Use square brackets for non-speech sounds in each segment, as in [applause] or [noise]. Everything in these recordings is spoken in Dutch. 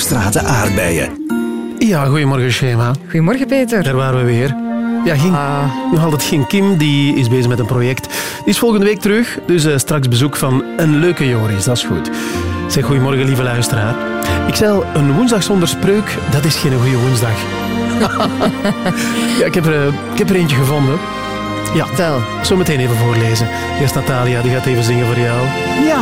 Hoogstraten aardbeien. Ja, goedemorgen Schema. Goedemorgen Peter. Daar waren we weer. Ja, ging, Ah. nog altijd geen Kim, die is bezig met een project. Die is volgende week terug, dus eh, straks bezoek van een leuke Joris, dat is goed. Zeg goedemorgen, lieve luisteraar. Ik zei een woensdag zonder spreuk, dat is geen goede woensdag. [laughs] ja, ik heb, er, eh, ik heb er eentje gevonden. Ja, Vertel. zo meteen even voorlezen. Eerst Natalia, die gaat even zingen voor jou. Ja.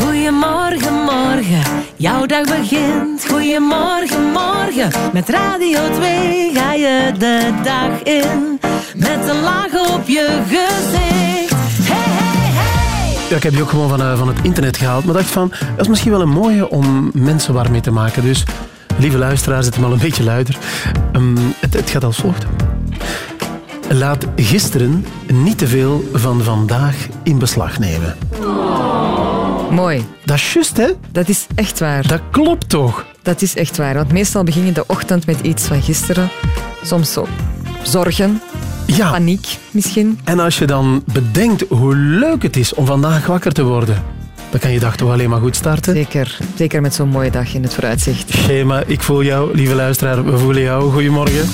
Goedemorgen, morgen, jouw dag begint. Goedemorgen, morgen, met Radio 2 ga je de dag in. Met een laag op je gezicht. Hey, hey, hey! Ja, ik heb die ook gewoon van, eh, van het internet gehaald. Maar dacht van, dat is misschien wel een mooie om mensen warm mee te maken. Dus, lieve luisteraar, zet hem al een beetje luider. Ehm, het, het gaat als volgt. Laat gisteren niet te veel van vandaag in beslag nemen. Mooi. Dat is juist, hè? Dat is echt waar. Dat klopt toch? Dat is echt waar. Want meestal begin je de ochtend met iets van gisteren. Soms zo zorgen, Ja. paniek misschien. En als je dan bedenkt hoe leuk het is om vandaag wakker te worden, dan kan je dag toch alleen maar goed starten. Zeker. Zeker met zo'n mooie dag in het vooruitzicht. Schema, ik voel jou, lieve luisteraar, we voelen jou. Goedemorgen.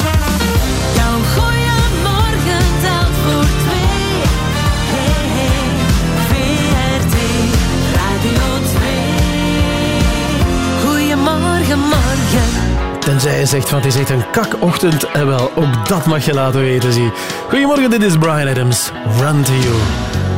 Je zegt van het is echt een kakochtend. En wel, ook dat mag je laten weten, zie. Goedemorgen, dit is Brian Adams. Run to you.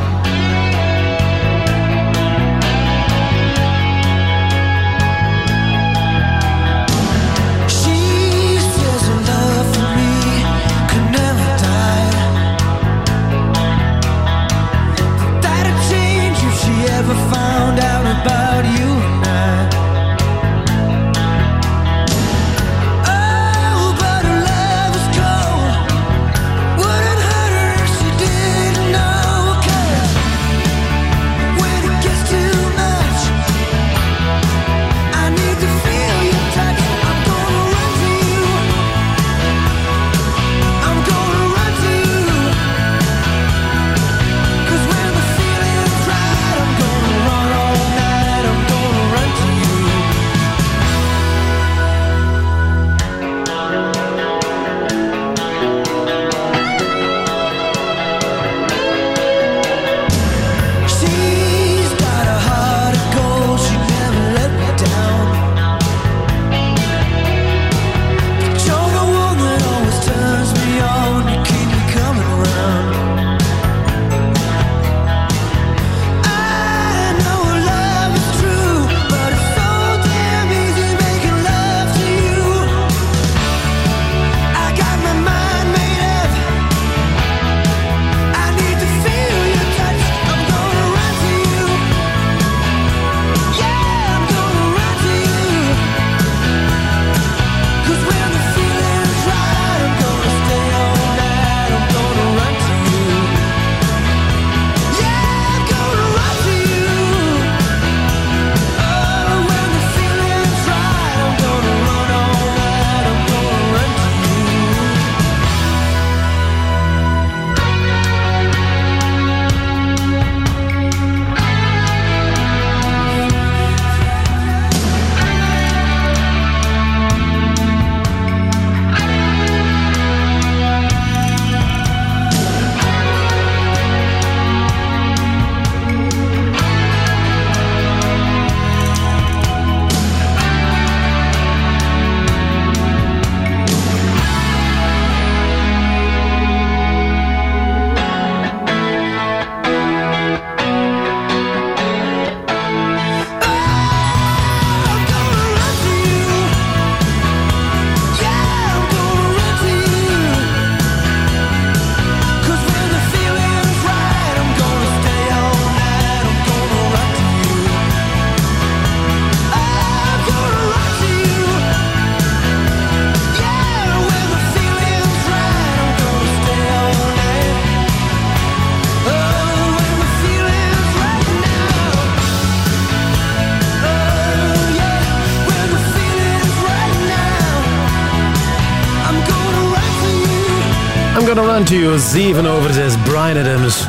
You. 7 over 6. Brian Adams.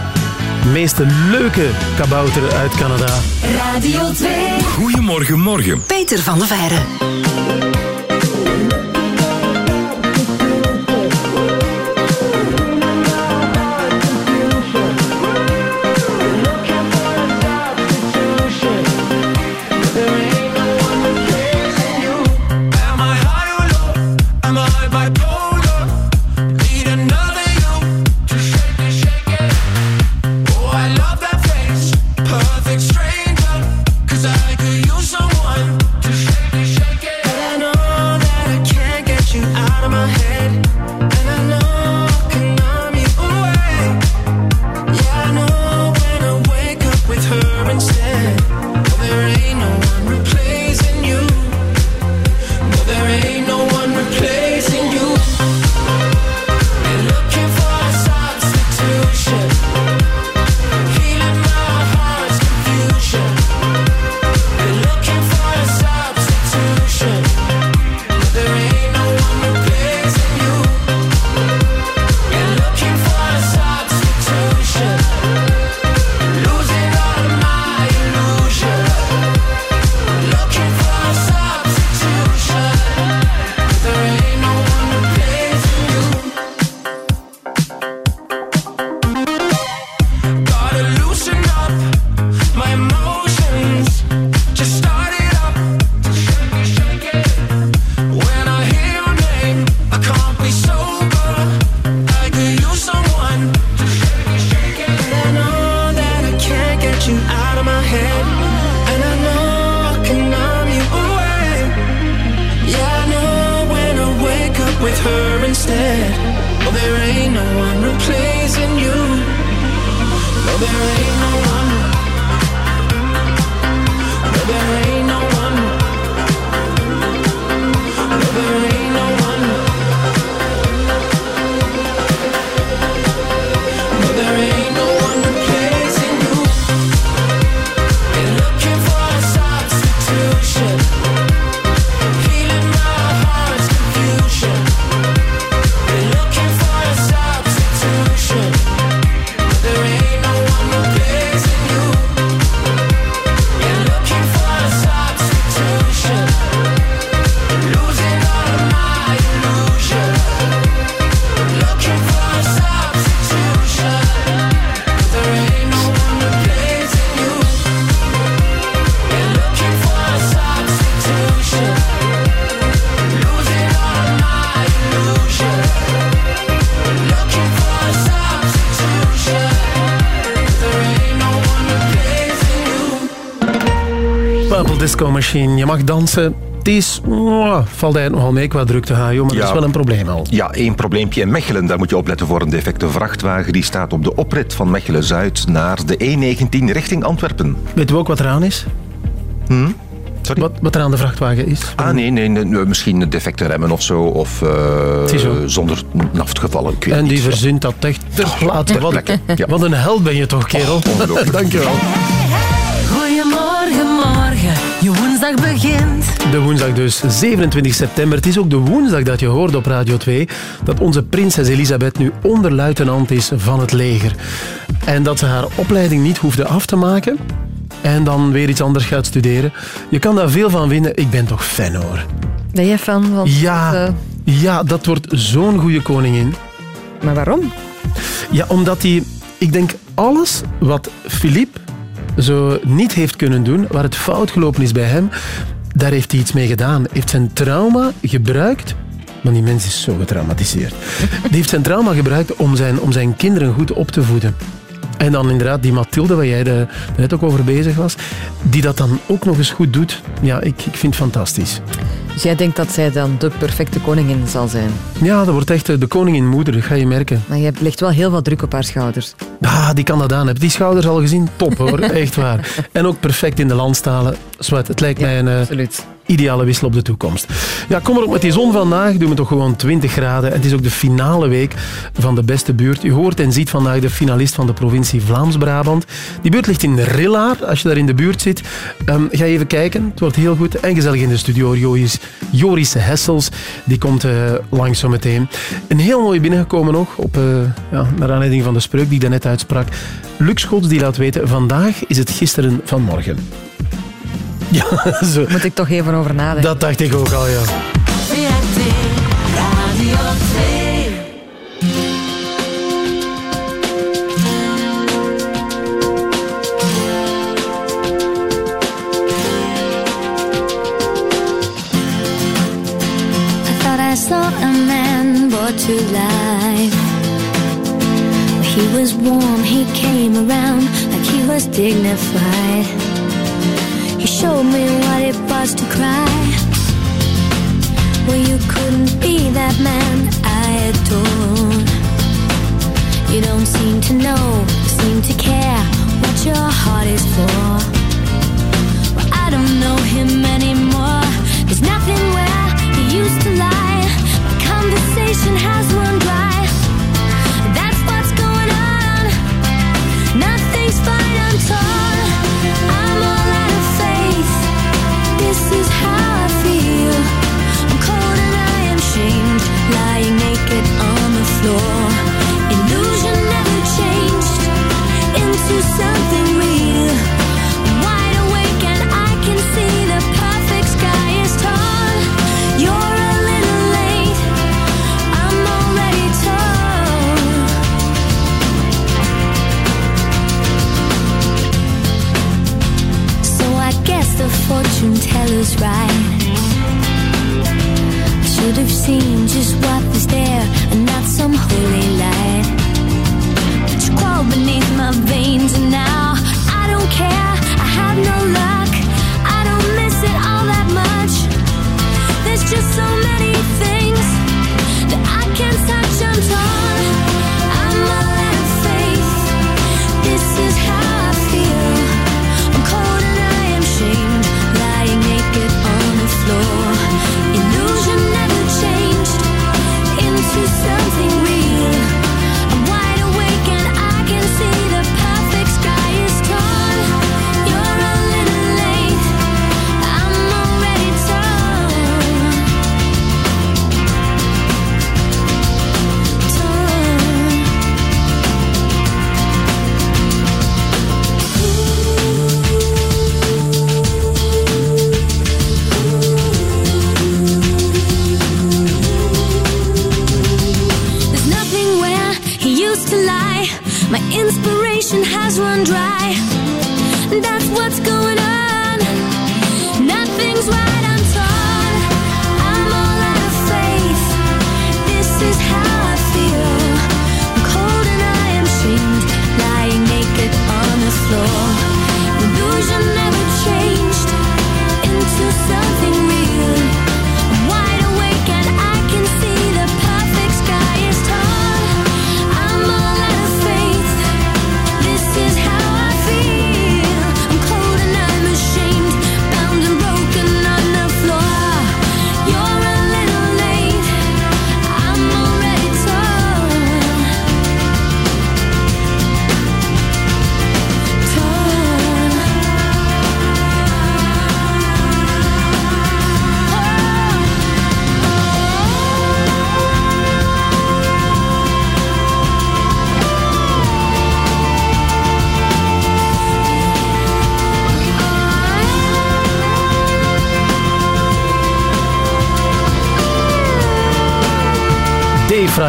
meest leuke kabouter uit Canada. Radio 2. Goedemorgen, morgen. Peter van der Veijden. Je mag dansen. Het is, oh, valt eigenlijk nogal mee qua drukte, ha, joh, maar dat Ja. is wel een probleem al. Ja, één probleempje in Mechelen. Daar moet je opletten voor een defecte vrachtwagen. Die staat op de oprit van Mechelen-Zuid naar de E19 richting Antwerpen. Weet u ook wat eraan is? Sorry? Wat, wat er aan de vrachtwagen is? Ah, nee, nee, nee, misschien defecte remmen of zo. Of eh, zonder naftgevallen. Ik weet En die niet. verzint dat echt ter plaatse. ter Wat, ja. wat een held ben je toch, kerel? ongelooflijk. [laughs] Dankjewel. Goedemorgen, morgen. Je woensdag begint. De woensdag dus, 27 september. Het is ook de woensdag dat je hoort op Radio 2 dat onze prinses Elisabeth nu onderluitenant is van het leger. En dat ze haar opleiding niet hoefde af te maken en dan weer iets anders gaat studeren. Je kan daar veel van winnen. Ik ben toch fan hoor. Ben jij fan van... Ja, eh, ja dat wordt zo'n goede koningin. maar waarom? Ja, omdat hij, ik denk, alles wat Philippe zo niet heeft kunnen doen, waar het fout gelopen is bij hem, daar heeft hij iets mee gedaan. Hij heeft zijn trauma gebruikt. Want die mens is zo getraumatiseerd. Die heeft zijn trauma gebruikt om zijn, om zijn kinderen goed op te voeden. En dan inderdaad die Mathilde, waar jij de, net ook over bezig was, die dat dan ook nog eens goed doet. Ja, ik, ik vind het fantastisch. Dus jij denkt dat zij dan de perfecte koningin zal zijn. Ja, dat wordt echt eh, de koningin moeder, dat ga je merken. Maar je legt wel heel wat druk op haar schouders. Ah, die kan dat aan. Heb je die schouders al gezien? Top hoor, [laughs] echt waar. En ook perfect in de landstalen. Zwart, het lijkt mij een, eh, Absoluut. Ideale wissel op de toekomst. Ja, kom erop met die zon vandaag. Doen we toch gewoon 20 graden. En het is ook de finale week van de beste buurt. U hoort en ziet vandaag de finalist van de provincie Vlaams-Brabant. Die buurt ligt in Rillaar. Als je daar in de buurt zit, ehm, ga even kijken. Het wordt heel goed. En gezellig in de studio. Joris, Joris Hessels, die komt eh, langs meteen. Een heel mooi binnengekomen nog, op, eh, ja, naar aanleiding van de spreuk die ik daarnet uitsprak. Lux Schots die laat weten, vandaag is het gisteren van morgen. [laughs] Ja, zo. Moet ik toch even over nadenken. Dat dacht ik ook al, ja. VRT Radio 2. I thought I saw a man brought to life. He was warm, he came around like he was dignified. Showed me what it was to cry. Well, you couldn't be that man I adored. You don't seem to know, seem to care what your heart is for. Well, I don't know him anymore. There's nothing where he used to lie. My conversation has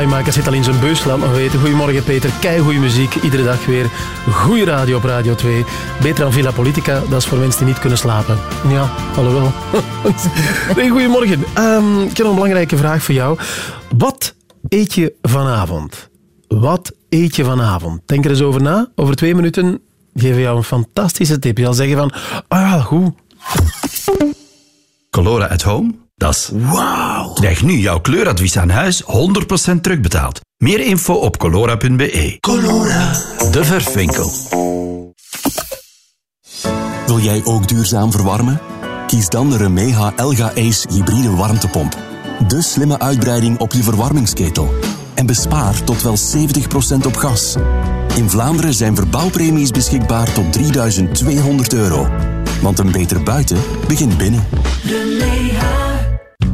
Vrijmaker zit al in zijn bus, laat maar weten. Goedemorgen Peter, keigoeie muziek, iedere dag weer. Goeie radio op Radio 2. Beter dan Villa Politica, dat is voor mensen die niet kunnen slapen. Ja, alhoewel. [laughs] nee, goedemorgen. Ehm, ik heb een belangrijke vraag voor jou. Wat eet je vanavond? Wat eet je vanavond? Denk er eens over na. Over twee minuten geven we jou een fantastische tip. Je zal zeggen van, ah ja, goed. Colora at Home? Dat is. Krijg nu jouw kleuradvies aan huis 100% terugbetaald. Meer info op colora.be. Colora. De verfwinkel. Wil jij ook duurzaam verwarmen? Kies dan de Remeha Elga Ace hybride warmtepomp. De slimme uitbreiding op je verwarmingsketel. En bespaar tot wel 70% op gas. In Vlaanderen zijn verbouwpremies beschikbaar tot 3200 euro. Want een beter buiten begint binnen. De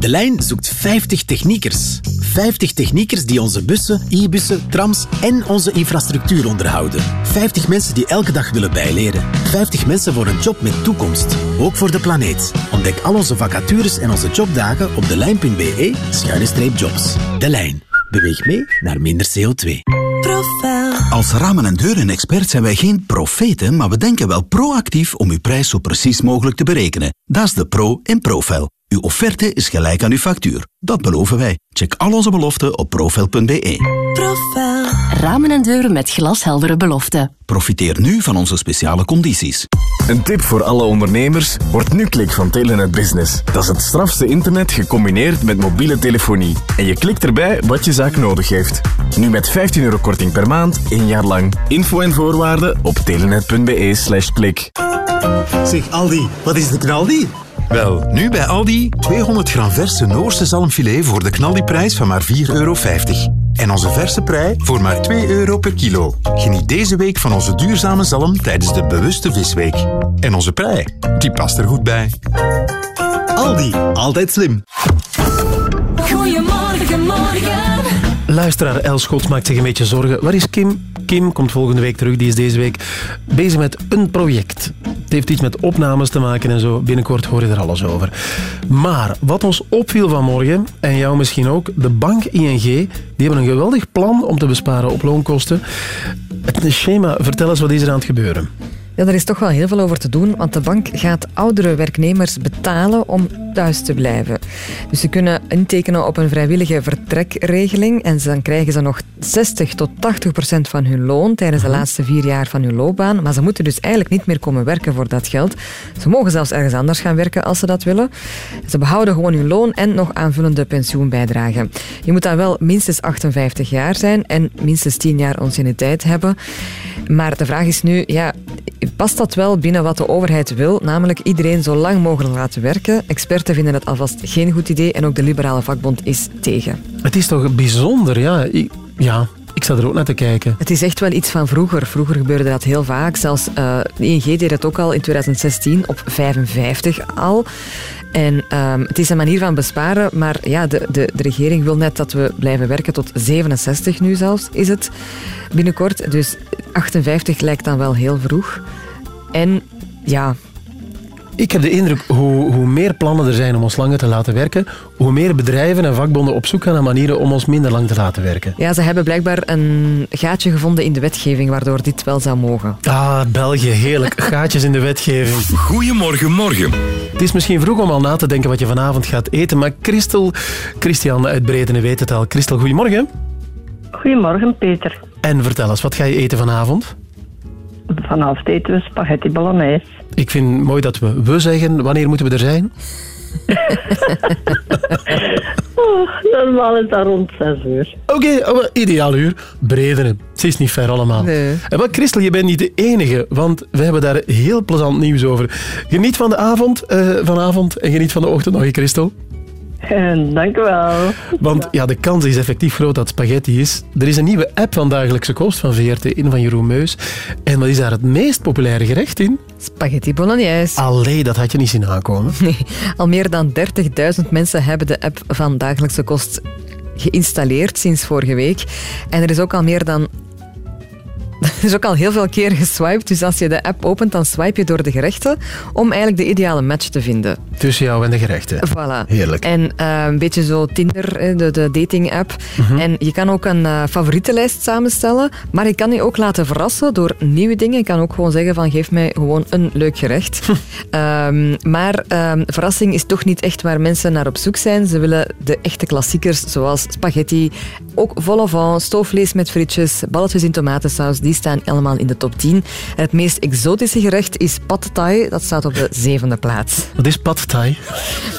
lijn zoekt 50 techniekers. 50 techniekers die onze bussen, e-bussen, trams en onze infrastructuur onderhouden. 50 mensen die elke dag willen bijleren. 50 mensen voor een job met toekomst. Ook voor de planeet. Ontdek al onze vacatures en onze jobdagen op delijn.be schuine jobs. De Lijn. Beweeg mee naar minder CO2. Als ramen- en deuren-expert zijn wij geen profeten, maar we denken wel proactief om uw prijs zo precies mogelijk te berekenen. Dat is de Pro in Profile. Uw offerte is gelijk aan uw factuur. Dat beloven wij. Check al onze beloften op profile.be. Ramen en deuren met glasheldere beloften. Profiteer nu van onze speciale condities. Een tip voor alle ondernemers, wordt nu klik van Telenet Business. Dat is het strafste internet gecombineerd met mobiele telefonie. En je klikt erbij wat je zaak nodig heeft. Nu met 15 euro korting per maand, één jaar lang. Info en voorwaarden op telenet.be slash klik. Zeg Aldi, wat is de knaldi? Wel, nu bij Aldi 200 gram verse Noorse zalmfilet voor de knaldiprijs van maar 4,50 euro. En onze verse prei voor maar 2 euro per kilo. Geniet deze week van onze duurzame zalm tijdens de bewuste visweek. En onze prei, die past er goed bij. Aldi, altijd slim. Goedemorgen, morgen. Luisteraar El Schots maakt zich een beetje zorgen. Waar is Kim? Kim komt volgende week terug. Die is deze week bezig met een project. Het heeft iets met opnames te maken en zo. Binnenkort hoor je er alles over. Maar wat ons opviel vanmorgen, en jou misschien ook, de bank ING, die hebben een geweldig plan om te besparen op loonkosten. Het schema, vertel eens, wat is er aan het gebeuren? Ja, er is toch wel heel veel over te doen, want de bank gaat oudere werknemers betalen om thuis te blijven. Dus ze kunnen intekenen op een vrijwillige vertrekregeling en dan krijgen ze nog 60 tot 80 procent van hun loon tijdens de laatste vier jaar van hun loopbaan. Maar ze moeten dus eigenlijk niet meer komen werken voor dat geld. Ze mogen zelfs ergens anders gaan werken als ze dat willen. Ze behouden gewoon hun loon en nog aanvullende pensioenbijdrage. Je moet dan wel minstens 58 jaar zijn en minstens 10 jaar anciëniteit hebben. Maar de vraag is nu, ja, past dat wel binnen wat de overheid wil? Namelijk iedereen zo lang mogelijk laten werken. Experten vinden het alvast geen goed idee en ook de liberale vakbond is tegen. Het is toch bijzonder, ja. Ik, ja, ik sta er ook naar te kijken. Het is echt wel iets van vroeger. Vroeger gebeurde dat heel vaak. Zelfs eh de ING deed het ook al in 2016 op 55 al. En ehm, het is een manier van besparen, maar ja, de, de, de regering wil net dat we blijven werken tot 67 nu zelfs, is het binnenkort. Dus 58 lijkt dan wel heel vroeg. En ja, Ik heb de indruk, hoe, hoe meer plannen er zijn om ons langer te laten werken, hoe meer bedrijven en vakbonden op zoek gaan naar manieren om ons minder lang te laten werken. ja, ze hebben blijkbaar een gaatje gevonden in de wetgeving waardoor dit wel zou mogen. Ah, België, heerlijk. [laughs] Gaatjes in de wetgeving. Goedemorgen, morgen. Het is misschien vroeg om al na te denken wat je vanavond gaat eten, maar Christel, Christian uit Bredene weet het al. Christel, goedemorgen. Goedemorgen, Peter. En vertel eens, wat ga je eten vanavond? Vanavond eten we spaghetti bolognese. Ik vind mooi dat we we zeggen. Wanneer moeten we er zijn? [laughs] Oh, normaal is dat rond 6 uur. Oké, oh, ideaal uur. Bredene. Het is niet ver allemaal. Nee. En wat, Christel, je bent niet de enige, want we hebben daar heel plezant nieuws over. Geniet van de avond, eh, vanavond en geniet van de ochtend nog, Christel. En dank u wel. Want ja, de kans is effectief groot dat spaghetti is. Er is een nieuwe app van dagelijkse kost van VRT in van Jeroen Meus. En wat is daar het meest populaire gerecht in? Spaghetti bolognese. Allee, dat had je niet zien aankomen. Nee, al meer dan 30.000 mensen hebben de app van Dagelijkse Kost geïnstalleerd sinds vorige week. En er is ook al meer dan... Er [laughs] is ook al heel veel keer geswiped, dus als je de app opent, dan swipe je door de gerechten om eigenlijk de ideale match te vinden. Tussen jou en de gerechten. Voilà. Heerlijk. En eh, een beetje zo Tinder, de, de dating-app. Mhm. En je kan ook een eh, favorietenlijst samenstellen, maar je kan je ook laten verrassen door nieuwe dingen. Je kan ook gewoon zeggen van geef mij gewoon een leuk gerecht. [laughs] Ehm, maar ehm, verrassing is toch niet echt waar mensen naar op zoek zijn. Ze willen de echte klassiekers zoals spaghetti, ook vol au vent, stoofvlees met frietjes, balletjes in tomatensaus. Die die staan allemaal in de top 10. En het meest exotische gerecht is pad thai. Dat staat op de [laughs] zevende plaats. Wat is pad thai?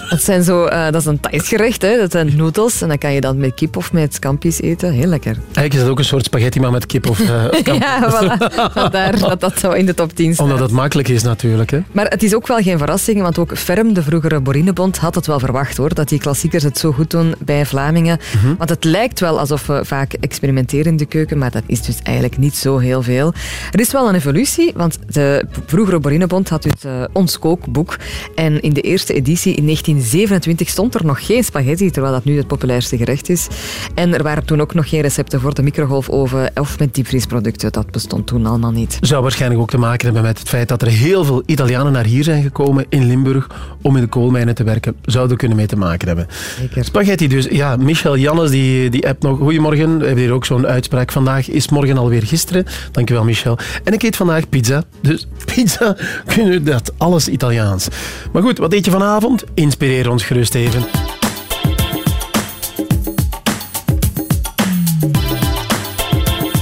Dat, zijn zo, eh, dat is een Thais gerecht. Hè. Dat zijn noedels. En dan kan je dat met kip of met scampi's eten. Heel lekker. Eigenlijk is dat ook een soort spaghetti, maar met kip of [laughs] uh, ja, voilà. Vandaar [laughs] dat dat zo in de top 10 staat. Omdat het makkelijk is natuurlijk. Hè? Maar het is ook wel geen verrassing, want ook Ferm, de vroegere Borinebond, had het wel verwacht hoor, dat die klassiekers het zo goed doen bij Vlamingen. Mhm. Want het lijkt wel alsof we vaak experimenteren in de keuken, maar dat is dus eigenlijk niet zo heel veel. Er is wel een evolutie, want de vroegere Borinebond had dus uh, ons kookboek. En in de eerste editie in 1927 stond er nog geen spaghetti, terwijl dat nu het populairste gerecht is. En er waren toen ook nog geen recepten voor de microgolfoven of met diepvriesproducten. Dat bestond toen allemaal niet. Zou waarschijnlijk ook te maken hebben met het feit dat er heel veel Italianen naar hier zijn gekomen in Limburg om in de koolmijnen te werken. Zou er kunnen mee te maken hebben. Zeker. Spaghetti dus. Ja, Michel Jannes die, die app nog. Goedemorgen. We hebben hier ook zo'n uitspraak. Vandaag is morgen alweer gisteren. Dankjewel Michel. En ik eet vandaag pizza. Dus [laughs] pizza, kunnen dat alles Italiaans. Maar goed, wat eet je vanavond? Inspireer ons gerust even.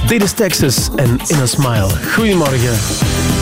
Dit is Texas en In a Smile. Goedemorgen.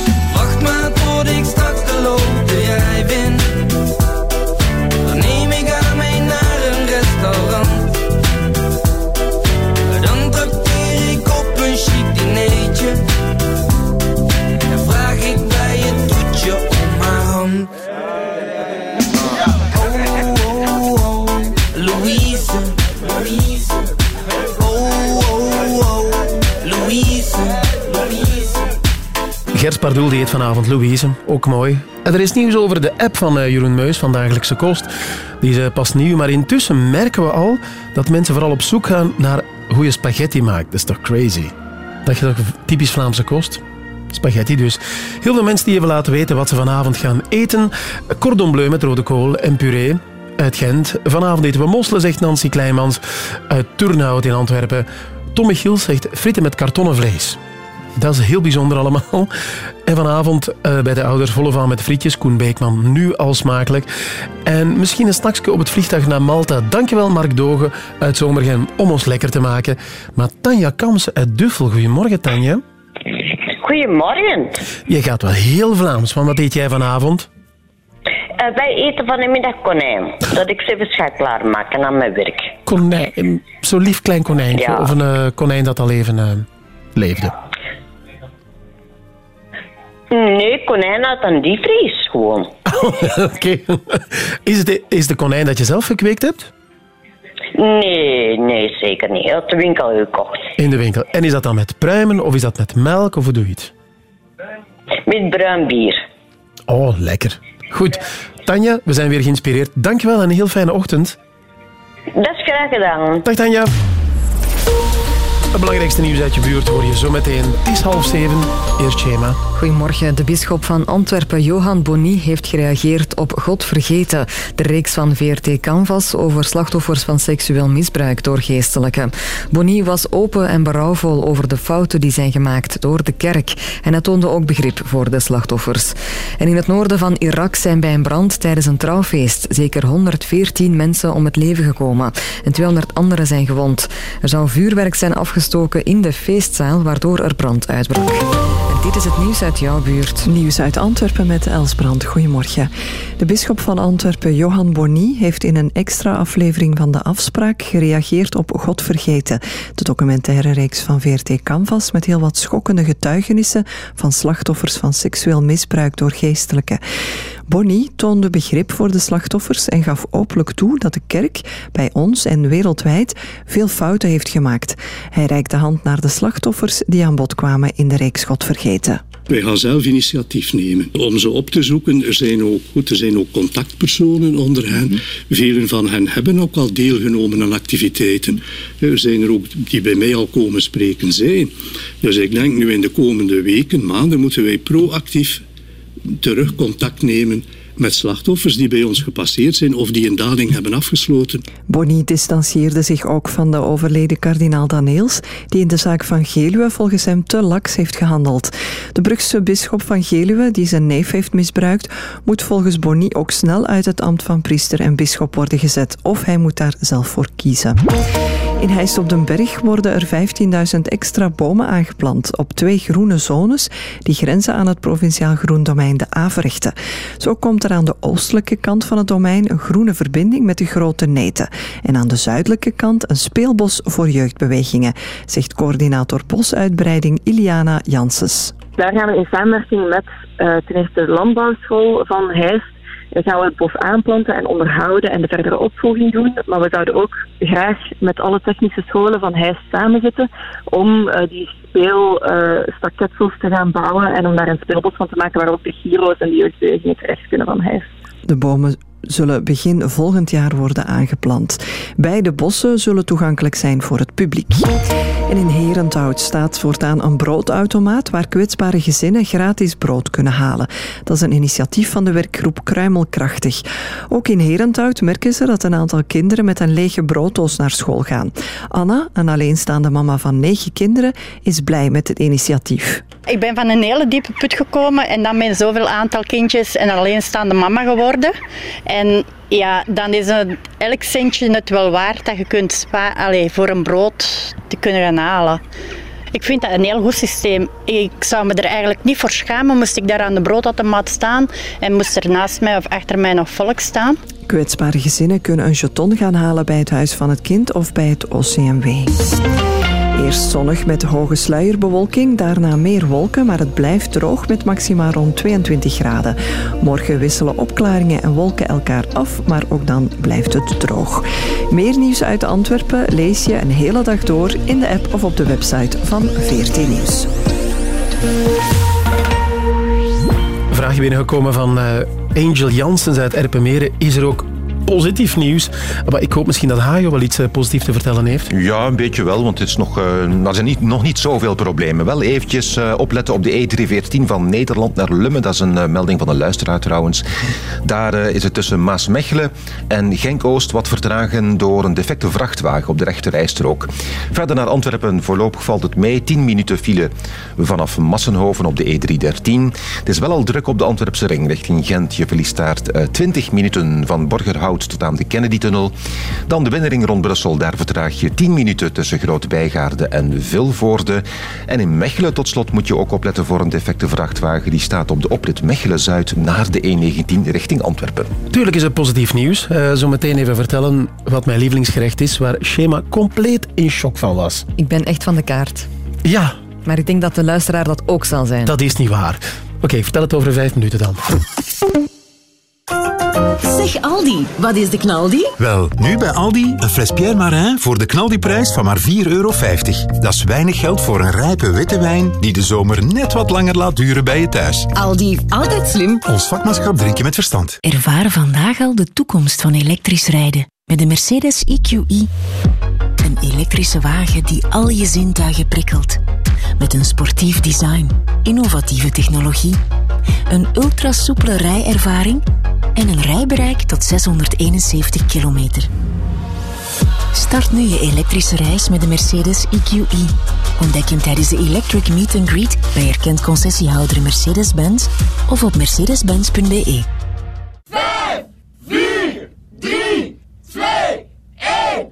Pardoel die heet vanavond Louise, ook mooi. Er is nieuws over de app van eh, Jeroen Meus van Dagelijkse Kost. Die is eh, pas nieuw, maar intussen merken we al dat mensen vooral op zoek gaan naar hoe je spaghetti maakt. Dat is toch crazy? Dat je toch typisch Vlaamse kost? Spaghetti dus. Heel veel mensen die even laten weten wat ze vanavond gaan eten. Cordon bleu met rode kool en puree uit Gent. Vanavond eten we mosselen, zegt Nancy Kleimans. Uit Turnhout in Antwerpen. Tom Michiel zegt frieten met kartonnen vlees. Dat is heel bijzonder allemaal. En vanavond eh, bij de ouders volle van met frietjes. Koen Beekman, nu al smakelijk. En misschien een snacksje op het vliegtuig naar Malta. Dankjewel Mark Dogen uit Zomergem om ons lekker te maken. Maar Tanja Kamse uit Duffel. Goedemorgen Tanja. Goedemorgen. Je gaat wel heel Vlaams, want wat eet jij vanavond? Eh, wij eten van de middag konijn. Dat ik ze even ga klaarmaken aan mijn werk. Konijn, zo'n lief klein konijntje. Ja. Of een eh, konijn dat al even leefde. Nee, konijn uit een diepvries gewoon. [laughs] Oké. Is, het de, is de konijn dat je zelf gekweekt hebt? Nee, nee, zeker niet. Uit de winkel gekocht. In de winkel. En is dat dan met pruimen of is dat met melk of hoe doe je het? Met bruin bier. Oh, lekker. Goed. Tanja, we zijn weer geïnspireerd. Dankjewel en een heel fijne ochtend. Dat is graag gedaan. Dag Tanja. Het belangrijkste nieuws uit je buurt hoor je zo meteen. Het is half zeven. Eerst Schema. Goedemorgen. De bisschop van Antwerpen, Johan Bonny, heeft gereageerd op God vergeten. De reeks van VRT Canvas over slachtoffers van seksueel misbruik door geestelijken. Bonny was open en berouwvol over de fouten die zijn gemaakt door de kerk. En hij toonde ook begrip voor de slachtoffers. En in het noorden van Irak zijn bij een brand tijdens een trouwfeest zeker 114 mensen om het leven gekomen. En 200 anderen zijn gewond. Er zou vuurwerk zijn in de feestzaal, waardoor er brand uitbrak. Dit is het nieuws uit jouw buurt. Nieuws uit Antwerpen met Elsbrand. Goedemorgen. De bisschop van Antwerpen, Johan Bonny, heeft in een extra aflevering van De Afspraak gereageerd op God vergeten. De documentaire reeks van VRT Canvas met heel wat schokkende getuigenissen van slachtoffers van seksueel misbruik door geestelijken. Bonny toonde begrip voor de slachtoffers en gaf openlijk toe dat de kerk bij ons en wereldwijd veel fouten heeft gemaakt. Hij reikte de hand naar de slachtoffers die aan bod kwamen in de reeks God vergeten. Wij gaan zelf initiatief nemen om ze op te zoeken. Er zijn ook, goed, er zijn ook contactpersonen onder hen. Velen van hen hebben ook al deelgenomen aan activiteiten. Er zijn er ook die bij mij al komen spreken zijn. Dus ik denk nu in de komende weken, maanden, moeten wij proactief terug contact nemen met slachtoffers die bij ons gepasseerd zijn of die een dading hebben afgesloten. Bonny distancieerde zich ook van de overleden kardinaal Daneels, die in de zaak van Geluwe volgens hem te laks heeft gehandeld. De Brugse bisschop van Geluwe, die zijn neef heeft misbruikt, moet volgens Bonny ook snel uit het ambt van priester en bisschop worden gezet, of hij moet daar zelf voor kiezen. In Heist op den Berg worden er 15.000 extra bomen aangeplant op twee groene zones die grenzen aan het provinciaal groendomein de Averechten. Zo komt er aan de oostelijke kant van het domein een groene verbinding met de grote neten en aan de zuidelijke kant een speelbos voor jeugdbewegingen, zegt coördinator bosuitbreiding Iliana Janssens. Daar gaan we in samenwerking met eh, ten eerste de landbouwschool van Heist dan gaan we het bos aanplanten en onderhouden en de verdere opvolging doen. Maar we zouden ook graag met alle technische scholen van Heist samenzitten om eh, die speelstaketsels te gaan bouwen en om daar een speelbos van te maken waar ook de Giro's en de jeugdbewegingen terecht kunnen van Heist. De bomen zullen begin volgend jaar worden aangeplant. Beide bossen zullen toegankelijk zijn voor het publiek. En in Herenthout staat voortaan een broodautomaat waar kwetsbare gezinnen gratis brood kunnen halen. Dat is een initiatief van de werkgroep Kruimelkrachtig. Ook in Herenthout merken ze dat een aantal kinderen met een lege brooddoos naar school gaan. Anna, een alleenstaande mama van negen kinderen, is blij met het initiatief. Ik ben van een hele diepe put gekomen en dan met zoveel aantal kindjes en alleenstaande mama geworden. En ja, dan is het, elk centje het wel waard dat je kunt spa allee, voor een brood te kunnen gaan halen. Ik vind dat een heel goed systeem. Ik zou me er eigenlijk niet voor schamen, moest ik daar aan de broodautomaat staan en moest er naast mij of achter mij nog volk staan. Kwetsbare gezinnen kunnen een jeton gaan halen bij het Huis van het Kind of bij het OCMW. Eerst zonnig met hoge sluierbewolking, daarna meer wolken, maar het blijft droog met maxima rond 22 graden. Morgen wisselen opklaringen en wolken elkaar af, maar ook dan blijft het droog. Meer nieuws uit Antwerpen lees je een hele dag door in de app of op de website van VRT Nieuws. Vraagje binnengekomen van eh, Angel Janssens uit Erpenmeren. Is er ook positief nieuws? Maar ik hoop misschien dat Hajo wel iets eh, positiefs te vertellen heeft. Ja, een beetje wel, want het is nog, eh, er zijn niet, nog niet zoveel problemen. Wel eventjes eh, opletten op de E314 van Nederland naar Lummen. Dat is een melding van een luisteraar trouwens. Daar is het tussen Maasmechelen en Genk-Oost wat vertragen door een defecte vrachtwagen op de rechterrijstrook. Verder naar Antwerpen voorlopig valt het mee. 10 minuten file vanaf Massenhoven op de E313. Het is wel al druk op de Antwerpse ring richting Gent. Je verliest daar eh, 20 minuten van Borgerhout tot aan de Kennedy-tunnel. Dan de binnenring rond Brussel. Daar vertraag je 10 minuten tussen Grote Bijgaarde en Vilvoorde. En in Mechelen tot slot moet je ook opletten voor een defecte vrachtwagen. Die staat op de oprit Mechelen-Zuid naar de E19 richting Antwerpen. Tuurlijk is het positief nieuws. Eh, zo meteen even vertellen wat mijn lievelingsgerecht is, waar Schema compleet in shock van was. Ik ben echt van de kaart. Ja. Maar ik denk dat de luisteraar dat ook zal zijn. Dat is niet waar. Oké, vertel het over vijf minuten dan. Zeg Aldi, wat is de knaldi? Wel, nu bij Aldi een fles Pierre Marin voor de knaldiprijs van maar 4,50 euro. Dat is weinig geld voor een rijpe witte wijn die de zomer net wat langer laat duren bij je thuis. Aldi, altijd slim. Ons vakmanschap drinken met verstand. Ervaren vandaag al de toekomst van elektrisch rijden met de Mercedes EQE. Een elektrische wagen die al je zintuigen prikkelt. Met een sportief design, innovatieve technologie, een ultrasoepele rijervaring en een rijbereik tot 671 kilometer. Start nu je elektrische reis met de Mercedes EQE. Ontdek hem tijdens de Electric Meet and Greet bij erkend concessiehouder Mercedes-Benz of op mercedes-benz.be. 5, 4, 3, 2, 1.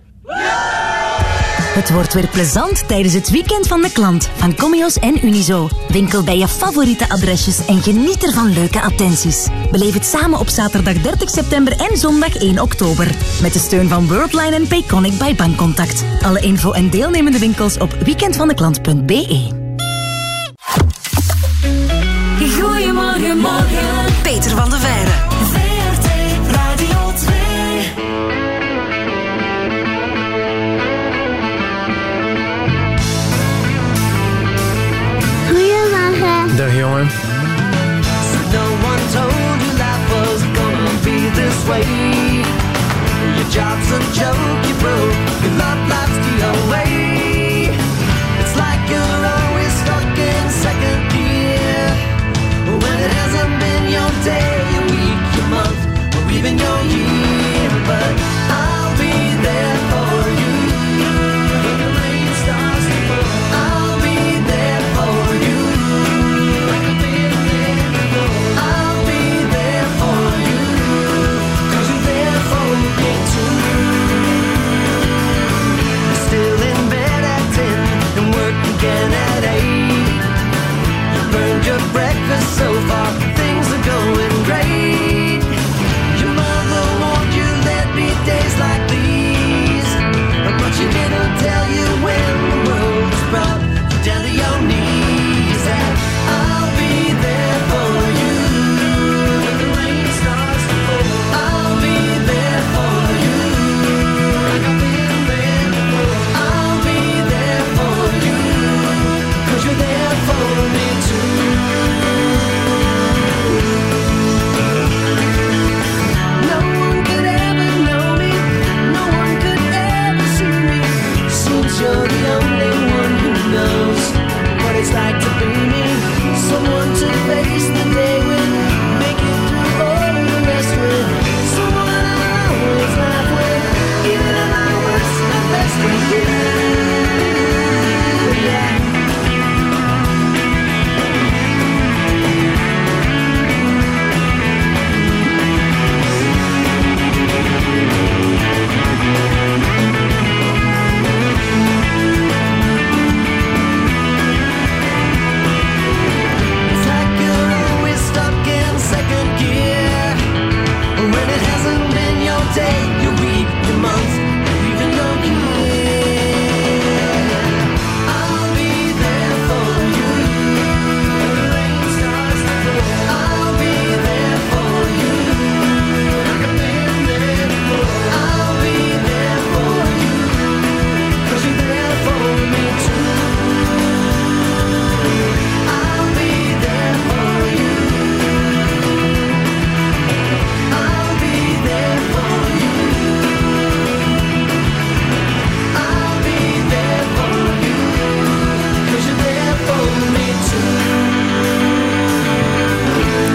Het wordt weer plezant tijdens het weekend van de klant van Comios en Unizo. Winkel bij je favoriete adresjes en geniet ervan leuke attenties. Beleef het samen op zaterdag 30 september en zondag 1 oktober. Met de steun van Worldline en Payconic bij Bankcontact. Alle info en deelnemende winkels op weekendvandeklant.be. Goedemorgen, morgen. Peter van de way. Your job's a joke, you broke, your love life's the away.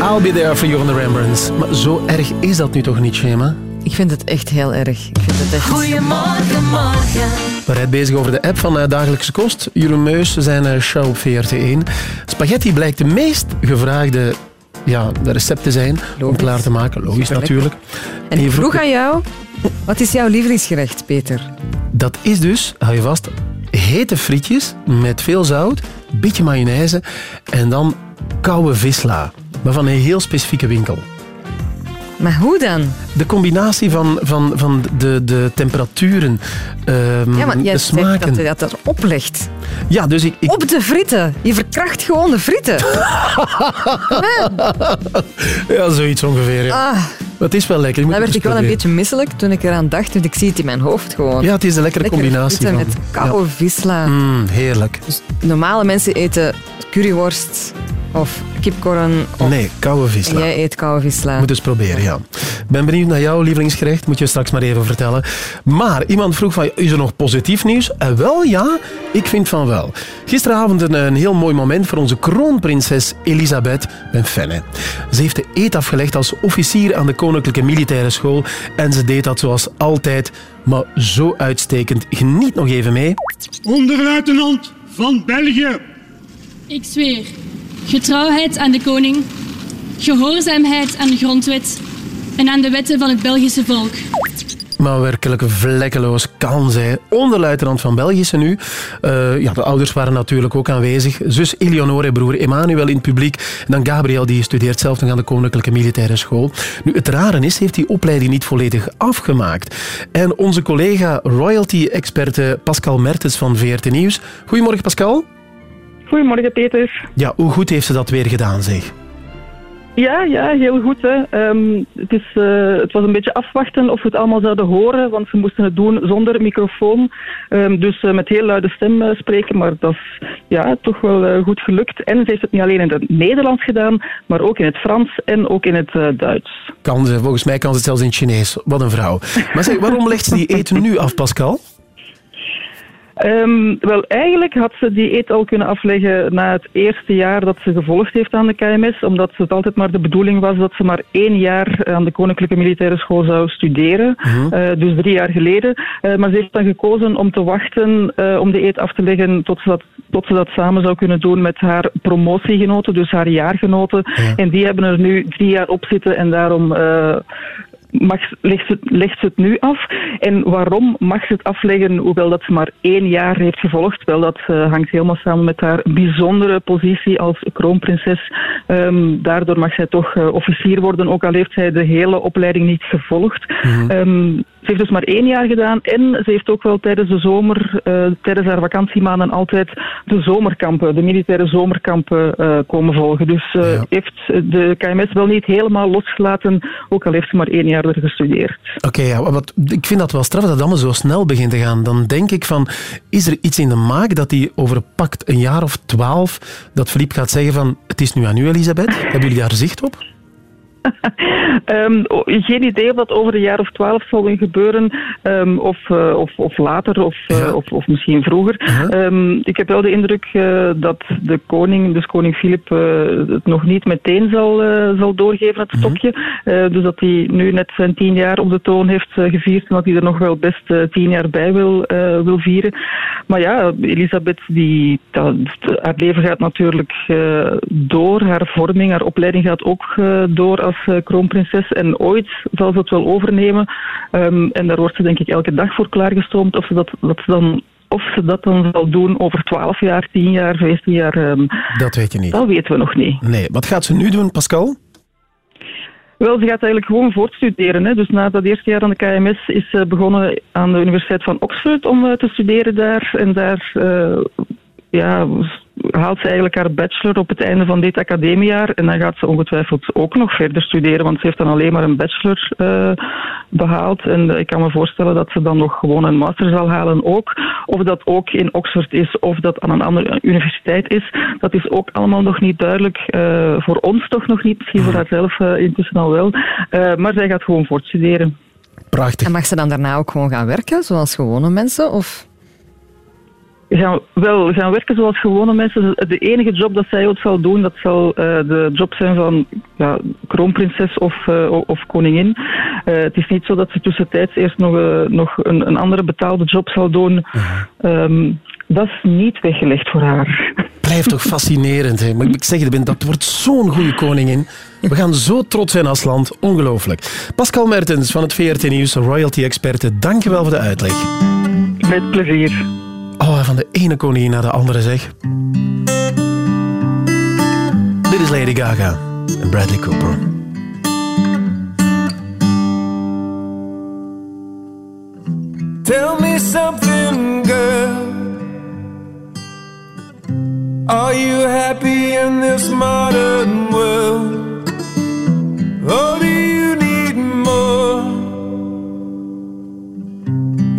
I'll be there for you van de Rembrandts. Maar zo erg is dat nu toch niet, Shema? Ik vind het echt heel erg. Ik vind het echt... Goedemorgen, morgen. We zijn bezig over de app van eh, Dagelijkse Kost. Jeroen Meus, zijn eh, show op VRT1. Spaghetti blijkt de meest gevraagde ja, de recepten zijn om klaar te maken. Logisch natuurlijk. En ik vroeg aan jou, wat is jouw lievelingsgerecht, Peter? Dat is dus, hou je vast, hete frietjes met veel zout, beetje mayonaise en dan koude visla. Maar van een heel specifieke winkel. Maar hoe dan? De combinatie van, van, van de, de temperaturen, ehm, Ja, maar jij de zegt smaken. dat je dat erop legt. Ja, dus ik... ik Op de frieten. Je verkracht gewoon de frieten. [laughs] ja, zoiets ongeveer. Ja. Ah, Maar het is wel lekker. daar werd ik wel een beetje misselijk toen ik eraan dacht. Want ik zie het in mijn hoofd gewoon. Ja, het is een lekkere combinatie frieten van- met koude ja. visla. Mm, heerlijk. Normale mensen eten curryworst of kipcorn. Of... Nee, koude visla. Jij eet koude visla. Moet eens proberen, ja. Ben benieuwd naar jouw lievelingsgerecht. Moet je straks maar even vertellen. Maar iemand vroeg van, is er nog positief nieuws? En wel, ja. Ik vind van wel. Gisteravond een, een heel mooi moment voor onze kroonprinses Elisabeth. Ik ben fan, hè. Ze heeft de eet afgelegd als officier aan de Koninklijke Militaire School. En ze deed dat zoals altijd, maar zo uitstekend. Geniet nog even mee. Onderluitenant van België. Ik zweer getrouwheid aan de koning, gehoorzaamheid aan de grondwet en aan de wetten van het Belgische volk. Maar werkelijk vlekkeloos kan zij. Onderluitenant van Belgische nu. Eh, ja, de ouders waren natuurlijk ook aanwezig. Zus Eleonore broer Emmanuel in het publiek. En dan Gabriel, die studeert zelf nog aan de Koninklijke Militaire School. Nu, het rare is, heeft die opleiding niet volledig afgemaakt. En onze collega royalty-experte Pascal Mertens van VRT Nieuws. Goedemorgen, Pascal. Goedemorgen, Peter. Ja, hoe goed heeft ze dat weer gedaan, zeg? Ja, ja, heel goed. Hè. Ehm, het, is, eh, het was een beetje afwachten of we het allemaal zouden horen, want ze moesten het doen zonder microfoon. Ehm, dus eh, met heel luide stem eh, spreken, maar dat is ja, toch wel goed gelukt. En ze heeft het niet alleen in het Nederlands gedaan, maar ook in het Frans en ook in het Duits. Kan ze, volgens mij kan ze het zelfs in het Chinees. Wat een vrouw. Maar zeg, waarom legt ze die eten nu af, Pascal? Ehm, wel, eigenlijk had ze die eet al kunnen afleggen na het eerste jaar dat ze gevolgd heeft aan de KMS, omdat het altijd maar de bedoeling was dat ze maar één jaar aan de Koninklijke Militaire School zou studeren, Eh, dus drie jaar geleden. Eh, maar ze heeft dan gekozen om te wachten eh, om de eet af te leggen tot ze, dat, tot ze dat samen zou kunnen doen met haar promotiegenoten, dus haar jaargenoten. En die hebben er nu drie jaar op zitten en daarom... mag, legt, ze, legt ze het nu af. En waarom mag ze het afleggen, hoewel dat ze maar één jaar heeft gevolgd? Wel, dat eh, hangt helemaal samen met haar bijzondere positie als kroonprinses. Ehm, daardoor mag zij toch eh, officier worden, ook al heeft zij de hele opleiding niet gevolgd. Ehm, ze heeft dus maar één jaar gedaan en ze heeft ook wel tijdens de zomer, eh, tijdens haar vakantiemaanden, altijd de zomerkampen, de militaire zomerkampen komen volgen. Dus heeft de KMS wel niet helemaal losgelaten, ook al heeft ze maar één jaar er gestudeerd. Oké, ja, wat, ik vind dat wel straf dat het allemaal zo snel begint te gaan. Dan denk ik van, is er iets in de maak dat hij over pakt een jaar of twaalf, dat Philippe gaat zeggen van, het is nu aan u, Elisabeth. Hebben jullie daar zicht op? [laughs] Ehm, geen idee of dat over een jaar of twaalf zal gebeuren, ehm, of, eh, of, of later, of, eh, of, of misschien vroeger. Ehm, ik heb wel de indruk eh, dat de koning, dus koning Filip, het nog niet meteen zal, zal doorgeven, het stokje. Eh, dus dat hij nu net zijn tien jaar op de toon heeft gevierd en dat hij er nog wel best tien jaar bij wil, wil vieren. Maar ja, Elisabeth, die, dat, haar leven gaat natuurlijk door, haar vorming, haar opleiding gaat ook door als eh, kroonprinses. En ooit zal ze het wel overnemen. Ehm, en daar wordt ze denk ik elke dag voor klaargestoomd. Of ze dat, dat ze dan, of ze dat dan zal doen over 12 jaar, 10 jaar, 15 jaar. ehm, Dat weet je niet. dat weten we nog niet. Nee, wat gaat ze nu doen, Pascal? Wel, ze gaat eigenlijk gewoon voortstuderen. Hè. Dus na dat eerste jaar aan de KMS is ze begonnen aan de Universiteit van Oxford om eh, te studeren daar. En daar eh, ja, haalt ze eigenlijk haar bachelor op het einde van dit academiejaar. En dan gaat ze ongetwijfeld ook nog verder studeren, want ze heeft dan alleen maar een bachelor eh, behaald. En eh, ik kan me voorstellen dat ze dan nog gewoon een master zal halen ook. Of dat ook in Oxford is, of dat aan een andere universiteit is. Dat is ook allemaal nog niet duidelijk. Eh, voor ons toch nog niet, misschien voor haarzelf eh, intussen al wel. Eh, maar zij gaat gewoon voortstuderen. Prachtig. En mag ze dan daarna ook gewoon gaan werken, zoals gewone mensen? Of... gaan wel gaan werken zoals gewone mensen. De de enige job dat zij ooit zal doen, dat zal eh, de job zijn van ja, kroonprinses of, eh, of koningin. Eh, het is niet zo dat ze tussentijds eerst nog, nog een, een andere betaalde job zal doen. Ehm, dat is niet weggelegd voor haar. Blijft toch [laughs] fascinerend. Hè? Maar ik zeg Ben, dat wordt zo'n goede koningin. We gaan zo trots zijn als land. Ongelooflijk. Pascal Mertens van het VRT Nieuws, royalty-experte. Dank je wel voor de uitleg. Met plezier. Oh, van de ene koningin naar de andere, zeg. Dit is Lady Gaga en Bradley Cooper. Tell me something, girl. Are you happy in this modern world? Or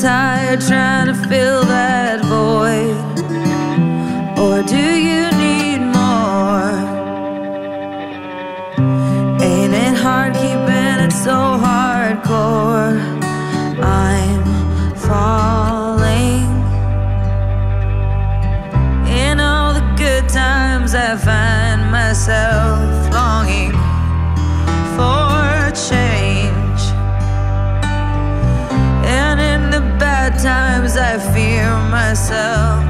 Tired trying to fill that void? Or do you need more? Ain't it hard keeping it so hardcore? I'm falling. In all the good times, I find myself myself.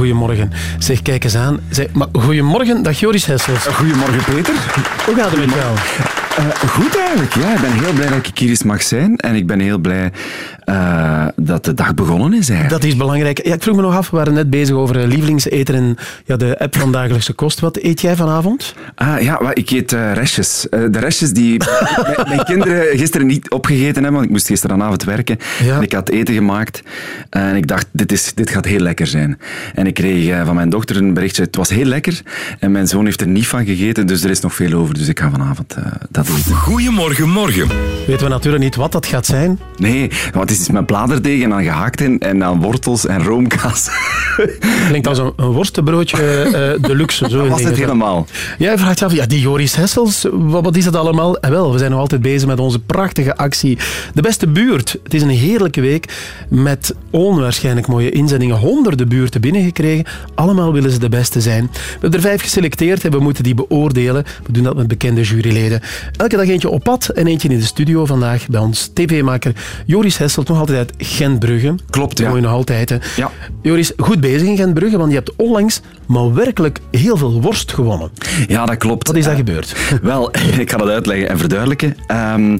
Goeie, goeiemorgen. Zeg, kijk eens aan. Zeg, maar goeiemorgen, dag Joris Hessels. Goedemorgen, Peter. Hoe gaat het met jou? Eh, goed eigenlijk, ja. Ik ben heel blij dat ik hier eens mag zijn. En ik ben heel blij eh, dat de dag begonnen is eigenlijk. Dat is belangrijk. Ja, ik vroeg me nog af, we waren net bezig over eh, lievelingseten en ja, de app van dagelijkse kost. Wat eet jij vanavond? Ah, ja, wel, ik eet eh, restjes. De restjes die [laughs] mijn, mijn kinderen gisteren niet opgegeten hebben, want ik moest gisteravond werken. En ik had eten gemaakt. En ik dacht, dit, is, dit gaat heel lekker zijn. En ik kreeg van mijn dochter een berichtje, het was heel lekker. En mijn zoon heeft er niet van gegeten, dus er is nog veel over. Dus ik ga vanavond dat. Goedemorgen, morgen. Weten we natuurlijk niet wat dat gaat zijn. Nee, want het is met bladerdeeg en dan gehakt in en dan wortels en roomkaas. [laughs] Klinkt als een, een worstenbroodje eh, deluxe. Zo [laughs] Dat was het helemaal. Jij vraagt je af, ja, die Joris Hessels, wat, wat is dat allemaal? En wel, we zijn nog altijd bezig met onze prachtige actie De Beste Buurt. Het is een heerlijke week met onwaarschijnlijk mooie inzendingen. Honderden buurten binnengekregen. Allemaal willen ze de beste zijn. We hebben er vijf geselecteerd en we moeten die beoordelen. We doen dat met bekende juryleden. Elke dag eentje op pad en eentje in de studio vandaag bij ons tv-maker Joris Hesselt, nog altijd uit Gentbrugge. Klopt, ja. Mooi nog altijd. Hè. Ja. Joris, goed bezig in Gentbrugge, want je hebt onlangs maar werkelijk heel veel worst gewonnen. Ja, dat klopt. Wat is dat gebeurd? [laughs] Wel, [laughs] ik ga dat uitleggen en verduidelijken. Ehm,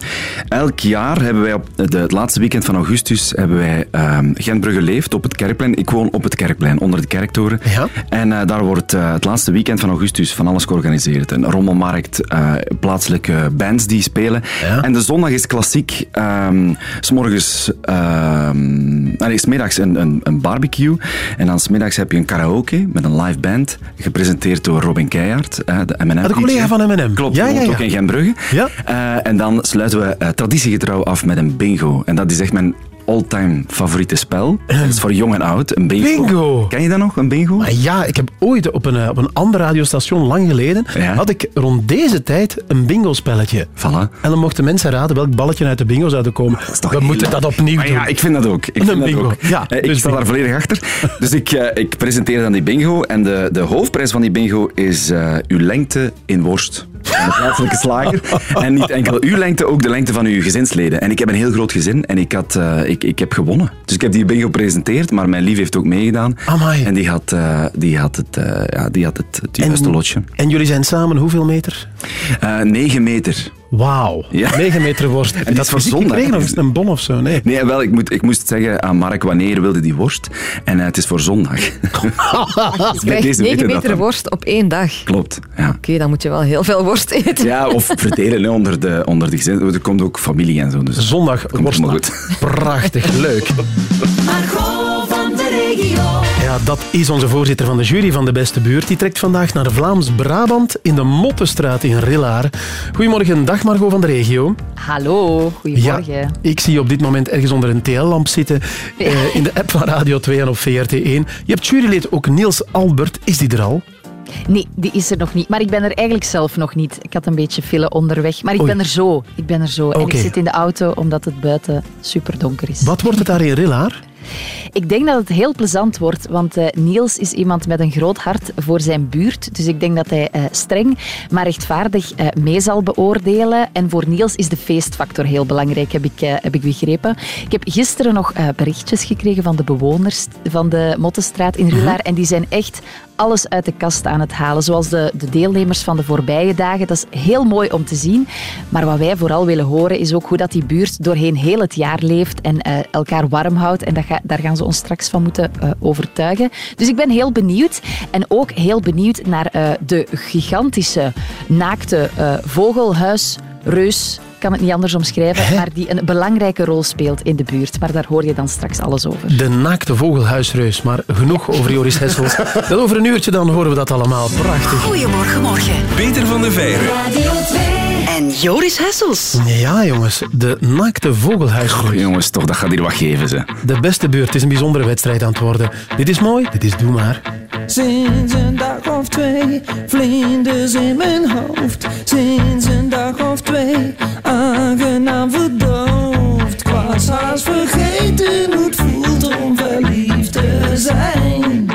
elk jaar hebben wij op de, het laatste weekend van augustus hebben wij ehm, Gentbrugge leeft op het Kerkplein. Ik woon op het Kerkplein, onder de kerktoren. Ja. En eh, daar wordt eh, het laatste weekend van augustus van alles georganiseerd. Een rommelmarkt, eh, plaatselijke bands die spelen. En de zondag is klassiek. ehm, s morgens, ehm, nee, smiddags een, een, een barbecue. En dan smiddags heb je een karaoke met een live band. Gepresenteerd door Robin Keijert, eh, de M&M. Ah, de collega van M&M. Klopt, Ja, ja, ook in Gentbrugge. Ja. Eh, en dan sluiten we eh, traditiegetrouw af met een bingo. En dat is echt mijn all-time favoriete spel. Dat is voor jong en oud. Een bingo. Bingo. Ken je dat nog, een bingo? Maar ja, ik heb ooit op een, eh, op een ander radiostation lang geleden, had ik rond deze tijd een bingo-spelletje. Voilà. En dan mochten mensen raden welk balletje uit de bingo zouden komen. We moeten dat opnieuw Maar doen. ja, ik vind dat ook. Ik Een vind dat bingo. ook. Ja, Eh, ik dus sta daar volledig achter. [laughs] Dus ik, eh, ik presenteer dan die bingo. En de, de hoofdprijs van die bingo is eh, uw lengte in worst. De plaatselijke slager. En niet enkel uw lengte, ook de lengte van uw gezinsleden. En ik heb een heel groot gezin en ik, had, eh, ik, ik heb gewonnen. Dus ik heb die bingo gepresenteerd, maar mijn lief heeft ook meegedaan. En die had, eh, die had het, eh, ja, die had het, het juiste lotje. En jullie zijn samen hoeveel meter? Eh 9 meter. Wauw, Ja. 9 meter worst. En dat is voor zondag. Ik kreeg nog eens een bon of zo, nee. Nee, wel, ik, moet, ik moest zeggen aan Mark wanneer wilde die worst. En eh, het is voor zondag. Je Bij krijgt deze 9 weten dat meter worst op één dag. Klopt, ja. Oké, dan moet je wel heel veel worst eten. Ja, of [laughs] verdelen hè, onder, de, onder de gezin. Er komt ook familie en zo. Dus Zondag helemaal goed. Prachtig, leuk. Margot van de regio. Ja, dat is onze voorzitter van de jury van de beste buurt. Die trekt vandaag naar Vlaams-Brabant in de Mottenstraat in Rillaar. Goedemorgen, dag Margot van de regio. Hallo, goedemorgen. Ja, ik zie je op dit moment ergens onder een TL-lamp zitten eh, in de app van Radio 2 en op VRT1. Je hebt jurylid ook Niels Albert. Is die er al? Nee, die is er nog niet. Maar ik ben er eigenlijk zelf nog niet. Ik had een beetje file onderweg. Maar ik Oei. ben er zo. Ik ben er zo. En ik zit in de auto omdat het buiten super donker is. Wat wordt het daar in Rillaar? Ik denk dat het heel plezant wordt, want eh, Niels is iemand met een groot hart voor zijn buurt. Dus ik denk dat hij eh, streng, maar rechtvaardig eh, mee zal beoordelen. En voor Niels is de feestfactor heel belangrijk, heb ik, heb ik begrepen. Ik heb gisteren nog berichtjes gekregen van de bewoners van de Mottenstraat in Rillaar. En die zijn echt alles uit de kast aan het halen. Zoals de, de deelnemers van de voorbije dagen. Dat is heel mooi om te zien. Maar wat wij vooral willen horen is ook hoe dat die buurt doorheen heel het jaar leeft en eh, elkaar warm houdt. En dat ga- daar gaan ze ons straks van moeten eh, overtuigen. Dus ik ben heel benieuwd. En ook heel benieuwd naar eh, de gigantische naakte eh, vogelhuisreus. Ik kan het niet anders omschrijven, maar die een belangrijke rol speelt in de buurt. Maar daar hoor je dan straks alles over. De naakte vogelhuisreus. Maar genoeg over Joris Hessels. [laughs] Dat over een uurtje dan horen we dat allemaal. Prachtig. Goedemorgen, morgen. Peter van de Veire. Radio 2. En Joris Hessels. Ja, jongens. De naakte vogelhuisreus. jongens, toch, dat gaat hier wat geven, ze. De beste beurt. Het is een bijzondere wedstrijd aan het worden. Dit is mooi. Dit is Doe Maar. Sinds een dag of twee, vlinders in mijn hoofd. Sinds een dag of twee, aangenaam verdoofd. Ik was haast vergeten hoe het voelt om verliefd te zijn.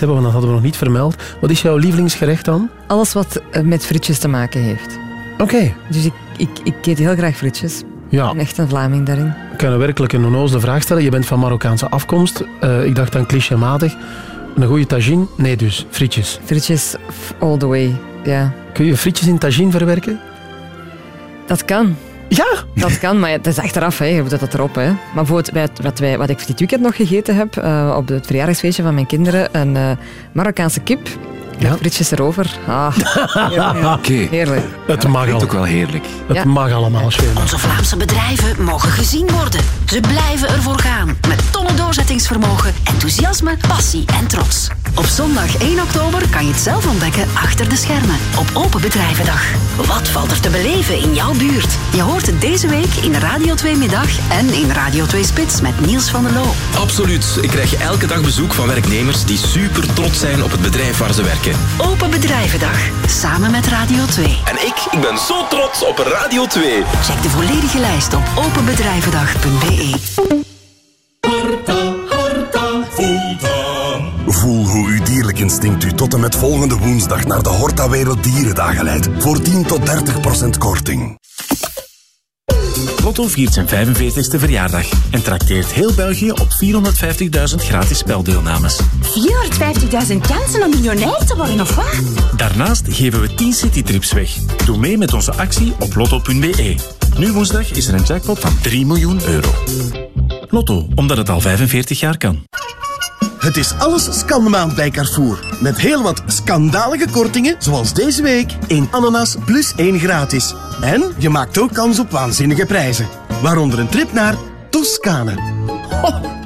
Hebben, want dat hadden we nog niet vermeld. Wat is jouw lievelingsgerecht dan? Alles wat eh, met frietjes te maken heeft. Oké. Dus ik, ik, ik eet heel graag frietjes. Ja. Ik ben echt een Vlaming daarin. Ik kan werkelijk een onnozele vraag stellen. Je bent van Marokkaanse afkomst. Eh, ik dacht dan clichématig. Een goede tagine? Nee dus, frietjes. Frietjes all the way, ja. Kun je frietjes in tagine verwerken? Dat kan. Ja? Dat kan, maar het is achteraf, hè. je moet dat erop. Hè. Maar bijvoorbeeld, wat, wij, wat ik dit weekend nog gegeten heb, eh, op het verjaardagsfeestje van mijn kinderen, een eh, Marokkaanse kip met frietjes erover. Ah, heerlijk. [laughs] Oké. Heerlijk. Het mag al. ook wel heerlijk. Het Ja. mag allemaal. Onze Vlaamse bedrijven mogen gezien worden. Ze blijven ervoor gaan. Met tonnen doorzettingsvermogen, enthousiasme, passie en trots. Op zondag 1 oktober kan je het zelf ontdekken achter de schermen. Op Open Bedrijvendag. Wat valt er te beleven in jouw buurt? Je hoort het deze week in Radio 2 Middag en in Radio 2 Spits met Niels van der Loo. Absoluut. Ik krijg elke dag bezoek van werknemers die super trots zijn op het bedrijf waar ze werken. Open Bedrijvendag. Samen met Radio 2. En ik, ik ben zo trots op Radio 2. Check de volledige lijst op openbedrijvendag.be. instinct u tot en met volgende woensdag naar de Horta Wereld Dierendagen leidt. Voor 10 tot 30 procent korting. Lotto viert zijn 45ste verjaardag en trakteert heel België op 450.000 gratis speldeelnames. 450.000 kansen om miljonair te worden, of wat? Daarnaast geven we 10 citytrips weg. Doe mee met onze actie op lotto.be. Nu woensdag is er een jackpot van 3 miljoen euro. Lotto, omdat het al 45 jaar kan. Het is alles Scanmaand bij Carrefour. Met heel wat schandalige kortingen, zoals deze week. één ananas plus één gratis. En je maakt ook kans op waanzinnige prijzen. Waaronder een trip naar Toscane.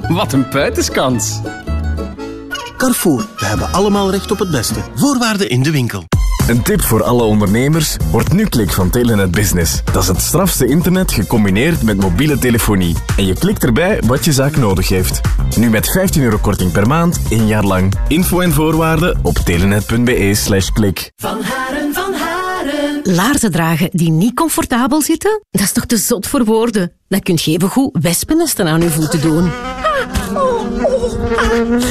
Wat een buitenskans. Carrefour, we hebben allemaal recht op het beste. Voorwaarden in de winkel. Een tip voor alle ondernemers, wordt nu klik van Telenet Business. Dat is het strafste internet gecombineerd met mobiele telefonie. En je klikt erbij wat je zaak nodig heeft. Nu met 15 euro korting per maand, één jaar lang. Info en voorwaarden op telenet.be slash klik. Van Haren, van Haren. Laarzen dragen die niet comfortabel zitten? Dat is toch te zot voor woorden? Dan kunt je even goed wespennesten aan je voeten doen.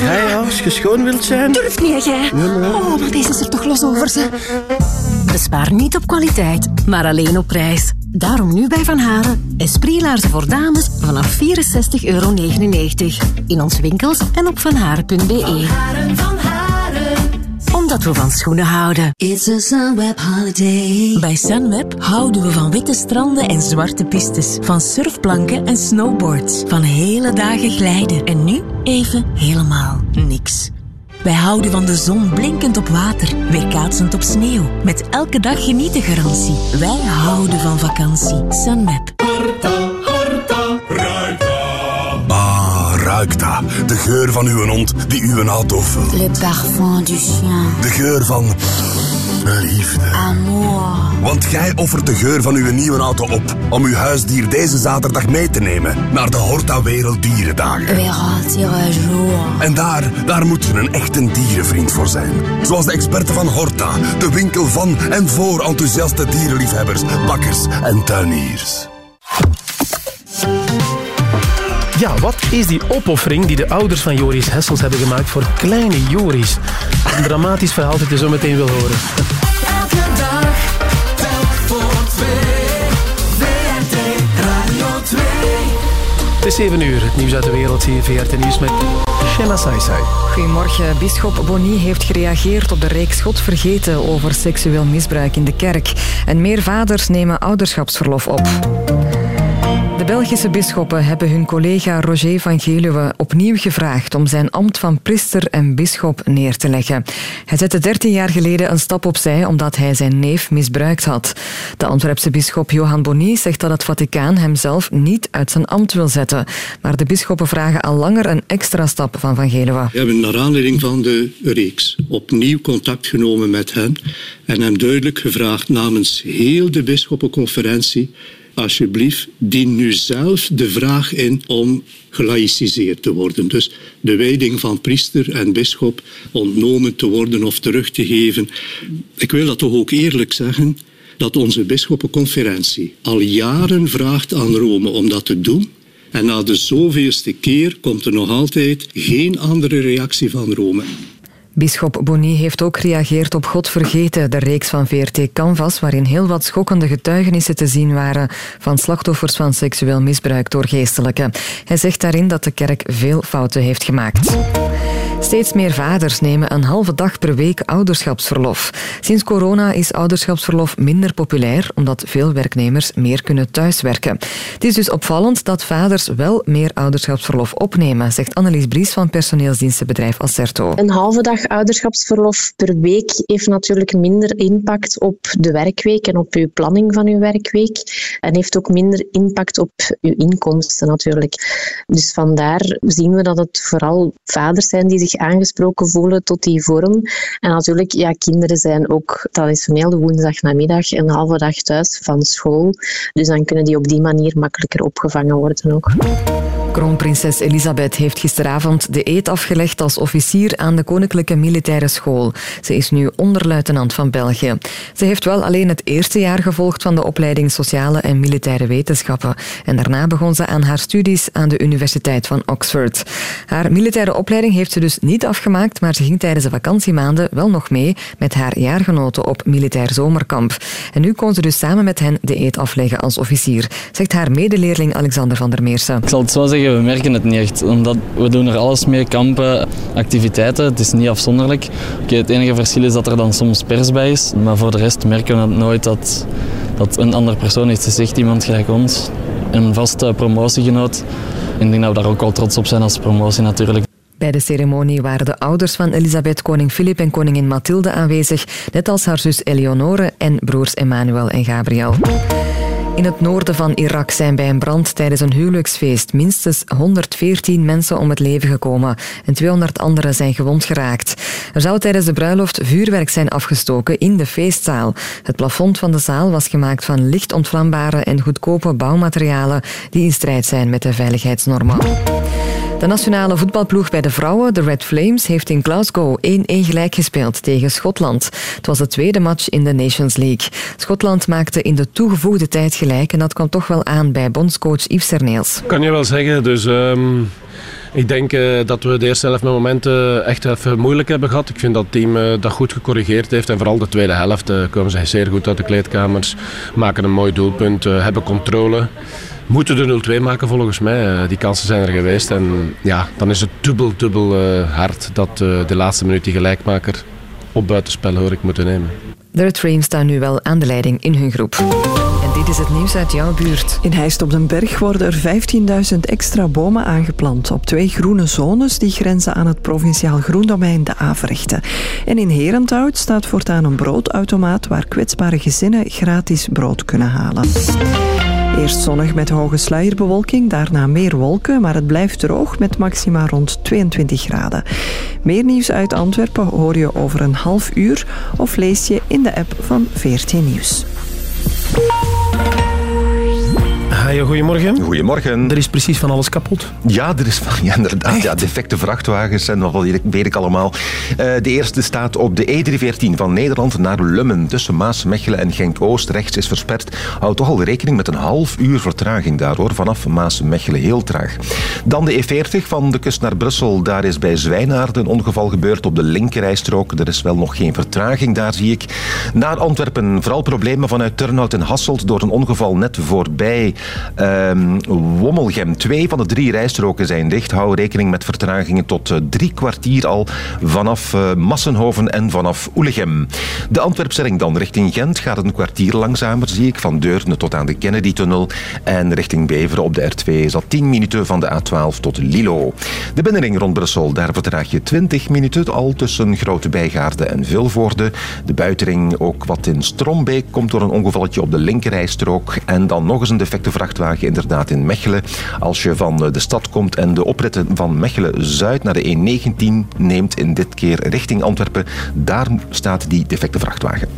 Ja, ja, als je schoon wilt zijn. Durf niet, jij. Oh, maar deze is er toch los over, ze. Bespaar niet op kwaliteit, maar alleen op prijs. Daarom nu bij Van Haren. Esprit-laarzen voor dames vanaf 64,99 euro. In onze winkels en op vanharen.be. Haren, van Haren. Omdat we van schoenen houden. It's a Sunweb holiday. Bij Sunweb houden we van witte stranden en zwarte pistes. Van surfplanken en snowboards. Van hele dagen glijden. En nu even helemaal niks. Wij houden van de zon blinkend op water, weerkaatsend op sneeuw. Met elke dag genieten garantie. Wij houden van vakantie. Sunweb. Dat. De geur van uw hond die uw auto vult. Le parfum du chien. De geur van liefde. Amour. Want jij offert de geur van uw nieuwe auto op om uw huisdier deze zaterdag mee te nemen naar de Horta Wereld Dierendagen. Wereld, jour. En daar, daar moet je een echte dierenvriend voor zijn. Zoals de experten van Horta, de winkel van en voor enthousiaste dierenliefhebbers, bakkers en tuiniers. Ja, wat is die opoffering die de ouders van Joris Hessels hebben gemaakt voor kleine Joris? Een dramatisch verhaal dat je zo meteen wil horen. Elke dag, telk voor twee. VRT Radio 2. Het is 7 uur. Het nieuws uit de wereld zie je VRT Nieuws met Shanna Saisai. Goedemorgen. Bisschop Bonny heeft gereageerd op de reeks God vergeten over seksueel misbruik in de kerk. En meer vaders nemen ouderschapsverlof op. De Belgische bisschoppen hebben hun collega Roger van Geluwe opnieuw gevraagd om zijn ambt van priester en bisschop neer te leggen. Hij zette 13 jaar geleden een stap opzij omdat hij zijn neef misbruikt had. De Antwerpse bisschop Johan Bonny zegt dat het Vaticaan hem zelf niet uit zijn ambt wil zetten. Maar de bisschoppen vragen al langer een extra stap van Van Geluwe. We hebben naar aanleiding van de reeks opnieuw contact genomen met hen en hem duidelijk gevraagd namens heel de bisschoppenconferentie alsjeblieft, dien nu zelf de vraag in om gelaïciseerd te worden. Dus de wijding van priester en bisschop ontnomen te worden of terug te geven. Ik wil dat toch ook eerlijk zeggen, dat onze bisschoppenconferentie al jaren vraagt aan Rome om dat te doen. En na de zoveelste keer komt er nog altijd geen andere reactie van Rome. Bisschop Bonny heeft ook gereageerd op God Vergeten, de reeks van VRT Canvas, waarin heel wat schokkende getuigenissen te zien waren van slachtoffers van seksueel misbruik door geestelijken. Hij zegt daarin dat de kerk veel fouten heeft gemaakt. Steeds meer vaders nemen een halve dag per week ouderschapsverlof. Sinds corona is ouderschapsverlof minder populair, omdat veel werknemers meer kunnen thuiswerken. Het is dus opvallend dat vaders wel meer ouderschapsverlof opnemen, zegt Annelies Bries van personeelsdienstenbedrijf Acerto. Een halve dag ouderschapsverlof per week heeft natuurlijk minder impact op de werkweek en op uw planning van uw werkweek. En heeft ook minder impact op uw inkomsten natuurlijk. Dus vandaar zien we dat het vooral vaders zijn die zich aangesproken voelen tot die vorm. En natuurlijk, ja, kinderen zijn ook traditioneel de woensdagnamiddag een halve dag thuis van school. Dus dan kunnen die op die manier makkelijker opgevangen worden ook. Kroonprinses Elisabeth heeft gisteravond de eed afgelegd als officier aan de Koninklijke Militaire School. Ze is nu onderluitenant van België. Ze heeft wel alleen het eerste jaar gevolgd van de opleiding Sociale en Militaire Wetenschappen. En daarna begon ze aan haar studies aan de Universiteit van Oxford. Haar militaire opleiding heeft ze dus niet afgemaakt, maar ze ging tijdens de vakantiemaanden wel nog mee met haar jaargenoten op militair zomerkamp. En nu kon ze dus samen met hen de eed afleggen als officier, zegt haar medeleerling Alexander van der Meersen. Ik zal het zo zeggen, we merken het niet echt. Omdat we doen er alles mee, kampen, activiteiten. Het is niet afzonderlijk. Oké, het enige verschil is dat er dan soms pers bij is. Maar voor de rest merken we het nooit dat, dat een andere persoon iets zegt. Iemand gelijk ons. Een vaste promotiegenoot. En ik denk dat we daar ook wel trots op zijn als promotie natuurlijk. Bij de ceremonie waren de ouders van Elisabeth, koning Filip en koningin Mathilde aanwezig, net als haar zus Eleonore en broers Emmanuel en Gabriel. In het noorden van Irak zijn bij een brand tijdens een huwelijksfeest minstens 114 mensen om het leven gekomen en 200 anderen zijn gewond geraakt. Er zou tijdens de bruiloft vuurwerk zijn afgestoken in de feestzaal. Het plafond van de zaal was gemaakt van licht ontvlambare en goedkope bouwmaterialen die in strijd zijn met de veiligheidsnormen. De nationale voetbalploeg bij de vrouwen, de Red Flames, heeft in Glasgow 1-1 gelijk gespeeld tegen Schotland. Het was de tweede match in de Nations League. Schotland maakte in de toegevoegde tijd gelijk en dat kwam toch wel aan bij bondscoach Yves Serneels. Kan je wel zeggen. Dus ehm, ik denk eh, dat we de eerste helft met momenten echt even moeilijk hebben gehad. Ik vind dat het team eh, dat goed gecorrigeerd heeft. En vooral de tweede helft eh, komen ze zeer goed uit de kleedkamers. Maken een mooi doelpunt, hebben controle. Moeten de 0-2 maken volgens mij. Eh, die kansen zijn er geweest. En ja, dan is het dubbel, dubbel eh, hard dat eh, de laatste minuut die gelijkmaker op buitenspel hoor ik moeten nemen. De Flames staan nu wel aan de leiding in hun groep. En dit is het nieuws uit jouw buurt. In Heist op den Berg worden er 15.000 extra bomen aangeplant op twee groene zones die grenzen aan het provinciaal groendomein de Averechten. En in Herenthout staat voortaan een broodautomaat waar kwetsbare gezinnen gratis brood kunnen halen. Eerst zonnig met hoge sluierbewolking, daarna meer wolken, maar het blijft droog met maxima rond 22 graden. Meer nieuws uit Antwerpen hoor je over een half uur of lees je in de app van VRT Nieuws. Goedemorgen. Goedemorgen. Er is precies van alles kapot. Ja, er is van, [laughs] ja, inderdaad. Ja, defecte vrachtwagens en wat weet ik allemaal. Eh, de eerste staat op de E314 van Nederland naar Lummen. Tussen Maas, Mechelen en Genk-Oost. Rechts is versperd. Houd toch al rekening met een half uur vertraging daar hoor. Vanaf Maas, Mechelen heel traag. Dan de E40 van de kust naar Brussel. Daar is bij Zwijnaarden een ongeval gebeurd op de linkerrijstrook. Er is wel nog geen vertraging daar, zie ik. Naar Antwerpen vooral problemen vanuit Turnhout en Hasselt door een ongeval net voorbij Ehm, Wommelgem, twee van de drie rijstroken zijn dicht. Hou rekening met vertragingen tot eh, drie kwartier al vanaf uh, Massenhoven en vanaf Oelegem. De Antwerpse dan richting Gent gaat een kwartier langzamer, zie ik, van Deurne tot aan de Kennedy-tunnel. En richting Beveren op de R2 is dat 10 minuten van de A12 tot Lilo. De binnenring rond Brussel, daar vertraag je 20 minuten al tussen Grote Bijgaarden en Vilvoorde. De buitenring ook wat in Strombeek komt door een ongevalletje op de linkerrijstrook. En dan nog eens een defecte vrachtwagen inderdaad in Mechelen. Als je van de stad komt en de opritten van Mechelen-Zuid naar de E19 neemt in dit keer richting Antwerpen, daar staat die defecte vrachtwagen.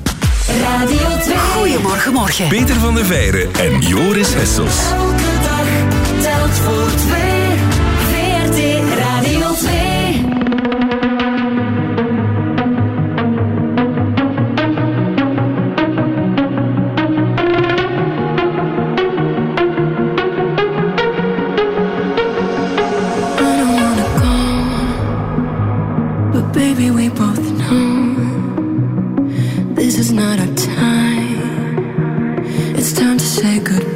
Radio 2. Goedemorgen, morgen. Peter van der Veijren en Joris Hessels. Elke dag telt voor twee. Not our time. It's time to say goodbye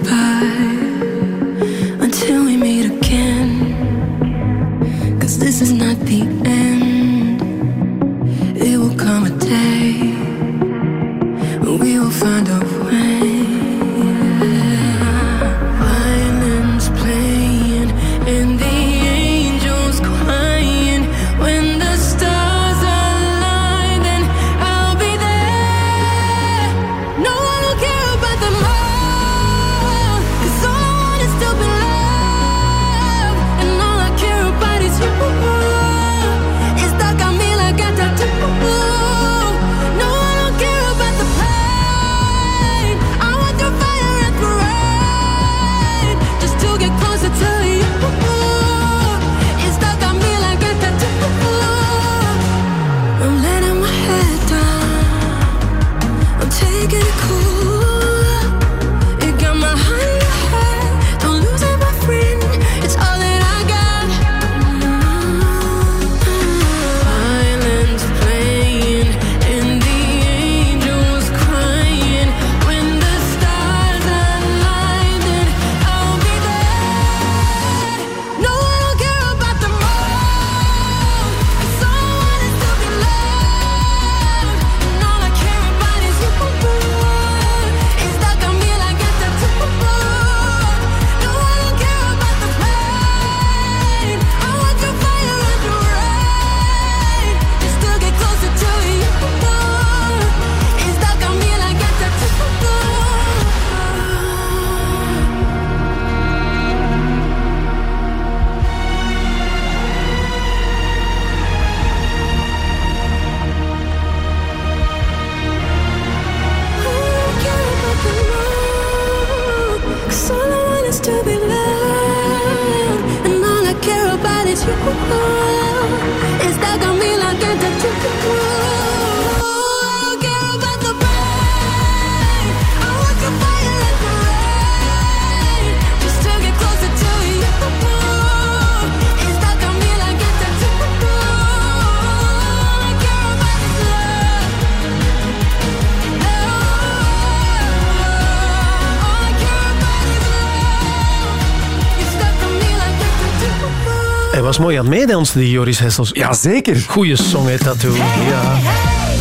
mooi aan het meedansen, die Joris Hessels. Ja, zeker. Goeie song, hè, Tattoo. Ja.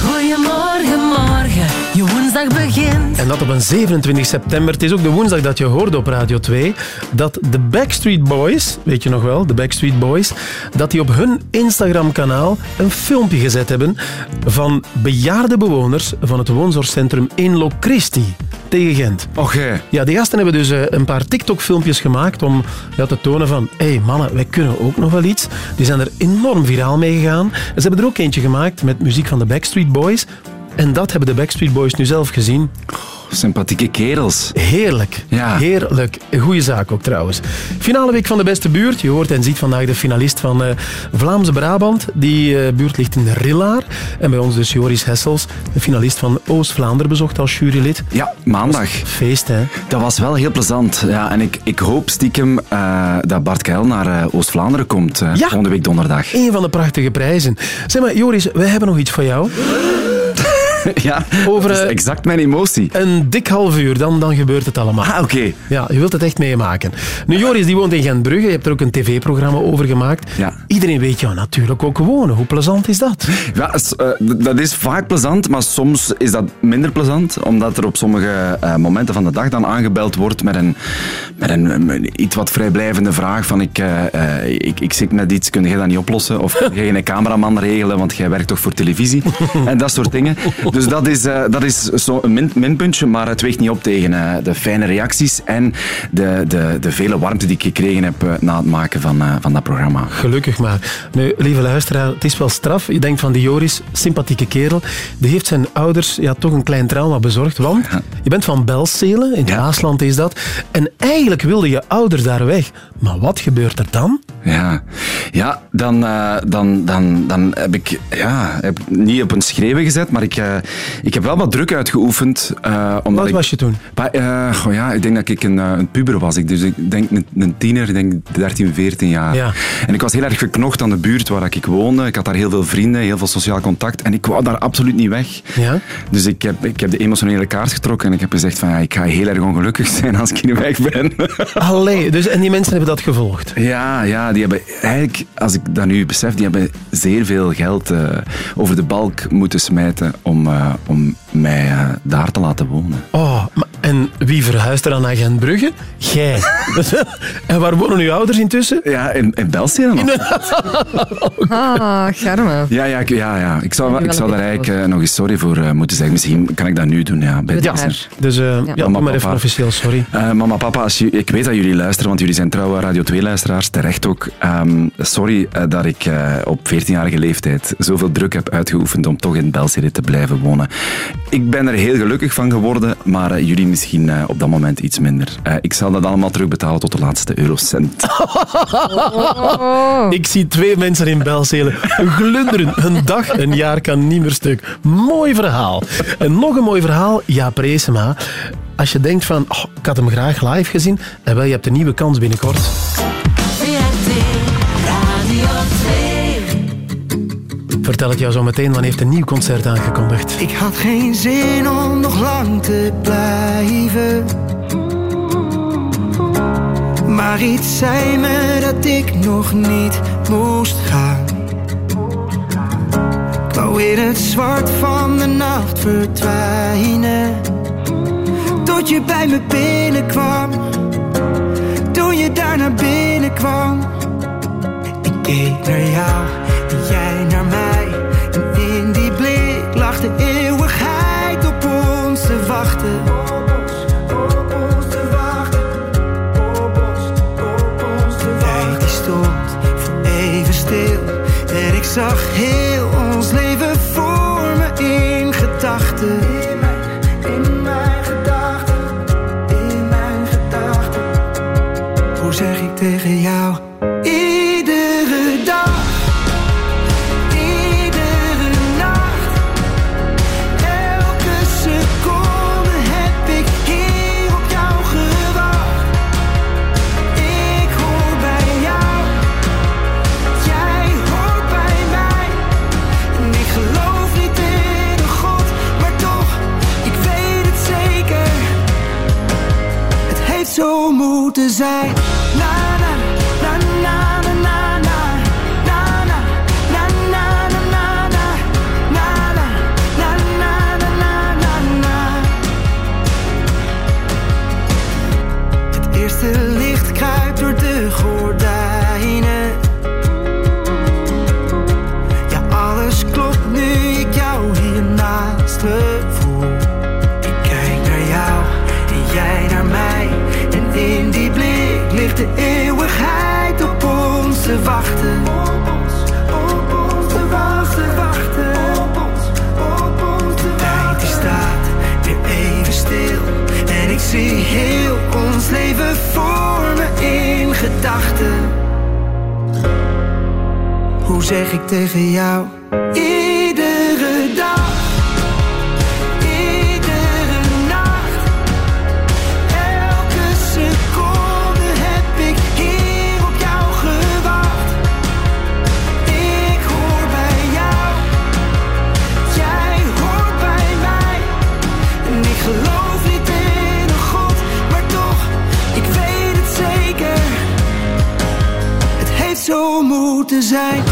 Goedemorgen, morgen, je woensdag begint. En dat op een 27 september. Het is ook de woensdag dat je hoorde op Radio 2 dat de Backstreet Boys, weet je nog wel, de Backstreet Boys, dat die op hun Instagram-kanaal een filmpje gezet hebben van bejaarde bewoners van het woonzorgcentrum in Locristi tegen Gent. Och, Ja, die gasten hebben dus eh, een paar TikTok-filmpjes gemaakt om ja, te tonen van hé hey, mannen, wij kunnen ook nog wel iets. Die zijn er enorm viraal mee gegaan. En ze hebben er ook eentje gemaakt met muziek van de Backstreet Boys. En dat hebben de Backstreet Boys nu zelf gezien. Sympathieke kerels. Heerlijk. Ja. Heerlijk. Een goede zaak ook trouwens. Finale week van de beste buurt. Je hoort en ziet vandaag de finalist van eh, Vlaamse Brabant. Die eh, buurt ligt in Rillaar. En bij ons dus Joris Hessels, de finalist van Oost-Vlaanderen, bezocht als jurylid. Ja, maandag. Feest, hè? Dat was wel heel plezant. Ja, en ik, ik hoop stiekem eh, dat Bart Keil naar Oost-Vlaanderen komt Ja. volgende week donderdag. Een van de prachtige prijzen. Zeg maar, Joris, wij hebben nog iets voor jou. [laughs] ja, Over, dat is eh, exact mijn emotie. Een dik half uur, dan, dan gebeurt het allemaal. Ah, oké. Ja, je wilt het echt meemaken. Nu, Joris die woont in Gentbrugge. Je hebt er ook een tv-programma over gemaakt. Ja. Iedereen weet jou natuurlijk ook wonen. Hoe plezant is dat? Ja, eh, dat is vaak plezant, maar soms is dat minder plezant, omdat er op sommige eh, momenten van de dag dan aangebeld wordt met een, met een, een iets wat vrijblijvende vraag van ik, ik, ik zit met iets, kun jij dat niet oplossen? Of kun jij een cameraman regelen, want jij werkt toch voor televisie? en dat soort dingen. [laughs] Dus dat is, eh, dat is zo een min, minpuntje, maar het weegt niet op tegen eh, de fijne reacties en de, de, de vele warmte die ik gekregen heb eh, na het maken van, van dat programma. Gelukkig maar. Nu, lieve luisteraar, het is wel straf. Je denkt van die Joris, sympathieke kerel, die heeft zijn ouders ja, toch een klein trauma bezorgd. Want je bent van Belstelen, in het Maasland is dat. En eigenlijk wilden je ouders daar weg. Maar wat gebeurt er dan? Ja, ja dan, dan, dan, dan heb ik ja, heb niet op een schreeuwen gezet, maar ik, ik heb wel wat druk uitgeoefend. eh omdat Wat ik, was je toen? Pa- eh, goh, ja, ik denk dat ik een, eh, een puber was. Ik, dus ik denk een, een tiener, ik denk 13, 14 jaar. Ja. En ik was heel erg geknocht aan de buurt waar ik woonde. Ik had daar heel veel vrienden, heel veel sociaal contact. En ik wou daar absoluut niet weg. Ja? Dus ik heb, ik heb de emotionele kaart getrokken en ik heb gezegd van ja, ik ga heel erg ongelukkig [laughs] zijn als ik hier weg ben. [laughs] Allee, dus, en die mensen hebben dat gevolgd. Ja, ja, die hebben eigenlijk, als ik dat nu besef, die hebben zeer veel geld eh, over de balk moeten smijten om, eh, om mij eh, daar te laten wonen. Oh, maar- en wie verhuist er dan naar Gentbrugge? Jij. [laughs] en waar wonen uw ouders intussen? Ja, in, in Belstenen nog. [laughs] Ah, garme. Ja, ja, ik, ja, ja. ik zou, Ja, ik zou daar eigenlijk eh, nog eens sorry voor eh, moeten zeggen. Misschien kan ik dat nu doen, ja, bij maar. Dus eh, ja, Ja. Mama, maar even officieel, sorry. Eh, mama, papa, als je, ik weet dat jullie luisteren, want jullie zijn trouwe Radio 2-luisteraars, terecht ook. Ehm, sorry dat ik eh, op 14-jarige leeftijd zoveel druk heb uitgeoefend om toch in Belzere te blijven wonen. Ik ben er heel gelukkig van geworden, maar eh, jullie misschien eh, op dat moment iets minder. Eh, ik zal dat allemaal terugbetalen tot de laatste eurocent. [laughs] Ik zie twee mensen in Belzelen glunderen. Een dag, een jaar kan niet meer stuk. Mooi verhaal. En nog een mooi verhaal, Jaap Reesema. Als je denkt van, oh, ik had hem graag live gezien, en wel, je hebt een nieuwe kans binnenkort. Vertel ik jou zo meteen, dan heeft een nieuw concert aangekondigd. Ik had geen zin om nog lang te blijven. Maar iets zei me dat ik nog niet moest gaan. Ik wou in het zwart van de nacht verdwijnen. Tot je bij me binnenkwam. Toen je daar naar binnen kwam. Ik keek naar jou en jij naar mij. Zag heel ons leven voor me in gedachten. In mijn, in mijn gedachten, in mijn gedachten. Hoe zeg ik tegen jou? Moeten zijn. hoe zeg ik tegen jou? Iedere dag, iedere nacht, elke seconde heb ik hier op jou gewacht. Ik hoor bij jou, jij hoort bij mij. En ik geloof niet in een God, maar toch, ik weet het zeker. Het heeft zo moeten zijn.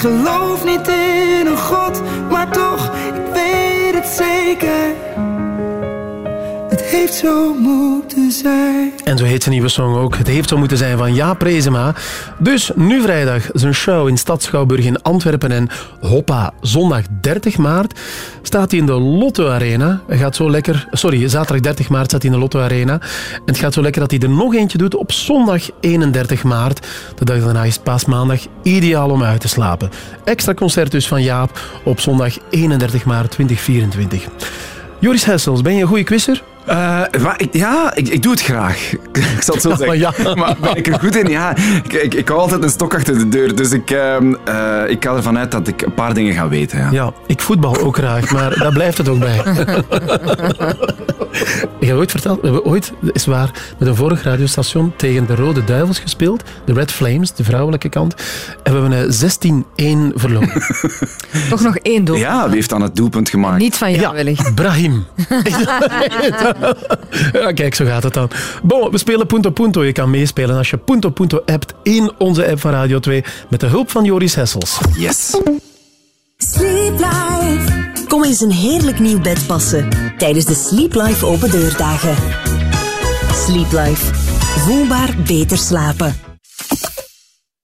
Geloof heeft zo moeten zijn. En zo heet zijn nieuwe song ook. Het heeft zo moeten zijn van Jaap Rezema. Dus nu vrijdag zijn show in Stad Schouwburg in Antwerpen en hoppa, zondag 30 maart staat hij in de Lotto Arena. Hij gaat zo lekker... Sorry, zaterdag 30 maart staat hij in de Lotto Arena. En het gaat zo lekker dat hij er nog eentje doet op zondag 31 maart. De dag daarna is paasmaandag ideaal om uit te slapen. Extra concert dus van Jaap op zondag 31 maart 2024. Joris Hessels, ben je een goede quizzer? Eh, ik- ja, ik, ik doe het graag. [laughs] ik zal het zo zeggen. maar ja. [laughs] Maar ben ik er goed in? Ja. Ik, ik, ik hou altijd een stok achter de deur. Dus ik, ehm, eh, ik ga ervan uit dat ik een paar dingen ga weten. Ja. Ja, ik voetbal ook graag, maar daar blijft het ook bij. [laughs] ik heb ooit verteld, we hebben ooit, is waar, met een vorig radiostation tegen de Rode Duivels gespeeld. De Red Flames, de vrouwelijke kant. En we hebben eh, 16-1 verloren. Toch nog één doel. Ja, wie heeft dan het doelpunt gemaakt? Niet van jou Ja, wellicht. Brahim. Ja, kijk, zo gaat het dan. Bon, we spelen Punto Punto. Je kan meespelen als je Punto Punto appt in onze app van Radio 2 met de hulp van Joris Hessels. Yes. Sleep Life. Kom eens een heerlijk nieuw bed passen tijdens de Sleep Life open deurdagen. Sleep Life. Voelbaar beter slapen.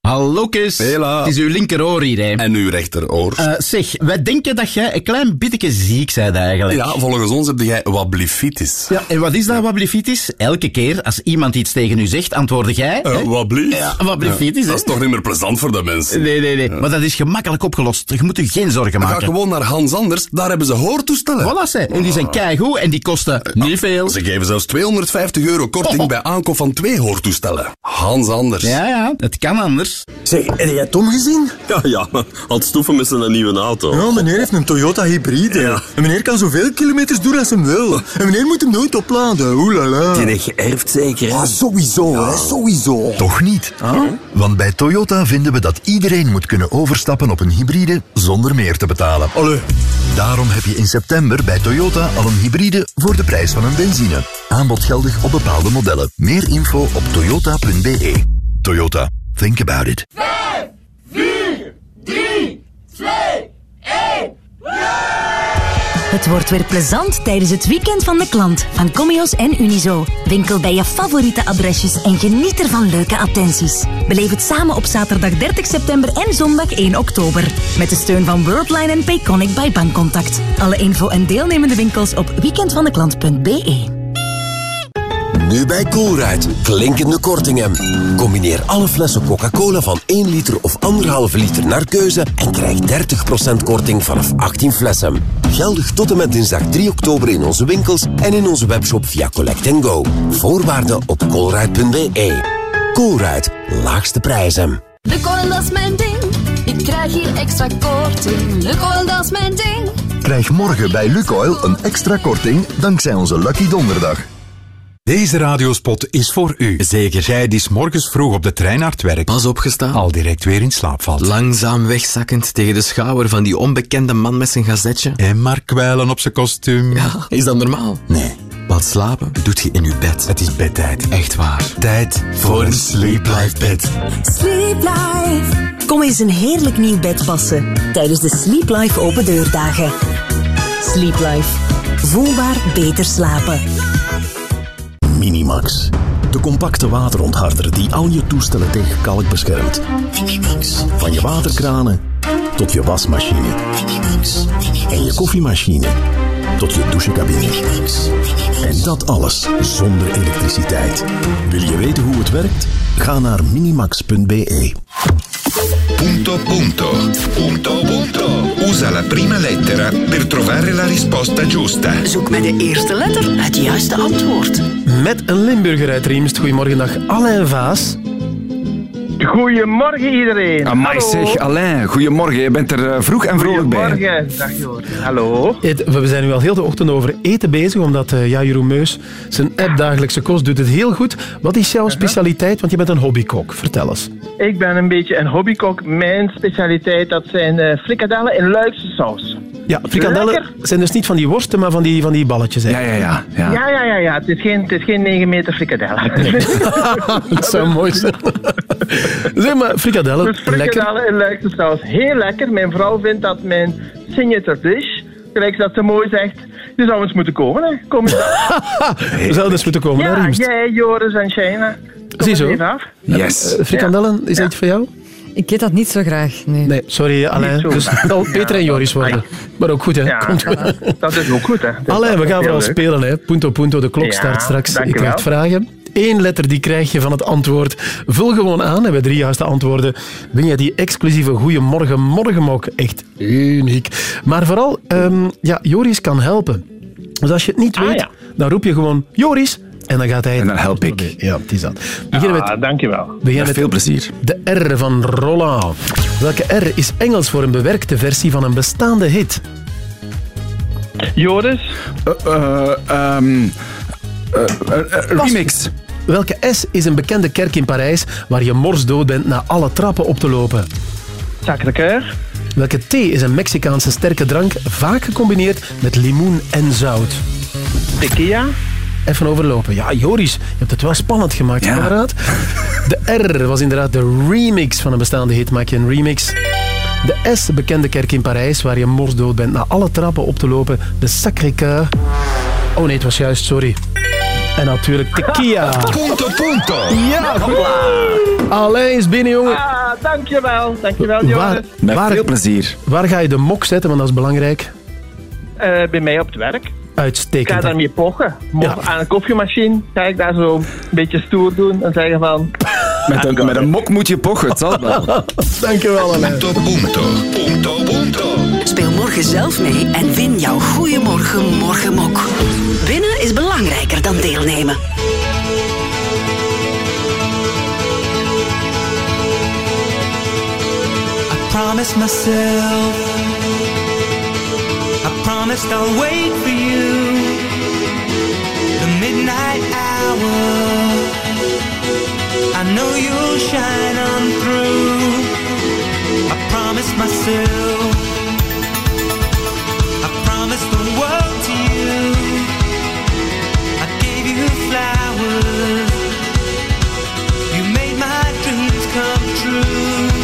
Hallo Kees. Het is uw linkeroor hier, hè. En uw rechteroor. Eh, zeg, wij denken dat jij een klein beetje ziek bent eigenlijk. Ja, volgens ons heb jij wablifitis. Ja, en wat is dat wablifitis? Elke keer als iemand iets tegen u zegt, antwoordde jij... Uh, wablief? Ja, wablifitis? Dat is toch niet meer plezant voor de mensen? Nee, nee, nee. Maar dat is gemakkelijk opgelost. Je moet u geen zorgen Ga maken. gewoon naar Hans Anders, daar hebben ze hoortoestellen. Voilà, ze. En die zijn keigoed en die kosten niet veel. Ze geven zelfs 250 euro korting Oh. bij aankoop van twee hoortoestellen. Hans Anders. Ja, ja, het kan anders. Zeg, heb jij Tom gezien? Ja, ja, aan het stoeven met zijn nieuwe auto. Ja, meneer heeft een Toyota hybride. En meneer kan zoveel kilometers doen als hem wil. En meneer moet hem nooit opladen. Oelala. Die heeft geërfd zeker, hè? Ah, sowieso, hè, sowieso. Toch niet. Want bij Toyota vinden we dat iedereen moet kunnen overstappen op een hybride zonder meer te betalen. Allee. Daarom heb je in september bij Toyota al een hybride voor de prijs van een benzine. Aanbod geldig op bepaalde modellen. Meer info op toyota.be. Toyota. Think about it. 4, 3, 2, 1. Het wordt weer plezant tijdens het weekend van de klant van Comios en Unizo. Winkel bij je favoriete adresjes en geniet ervan leuke attenties. Beleef het samen op zaterdag 30 september en zondag 1 oktober. Met de steun van Worldline en Payconic bij Bankcontact. Alle info en deelnemende winkels op weekendvandeklant.be. Nu bij Colruyt. Klinkende kortingen. Combineer alle flessen Coca-Cola van 1 liter of 1,5 liter naar keuze en krijg 30% korting vanaf 18 flessen. Geldig tot en met dinsdag 3 oktober in onze winkels en in onze webshop via Collect Go. Voorwaarden op colruyt.be. Colruyt. Laagste prijzen. Lukoil, dat is mijn ding. Ik krijg hier extra korting. Lukoil, dat is mijn ding. Krijg morgen bij Lukoil een extra korting dankzij onze Lucky Donderdag. Deze radiospot is voor u. Zeker jij die 's morgens vroeg op de trein naar het werk Pas opgestaan. al direct weer in slaap valt. Langzaam wegzakkend tegen de schouder van die onbekende man met zijn gazetje. En maar kwijlen op zijn kostuum. Ja, is dat normaal? Nee. Want slapen doet je in je bed. Het is bedtijd. Echt waar. Tijd voor een Sleep Life bed. Sleep Life. Kom eens een heerlijk nieuw bed passen tijdens de Sleep Life open deurdagen. Sleep Life. Voelbaar beter slapen. Minimax. De compacte waterontharder die al je toestellen tegen kalk beschermt. Van je waterkranen tot je wasmachine. En je koffiemachine tot je douchecabine. En dat alles zonder elektriciteit. Wil je weten hoe het werkt? Ga naar minimax.be. Punto punto. Punto punto. Usa la prima lettera per trovare la risposta giusta. Zoek met de eerste letter het juiste antwoord. Met een Limburger uit Riemst. Goedemorgen, dag Alain Vaas. Goedemorgen iedereen. Amai Hallo. zeg, Alain, goedemorgen. Je bent er eh, vroeg en vrolijk bij. Goedemorgen. Dag Joris. Hallo. We zijn nu al heel de ochtend over eten bezig, omdat eh, ja, Jeroen Meus, zijn app Dagelijkse Kost, doet het heel goed. Wat is jouw specialiteit? Want je bent een hobbykok. Vertel eens. Ik ben een beetje een hobbykok. Mijn specialiteit dat zijn eh, frikadellen in Luikse saus. Ja, frikandellen Lekker. zijn dus niet van die worsten, maar van die, van die balletjes. Ja, ja, ja. Ja, ja, ja. ja. Het, is geen, het is geen 9 meter frikadellen. [laughs] dat zou mooi zijn. [laughs] zeg maar, frikadellen, Dus lekker. frikadellen in Luikse saus. Heel lekker. Mijn vrouw vindt dat mijn signature dish, gelijk dat ze mooi zegt, je zou eens moeten komen. Hè. Kom eens. [laughs] We zouden dus moeten komen naar Ja, Riemst. jij, Joris en Shana. Ziezo. eens. Yes. Eh, frikandellen, is dat iets voor jou? Ik eet dat niet zo graag, nee. Nee, sorry Alain. Dus het zal Peter en Joris worden. Maar ook goed, hè? Ja, Komt goed. dat is ook goed, hè. Is Alain, we gaan vooral spelen. Hè. Punto, punto, de klok Ja, start straks. Ik dankjewel. krijg vragen. Eén letter die krijg je van het antwoord. Vul gewoon aan. Hebben we drie juiste antwoorden. Win je die exclusieve Goeiemorgen Morgenmok. Echt uniek. Maar vooral, ehm, ja, Joris kan helpen. Dus als je het niet Ah, weet, ja. dan roep je gewoon Joris. En dan gaat hij... En dan help ik. Ja, het is dat. We beginnen met Ah, dankjewel. Begin met veel plezier. de R van Roland. Welke R is Engels voor een bewerkte versie van een bestaande hit? Joris? Eh, ehm, eh, eh, eh, remix. Welke S is een bekende kerk in Parijs waar je morsdood bent na alle trappen op te lopen? Sacré-Cœur. Welke T is een Mexicaanse sterke drank, vaak gecombineerd met limoen en zout? Tequila. Even overlopen. Ja, Joris, je hebt het wel spannend gemaakt, Ja. kameraad. De R was inderdaad de remix van een bestaande hit. Maak je een remix. De S, bekende kerk in Parijs, waar je morsdood bent na alle trappen op te lopen. De Sacré-Cœur. Oh nee, het was juist, sorry. En natuurlijk tequila. [laughs] Punto punto. Ja. Alain is binnen, jongen. Ah, dankjewel. Dankjewel. Waar, Met waar, veel plezier. waar ga je de mok zetten, want dat is belangrijk? Eh, bij mij op het werk. Ik ga Uitstekend. daarmee pochen. Ja. Aan een koffiemachine ga ik daar zo een beetje stoer doen en zeggen van... [laughs] Met een, met een mok moet je pochen, het zal wel. [laughs] Dankjewel, Alain. Punto punto. Punto punto. Speel morgen zelf mee en win jouw Goeiemorgen Morgenmok. Is belangrijker dan deelnemen. I promised myself, I promised I'll wait for you. The midnight hour, I know you'll shine on through. I promised myself, I promised the world flowers, you made my dreams come true.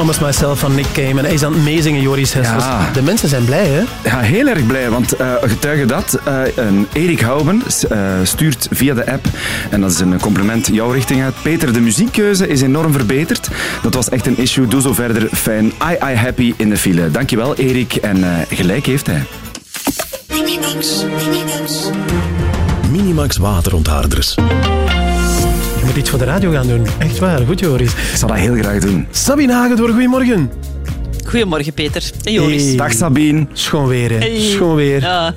Promise Myself van Nick Cave. En hij is aan het meezingen, Joris Hessels. Ja. De mensen zijn blij, hè? Ja, heel erg blij, want eh, getuige dat. eh, een Erik Houben eh, stuurt via de app, en dat is een compliment jouw richting uit. Peter, de muziekkeuze is enorm verbeterd. Dat was echt een issue. Doe zo verder. Fijn. I, I happy in de file. Dankjewel, Erik. En eh, gelijk heeft hij. Minimax. Minimax. Minimax waterontharders. Moet iets voor de radio gaan doen. Echt waar. Goed, Joris. Ik zal dat heel graag doen. Sabine Hagendoor, goedemorgen. Goedemorgen, Peter. En Joris. Hey. Dag Sabine. Schoon weer, hè. Hey. Schoon weer. Ja,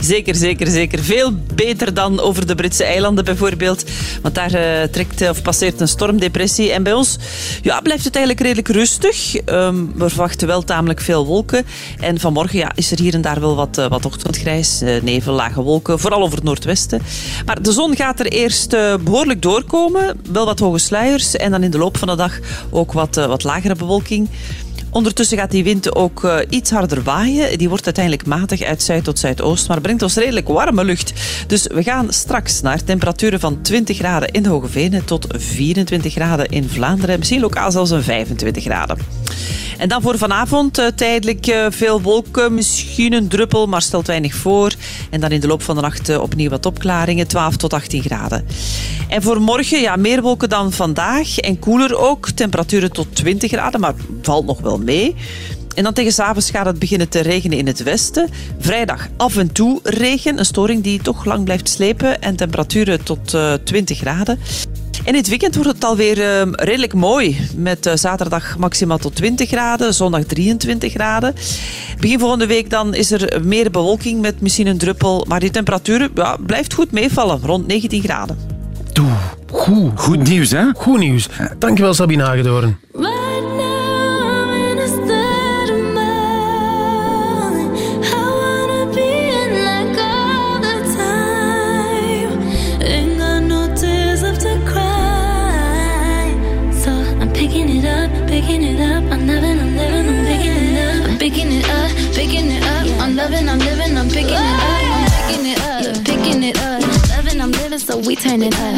zeker, zeker, zeker. Veel beter dan over de Britse eilanden bijvoorbeeld. Want daar eh, trekt eh, of passeert een stormdepressie. En bij ons ja, blijft het eigenlijk redelijk rustig. Ehm, we verwachten wel tamelijk veel wolken. En vanmorgen ja, is er hier en daar wel wat, eh, wat ochtendgrijs, eh, nevel, lage wolken. Vooral over het noordwesten. Maar de zon gaat er eerst eh, behoorlijk doorkomen. Wel wat hoge sluiers. En dan in de loop van de dag ook wat, wat lagere bewolking. Ondertussen gaat die wind ook eh, iets harder waaien. Die wordt uiteindelijk matig uit zuid tot zuidoost, maar brengt ons redelijk warme lucht. Dus we gaan straks naar temperaturen van 20 graden in Hoge Venen tot 24 graden in Vlaanderen. Misschien lokaal zelfs een 25 graden. En dan voor vanavond eh, tijdelijk eh, veel wolken, misschien een druppel, maar stelt weinig voor. En dan in de loop van de nacht opnieuw wat opklaringen, 12 tot 18 graden. En voor morgen ja, meer wolken dan vandaag en koeler ook. Temperaturen tot 20 graden, maar valt nog wel mee. En dan tegen 's avonds gaat het beginnen te regenen in het westen. Vrijdag af en toe regen, een storing die toch lang blijft slepen. En temperaturen tot eh, 20 graden. En in het weekend wordt het alweer eh, redelijk mooi. Met eh, zaterdag maximaal tot 20 graden, zondag 23 graden. Begin volgende week dan is er meer bewolking met misschien een druppel. Maar die temperatuur ja, blijft goed meevallen, rond 19 graden. Goed. Goed nieuws, hè? Goed nieuws. Dankjewel, Sabine Hagendoorn. We turn it up.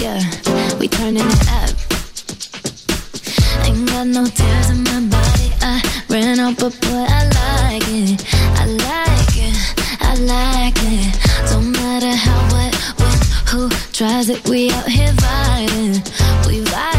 Yeah, we turning it up. Ain't got no tears in my body. I ran out, but boy, I like it. I like it. I like it. Don't matter how, what, when, who tries it. We out here vibing. We vibing.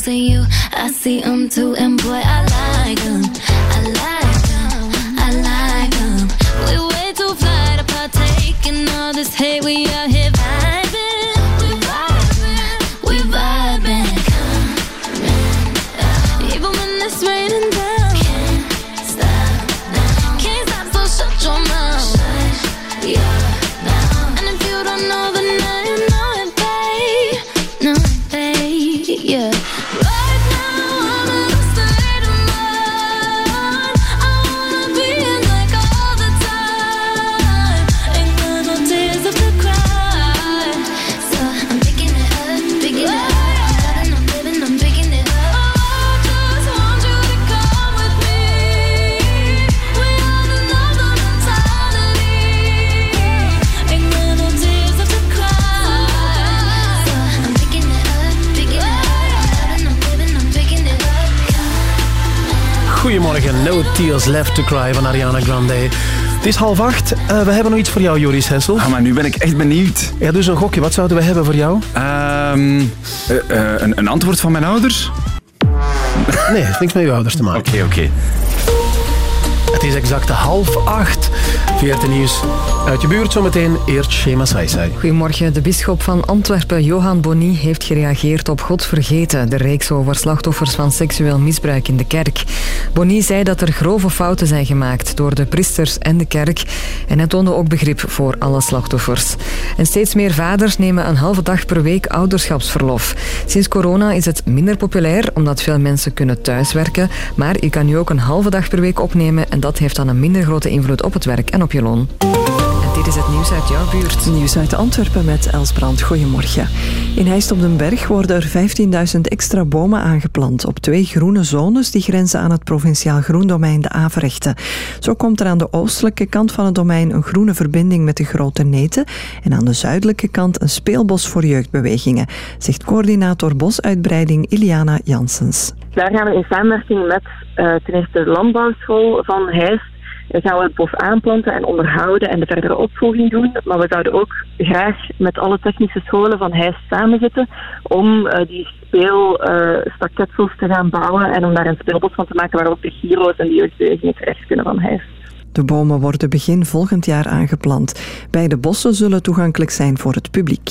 Colors in you. I see them too, and boy, I like them. I like Tears Left to Cry van Ariana Grande. Het is half acht. Eh, we hebben nog iets voor jou, Joris Hessel. Ah, maar nu ben ik echt benieuwd. Ja, dus een gokje. Wat zouden we hebben voor jou? Eh, een, een antwoord van mijn ouders? Nee, het heeft niks met je ouders te maken. Oké, oké. Het is exact half acht. VRT Nieuws uit je buurt zometeen. Eerst Shema Saisai. Goedemorgen. De bisschop van Antwerpen, Johan Bonny, heeft gereageerd op God Vergeten, de reeks over slachtoffers van seksueel misbruik in de kerk. Bonny zei dat er grove fouten zijn gemaakt door de priesters en de kerk en hij toonde ook begrip voor alle slachtoffers. En steeds meer vaders nemen een halve dag per week ouderschapsverlof. Sinds corona is het minder populair, omdat veel mensen kunnen thuiswerken, maar je kan nu ook een halve dag per week opnemen en dat heeft dan een minder grote invloed op het werk en op je loon. Dit is het nieuws uit jouw buurt. Nieuws uit Antwerpen met Els Brand. Goedemorgen. In Heist op den Berg worden er 15.000 extra bomen aangeplant op twee groene zones die grenzen aan het provinciaal groendomein de Averechten. Zo komt er aan de oostelijke kant van het domein een groene verbinding met de Grote Neten en aan de zuidelijke kant een speelbos voor jeugdbewegingen, zegt coördinator bosuitbreiding Iliana Janssens. Daar gaan we in samenwerking met eh, ten eerste de landbouwschool van Heist eh, gaan we het bos aanplanten en onderhouden en de verdere opvolging doen. Maar we zouden ook graag met alle technische scholen van Heist samenzitten om eh, die speelstaketsels te gaan bouwen en om daar een speelbos van te maken waar ook de Giro's en de jeugdbewegingen terecht kunnen van Heist. De bomen worden begin volgend jaar aangeplant. Beide bossen zullen toegankelijk zijn voor het publiek.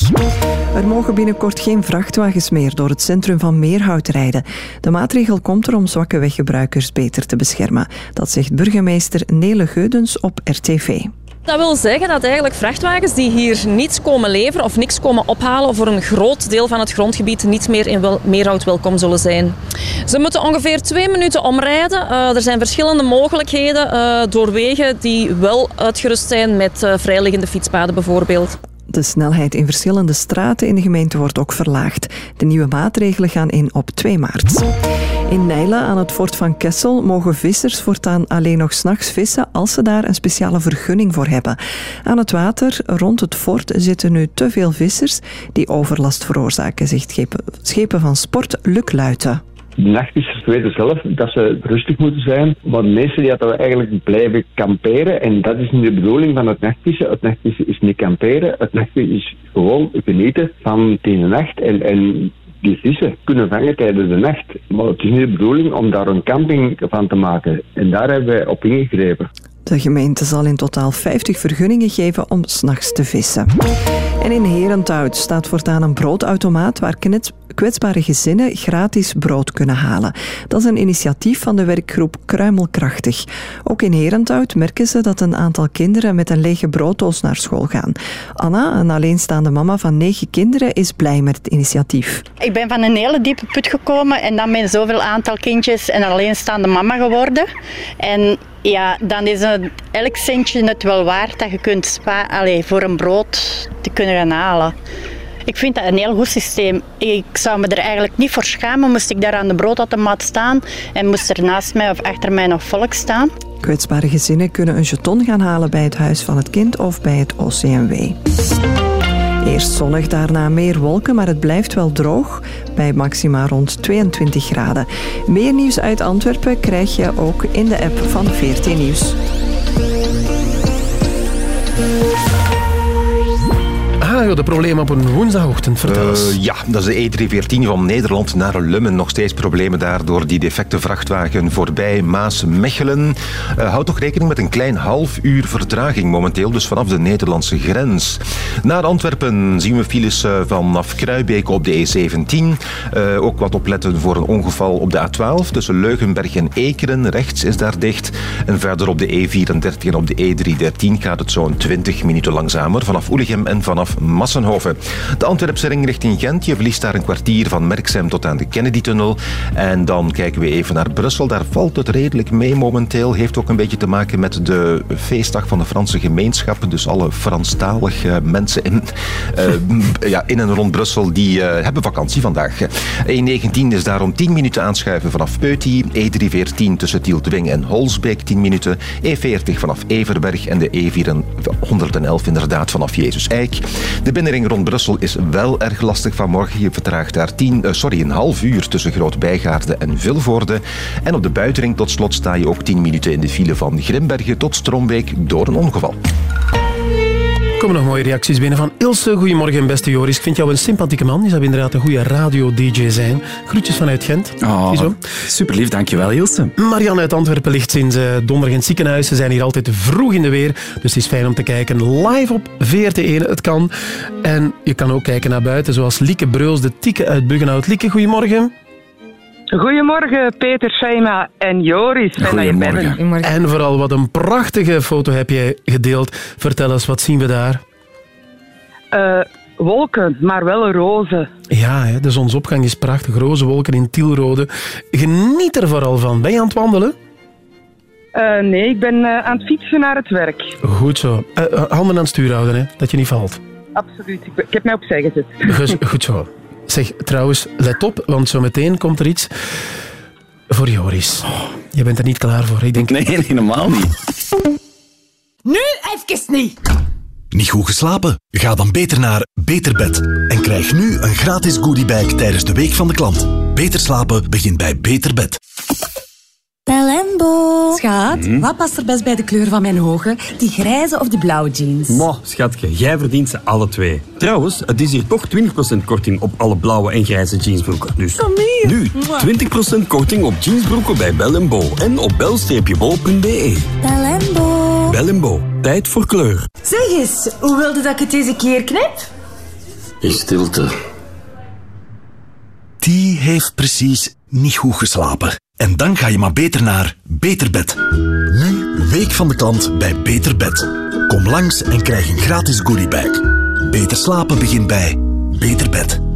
Er mogen binnenkort geen vrachtwagens meer door het centrum van Meerhout rijden. De maatregel komt er om zwakke weggebruikers beter te beschermen. Dat zegt burgemeester Nele Geudens op RTV. Dat wil zeggen dat eigenlijk vrachtwagens die hier niets komen leveren of niks komen ophalen voor een groot deel van het grondgebied niet meer in wel, Meerhout welkom zullen zijn. Ze moeten ongeveer twee minuten omrijden. Eh, er zijn verschillende mogelijkheden eh, door wegen die wel uitgerust zijn met uh, vrijliggende fietspaden bijvoorbeeld. De snelheid in verschillende straten in de gemeente wordt ook verlaagd. De nieuwe maatregelen gaan in op 2 maart. In Nijlen aan het fort van Kessel mogen vissers voortaan alleen nog s'nachts vissen als ze daar een speciale vergunning voor hebben. Aan het water rond het fort zitten nu te veel vissers die overlast veroorzaken, zegt schepen, van sport Luc Luiten. De nachtvissers weten zelf dat ze rustig moeten zijn, maar de meesten die eigenlijk blijven kamperen en dat is niet de bedoeling van het nachtvissen. Het nachtvissen is niet kamperen, het nachtvissen is gewoon genieten van de nacht en die vissen kunnen vangen tijdens de nacht. Maar het is niet de bedoeling om daar een camping van te maken. En daar hebben wij op ingegrepen. De gemeente zal in totaal 50 vergunningen geven om s'nachts te vissen. En in Herenthout staat voortaan een broodautomaat waar kwetsbare gezinnen gratis brood kunnen halen. Dat is een initiatief van de werkgroep Kruimelkrachtig. Ook in Herenthout merken ze dat een aantal kinderen met een lege brooddoos naar school gaan. Anna, een alleenstaande mama van negen kinderen, is blij met het initiatief. Ik ben van een hele diepe put gekomen en dan met zoveel aantal kindjes en alleenstaande mama geworden. En ja, dan is een, elk centje het wel waard dat je kunt spa allee, voor een brood te kunnen gaan halen. Ik vind dat een heel goed systeem. Ik zou me er eigenlijk niet voor schamen moest ik daar aan de broodautomaat staan en moest er naast mij of achter mij nog volk staan. Kwetsbare gezinnen kunnen een jeton gaan halen bij het Huis van het Kind of bij het OCMW. Eerst zonnig, daarna meer wolken, maar het blijft wel droog bij maxima rond 22 graden. Meer nieuws uit Antwerpen krijg je ook in de app van 14 Nieuws. De problemen op een woensdagochtend, vertel eens. Eh, ja, dat is de E314 van Nederland naar Lummen. Nog steeds problemen daar door die defecte vrachtwagen voorbij Maas-Mechelen. Uh, houd toch rekening met een klein half uur vertraging momenteel, dus vanaf de Nederlandse grens. Naar Antwerpen zien we files uh, vanaf Kruibeke op de E17. Uh, ook wat opletten voor een ongeval op de A12 tussen Leugenberg en Ekeren. Rechts is daar dicht. En verder op de E34 en op de E313 gaat het zo'n 20 minuten langzamer vanaf Oelegem en vanaf Massenhoven. De Antwerpse ring richting Gent. Je verliest daar een kwartier van Merksem tot aan de Kennedy-tunnel. En dan kijken we even naar Brussel. Daar valt het redelijk mee momenteel. Heeft ook een beetje te maken met de feestdag van de Franse gemeenschap. Dus alle Franstalige mensen in, uh, [laughs] ja, in en rond Brussel die uh, hebben vakantie vandaag. E19 is daarom 10 minuten aanschuiven vanaf Peuty. E314 tussen Tieltwing en Holsbeek 10 minuten. E40 vanaf Everberg en de E411 inderdaad vanaf Jezus Eik. De binnenring rond Brussel is wel erg lastig vanmorgen. Je vertraagt daar tien, uh, sorry, een half uur tussen Groot-Bijgaarde en Vilvoorde. En op de buitenring tot slot sta je ook 10 minuten in de file van Grimbergen tot Strombeek door een ongeval. Er komen nog mooie reacties binnen van Ilse. Goedemorgen, beste Joris. Ik vind jou een sympathieke man. Je zou inderdaad een goede radio-dj zijn. Groetjes vanuit Gent. Oh, super lief, dankjewel Ilse. Marianne uit Antwerpen ligt sinds eh, donderdag in het ziekenhuis. Ze zijn hier altijd vroeg in de weer. Dus het is fijn om te kijken live op VRT1. Het kan. En je kan ook kijken naar buiten, zoals Lieke Breuls, de tieke uit Buggenhout. Lieke, goedemorgen. Goedemorgen, Peter, Shaima en Joris. Fijn dat je bent. En vooral, wat een prachtige foto heb jij gedeeld. Vertel eens, wat zien we daar? Eh, wolken, maar wel roze. Ja, hè, de zonsopgang is prachtig. Roze wolken in tielrode. Geniet er vooral van. Ben je aan het wandelen? Eh, nee, ik ben eh, aan het fietsen naar het werk. Goed zo. Handen aan het stuur houden, hè, dat je niet valt. Absoluut. Ik, ben- ik heb mij opzij gezet. Goed, [laughs] goed zo. Zeg, trouwens, let op, want zo meteen komt er iets voor Joris. Je bent er niet klaar voor, ik denk... Nee, helemaal niet. Nu even niet. Niet goed geslapen? Ga dan beter naar Beterbed en krijg nu een gratis goodiebag tijdens de Week van de Klant. Beter slapen begint bij Beterbed. Belembo. Schat, wat past er best bij de kleur van mijn ogen? Die grijze of die blauwe jeans? Mo, schatje, jij verdient ze alle twee. Trouwens, het is hier toch 20% korting op alle blauwe en grijze jeansbroeken. Dus nu 20% korting op jeansbroeken bij Bel Bo en op bel-bo.be. Belembo. Bel Bo, tijd voor kleur. Zeg eens, hoe wilde dat ik het deze keer knip? In stilte. Die heeft precies niet goed geslapen. En dan ga je maar beter naar Beterbed. Nu Week van de Klant bij Beterbed. Kom langs en krijg een gratis goodiebag. Beter slapen begint bij Beterbed.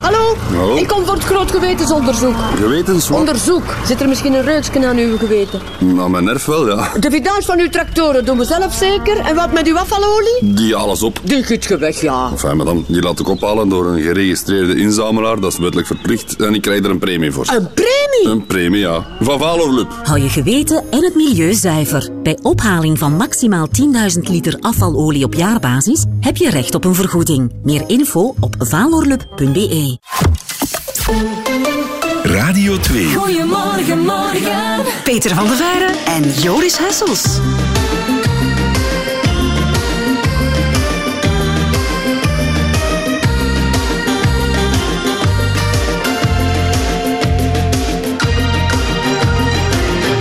Hallo? Hallo? Ik kom voor het groot gewetensonderzoek. Gewetens Onderzoek. Zit er misschien een reukje aan uw geweten? Nou, mijn nerf wel, ja. De vidange van uw tractoren doen we zelf zeker. En wat met uw afvalolie? Die alles op. Die giet je weg, ja. Enfin, madame, die laat ik ophalen door een geregistreerde inzamelaar. Dat is wettelijk verplicht. En ik krijg er een premie voor. Een premie? Een premie, ja. Van Valorlup. Hou je geweten en het milieu zuiver. Bij ophaling van maximaal 10.000 liter afvalolie op jaarbasis heb je recht op een vergoeding. Meer info op valorlup.be. Radio 2. Goedemorgen, morgen. Peter van der Veijren en Joris Hessels.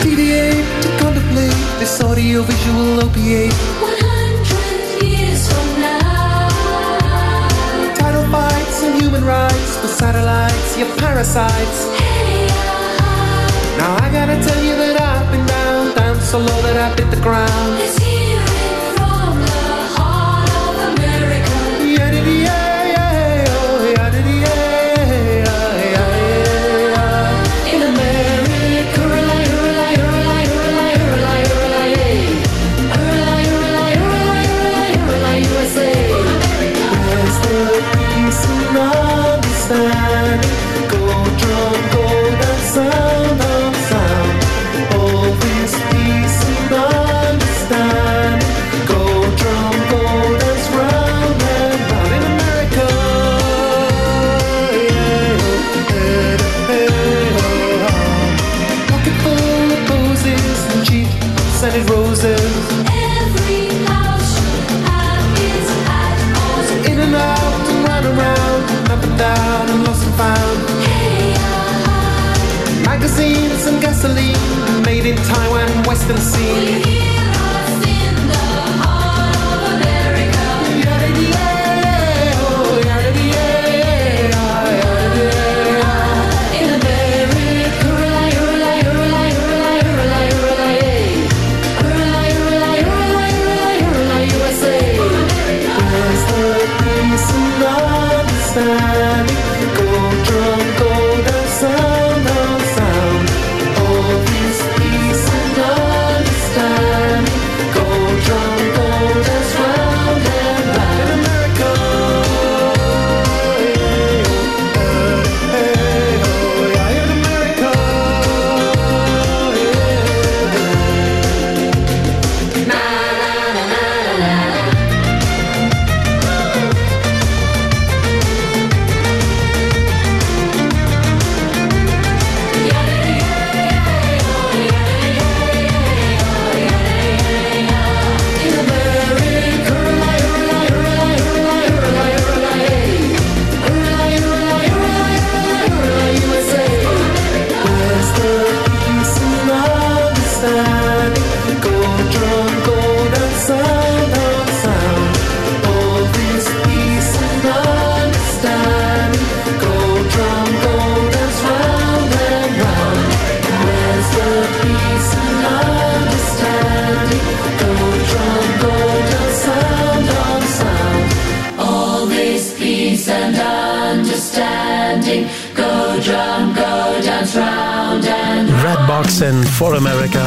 deviate to contemplate this audiovisual opiate. Human rights with satellites, your parasites. Now I gotta tell you that I've been down, down so low that I bit the ground. consistency. En For America.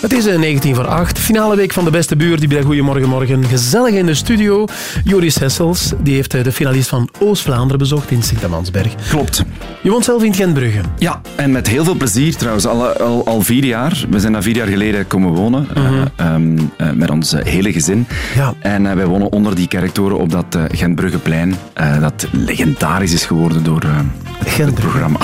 Het is eh, 19 voor 8. Finale week van de beste buur. Die bij Goedemorgen Morgen. Gezellig in de studio. Joris Hessels. Die heeft eh, de finalist van Oost-Vlaanderen bezocht in Sint-Amansberg. Klopt. Je woont zelf in Gentbrugge. Ja, en met heel veel plezier trouwens. Al, al, al vier jaar. We zijn daar vier jaar geleden komen wonen. eh, ehm, eh, met ons eh, hele gezin. Ja. En eh, wij wonen onder die kerktoren op dat Gentbruggeplein. eh, dat legendarisch is geworden door eh, het programma.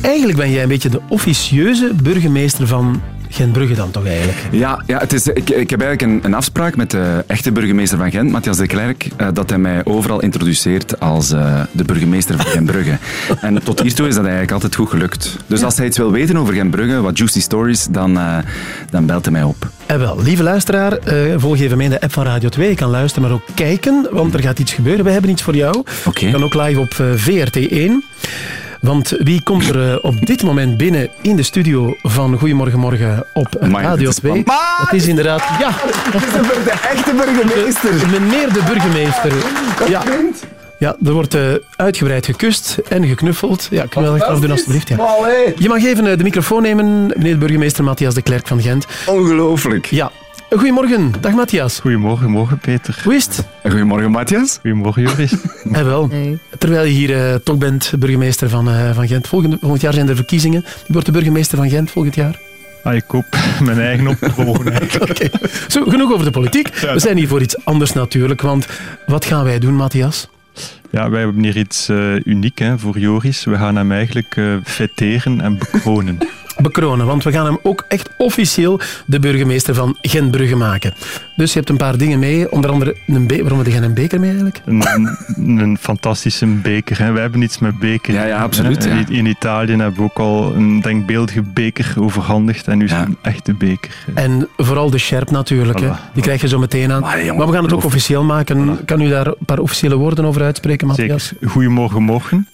Eigenlijk ben jij een beetje de officieuze burgemeester van Gentbrugge dan toch eigenlijk? Ja, ja het is, ik, ik heb eigenlijk een, een afspraak met de echte burgemeester van Gent, Matthias de Klerk, eh, dat hij mij overal introduceert als eh, de burgemeester van Gentbrugge. [laughs] en tot hiertoe is dat eigenlijk altijd goed gelukt. Dus als hij iets wil weten over Gentbrugge, wat juicy stories, dan, eh, dan belt hij mij op. En wel, lieve luisteraar, volg even mee in de app van Radio 2. Je kan luisteren, maar ook kijken, want er gaat iets gebeuren. We hebben iets voor jou. Je kan ook live op eh, VRT1. Want wie komt er eh, op dit moment binnen in de studio van Goedemorgen Morgen op Radio dat is 2? spannend. Dat is inderdaad... Ja, de echte burgemeester. Meneer de burgemeester. Ja. Ja, er wordt eh, uitgebreid gekust en geknuffeld. Ja, kun je echt afdoen alstublieft. Ja. Je mag even eh, de microfoon nemen, meneer de burgemeester Matthias de Klerk van Gent. Ongelooflijk. Ja. Goedemorgen. Dag Matthias. Goedemorgen, morgen Peter. Hoe is het? Goedemorgen Matthias. Goedemorgen Joris. [laughs] En wel. Terwijl je hier eh, toch bent, burgemeester van, eh, van Gent. Volgend, volgend jaar zijn er verkiezingen. Wie wordt de burgemeester van Gent volgend jaar? Ah, ik koop [laughs] mijn eigen op te volgen [laughs] eigenlijk. Oké. Zo, genoeg over de politiek. We zijn hier voor iets anders natuurlijk. Want wat gaan wij doen, Matthias? Ja, wij hebben hier iets eh, uniek hè, voor Joris. We gaan hem eigenlijk eh fêteren en bekronen. Bekronen, want we gaan hem ook echt officieel de burgemeester van Gentbrugge maken. Dus je hebt een paar dingen mee, onder andere een beker. Waarom heb je een beker mee eigenlijk? Een, een fantastische beker. Hè. Wij hebben iets met beker. Ja, ja, absoluut, ja. In, in Italië hebben we ook al een denkbeeldige beker overhandigd. En nu is het een echte beker. En vooral de Sherp natuurlijk, hè. die krijg je zo meteen aan. Maar, we gaan het ook officieel maken. Kan u daar een paar officiële woorden over uitspreken, Matthias? Zeker. Goedemorgen, morgen.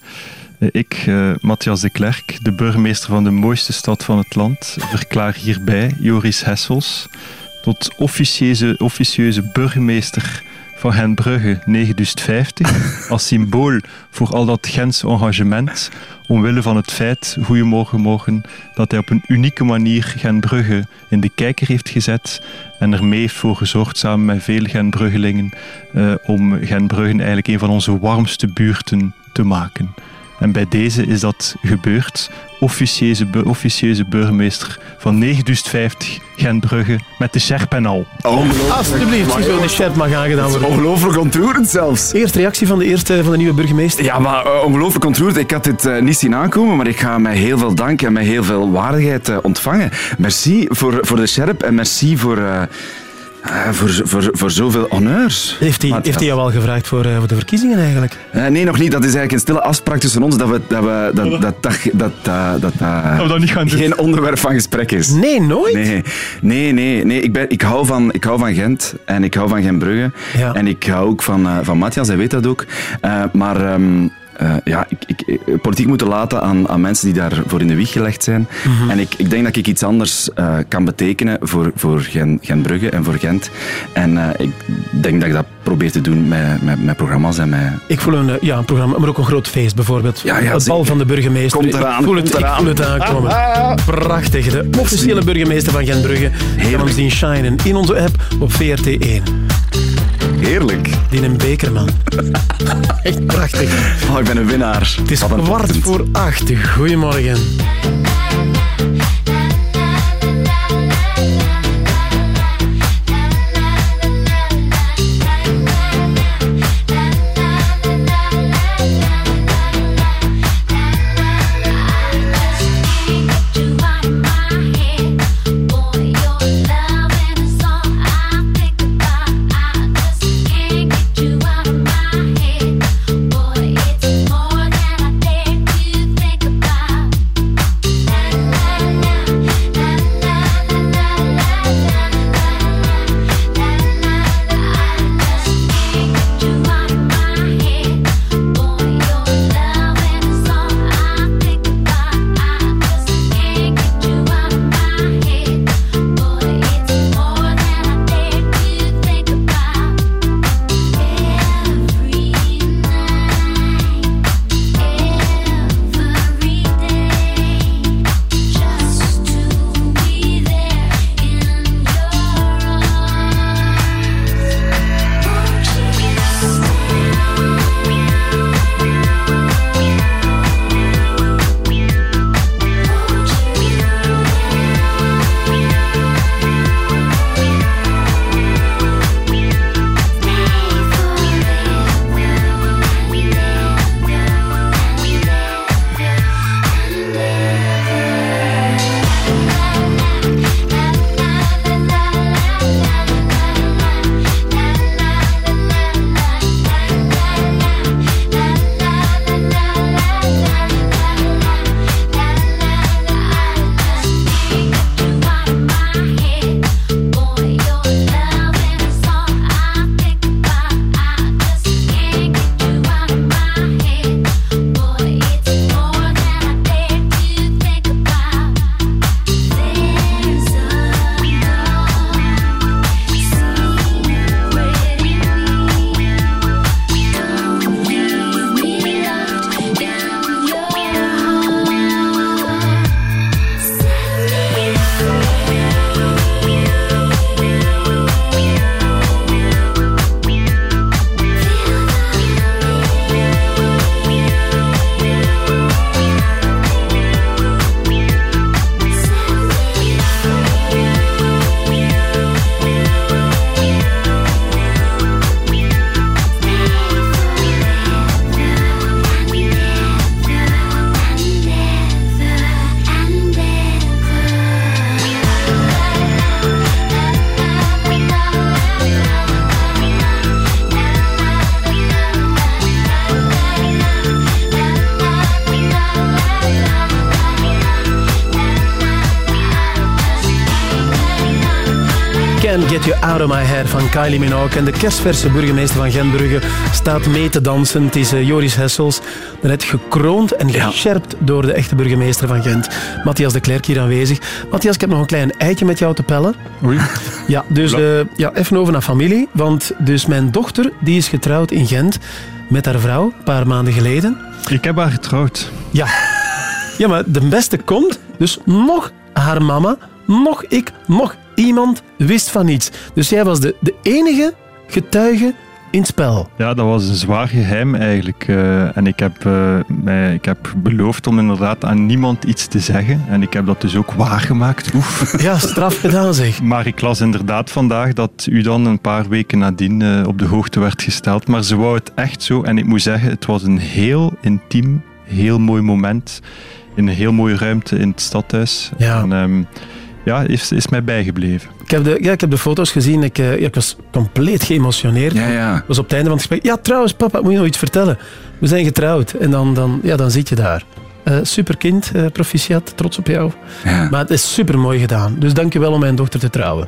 Ik, eh, Matthias de Klerk, de burgemeester van de mooiste stad van het land, verklaar hierbij Joris Hessels tot officieuze, officieuze burgemeester van Gentbrugge 950 [laughs] als symbool voor al dat Gens engagement omwille van het feit, goedemorgen morgen, dat hij op een unieke manier Gentbrugge in de kijker heeft gezet en ermee heeft voor gezorgd samen met veel Gentbruggelingen eh, om Gentbruggen eigenlijk een van onze warmste buurten te maken. En bij deze is dat gebeurd. Officieuze, bu- officieuze burgemeester van 9050 Gentbrugge met de sjerp en al. Alsjeblieft, de Sherp mag aangedaan worden. Ongelooflijk ontroerend zelfs. Eerste reactie van de, eerste, van de nieuwe burgemeester? Ja, maar eh, ongelooflijk ontroerd. Ik had dit eh, niet zien aankomen, maar ik ga met heel veel dank en met heel veel waardigheid eh, ontvangen. Merci voor, voor de scherp en merci voor, eh, voor, voor, voor zoveel honneurs. Heeft hij, heeft hij jou al gevraagd voor, eh, voor de verkiezingen eigenlijk? Eh, nee, nog niet. Dat is eigenlijk een stille afspraak tussen ons dat we, dat, we, dat, dat, dat, dat, dat, dat, we dat niet gaan doen. geen onderwerp van gesprek is. Nee, nooit? Nee, nee, nee. nee. Ik, ben, ik, hou van, ik hou van Gent en ik hou van Gentbrugge. Ja. En ik hou ook van, eh, van Matthias, hij weet dat ook. Maar ehm, eh, ja, ik, ik, ik- politiek moeten laten aan, aan mensen die daarvoor in de wieg gelegd zijn. Mhm. En ik, ik denk dat ik iets anders eh, kan betekenen voor, voor Gen, Gentbrugge en voor Gent. En eh, ik denk dat ik dat probeer te doen met, met, met programma's en met... Ik voel een, eh, ja, een programma, maar ook een groot feest bijvoorbeeld. Ja, ja, het bal van de burgemeester. Komt eraan, ik voel het, komt ik eraan. voel het aankomen. Ah, Prachtig. De officiële burgemeester van Gentbrugge. Je kan hem zien shinen in onze app op VRT1. Heerlijk. Die een bekerman. [laughs] Echt prachtig. Oh, ik ben een winnaar. Het is kwart voor acht. Goedemorgen. Van Kylie Minogue. En de kerstverse burgemeester van Gentbrugge staat mee te dansen. Het is eh, Joris Hessels, net gekroond en gescherpt door de echte burgemeester van Gent. Matthias de Klerk hier aanwezig. Matthias, ik heb nog een klein eitje met jou te pellen. Oei. Ja, dus eh, ja, even over naar familie. Want dus mijn dochter die is getrouwd in Gent met haar vrouw, een paar maanden geleden. Ik heb haar getrouwd. Ja. Ja, maar de beste komt. Dus nog haar mama, nog ik, nog iemand wist van niets. Dus jij was de, de enige getuige in het spel. Ja, dat was een zwaar geheim eigenlijk. eh, en ik heb, eh, mij, ik heb beloofd om inderdaad aan niemand iets te zeggen. En ik heb dat dus ook waargemaakt. Oef. [laughs] Ja, straf gedaan zeg. Maar ik las inderdaad vandaag dat u dan een paar weken nadien eh, op de hoogte werd gesteld. Maar ze wou het echt zo. En ik moet zeggen, het was een heel intiem, heel mooi moment. In een heel mooie ruimte in het stadhuis. Ja. En ehm, ja, is, is mij bijgebleven. Ik heb de, ja, ik heb de foto's gezien. Ik, eh, ja, ik was compleet geëmotioneerd. Ja, ja. Ik was op het einde van het gesprek. Ja, trouwens, papa, moet je nog iets vertellen? We zijn getrouwd. En dan, dan, ja, dan zit je daar. Eh super kind, eh, proficiat, trots op jou. Maar het is super mooi gedaan. Dus dank je wel om mijn dochter te trouwen.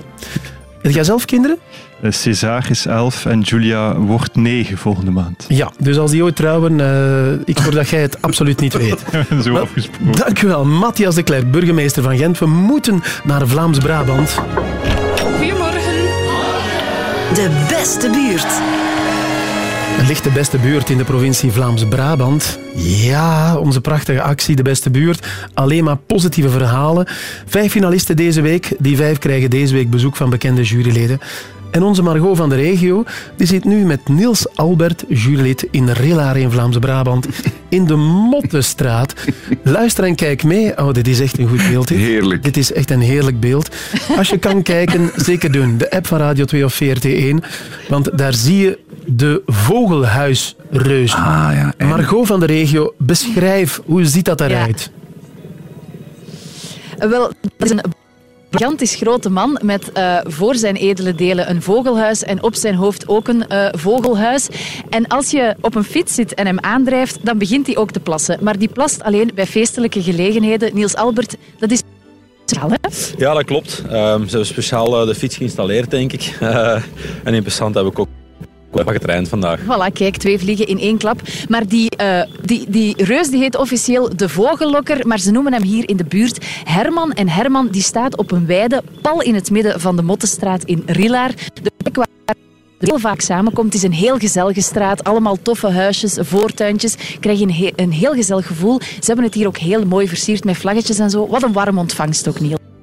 Heb jij zelf kinderen? Eh, César is 11 en Julia wordt 9 volgende maand. Ja, dus als die ooit trouwen, eh, ik hoor dat jij het absoluut niet weet. [laughs] Zo Maar- afgesproken. Dank u wel, Matthias de Klerk, burgemeester van Gent. We moeten naar Vlaams-Brabant. Goedemorgen. De beste buurt. Het ligt de beste buurt in de provincie Vlaams-Brabant. Ja, onze prachtige actie, de beste buurt. Alleen maar positieve verhalen. Vijf finalisten deze week. Die vijf krijgen deze week bezoek van bekende juryleden. En onze Margot van de regio die zit nu met Niels Albert, jurylid in Rillaar in Vlaams-Brabant, in de Mottenstraat. Luister en kijk mee. Oh, dit is echt een goed beeld. Heerlijk. Dit is echt een heerlijk beeld. Als je kan kijken, zeker doen. De app van Radio 2 of VRT1. Want daar zie je de vogelhuisreus. Ah, ja, Margot van de regio, beschrijf, hoe ziet dat eruit? Wel, dat is een gigantisch grote man met eh, voor zijn edele delen een vogelhuis en op zijn hoofd ook een eh, vogelhuis. En als je op een fiets zit en hem aandrijft, dan begint hij ook te plassen. Maar die plast alleen bij feestelijke gelegenheden. Niels Albert, dat is speciaal, hè? Ja, dat klopt. Ehm, ze hebben speciaal eh, de fiets geïnstalleerd, denk ik. [laughs] Eh, en in Passant heb ik ook wat getraind vandaag. Voilà, kijk, twee vliegen in één klap. Maar die, eh, die, die reus die heet officieel de vogellokker, maar ze noemen hem hier in de buurt Herman. En Herman die staat op een weide, pal in het midden van de Mottenstraat in Rillaar. De plek waar het heel vaak samenkomt. Het is een heel gezellige straat, allemaal toffe huisjes, voortuintjes. Krijg je een, een heel gezellig gevoel. Ze hebben het hier ook heel mooi versierd met vlaggetjes en zo. Wat een warm ontvangst ook, Niel.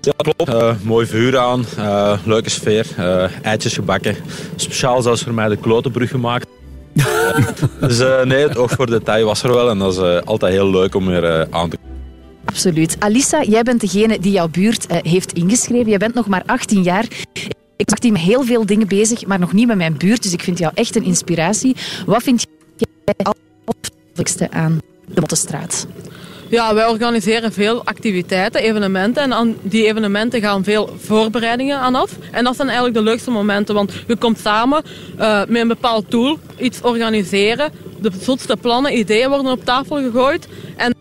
Ja, klopt. Eh, mooi vuur aan, eh, leuke sfeer, eh, eitjes gebakken. Speciaal zelfs voor mij de klotenbrug gemaakt. [laughs] dus nee, het oog voor detail was er wel en dat is altijd heel leuk om weer aan te Absoluut. Alissa, jij bent degene die jouw buurt heeft ingeschreven. Jij bent nog maar 18 jaar. Ik die met heel veel dingen bezig, maar nog niet met mijn buurt. Dus ik vind jou echt een inspiratie. Wat vind jij het allerleukste aan de Mottenstraat? Ja, wij organiseren veel activiteiten, evenementen. En aan die evenementen gaan veel voorbereidingen aan af. En dat zijn eigenlijk de leukste momenten, want je komt samen eh, met een bepaald doel, iets organiseren. De zotste plannen, ideeën worden op tafel gegooid. En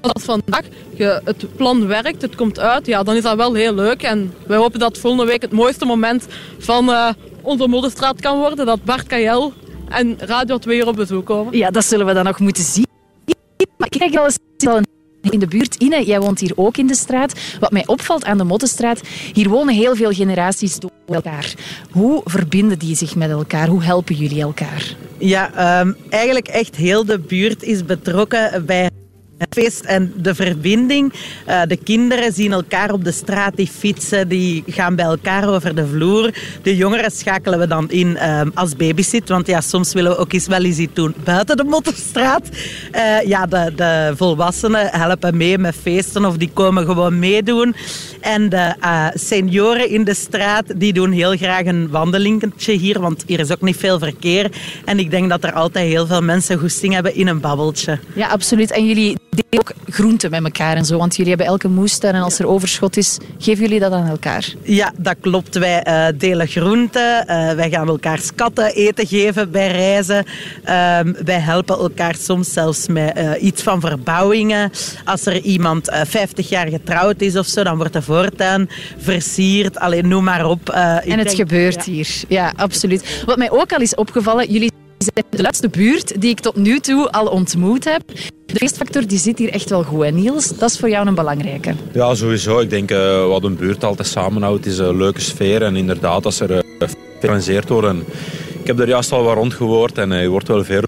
als vandaag je, het plan werkt, het komt uit, ja, dan is dat wel heel leuk. En wij hopen dat volgende week het mooiste moment van eh, onze Modderstraat kan worden. Dat Bart Kajel en Radio 2 hier op bezoek komen. Ja, dat zullen we dan nog moeten zien. Maar al eens in de buurt. Ine, jij woont hier ook in de straat. Wat mij opvalt aan de Mottenstraat, hier wonen heel veel generaties door elkaar. Hoe verbinden die zich met elkaar? Hoe helpen jullie elkaar? Ja, ehm, eigenlijk echt heel de buurt is betrokken bij het feest en de verbinding. Eh, de kinderen zien elkaar op de straat, die fietsen, die gaan bij elkaar over de vloer. De jongeren schakelen we dan in ehm, als babysit, want ja, soms willen we ook eens wel eens iets doen buiten de Mottenstraat. Eh, ja, de, de volwassenen helpen mee met feesten of die komen gewoon meedoen. En de eh, senioren in de straat, die doen heel graag een wandelingetje hier, want hier is ook niet veel verkeer. En ik denk dat er altijd heel veel mensen goesting hebben in een babbeltje. Ja, absoluut. En jullie deel ook groenten met elkaar en zo. Want jullie hebben elke moestuin en als er overschot is, geven jullie dat aan elkaar. Ja, dat klopt. Wij eh, delen groenten. eh, wij gaan elkaar skatten eten geven bij reizen. Ehm, wij helpen elkaar soms zelfs met eh, iets van verbouwingen. Als er iemand eh, 50 jaar getrouwd is of zo, dan wordt de voortuin versierd. Alleen noem maar op. En het denk- gebeurt ja. hier. Ja, absoluut. Wat mij ook al is opgevallen, jullie zijn de laatste buurt die ik tot nu toe al ontmoet heb. De feestfactor die zit hier echt wel goed. En Niels, dat is voor jou een belangrijke. Ja, sowieso. Ik denk eh, wat een buurt altijd samenhoudt is een leuke sfeer. En inderdaad, als er uh, georganiseerd wordt. En ik heb er juist al wat rondgehoord en eh, je wordt wel veel.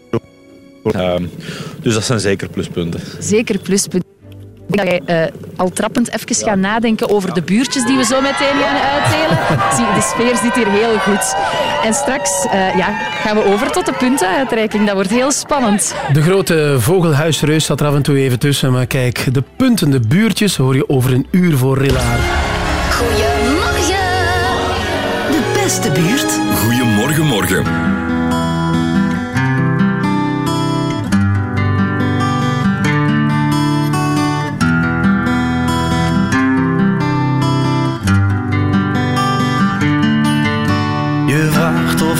Dus dat zijn zeker pluspunten. Zeker pluspunt. Ik denk dat jij eh, al trappend even gaat nadenken over de buurtjes die we zo meteen gaan uitdelen. [laughs] Zie, de sfeer zit hier heel goed. En straks eh, ja, gaan we over tot de puntenuitreiking. Dat wordt heel spannend. De grote vogelhuisreus staat er af en toe even tussen. Maar kijk, de punten, de buurtjes hoor je over een uur voor Rillaar. Goedemorgen. De beste buurt. Goedemorgen, morgen.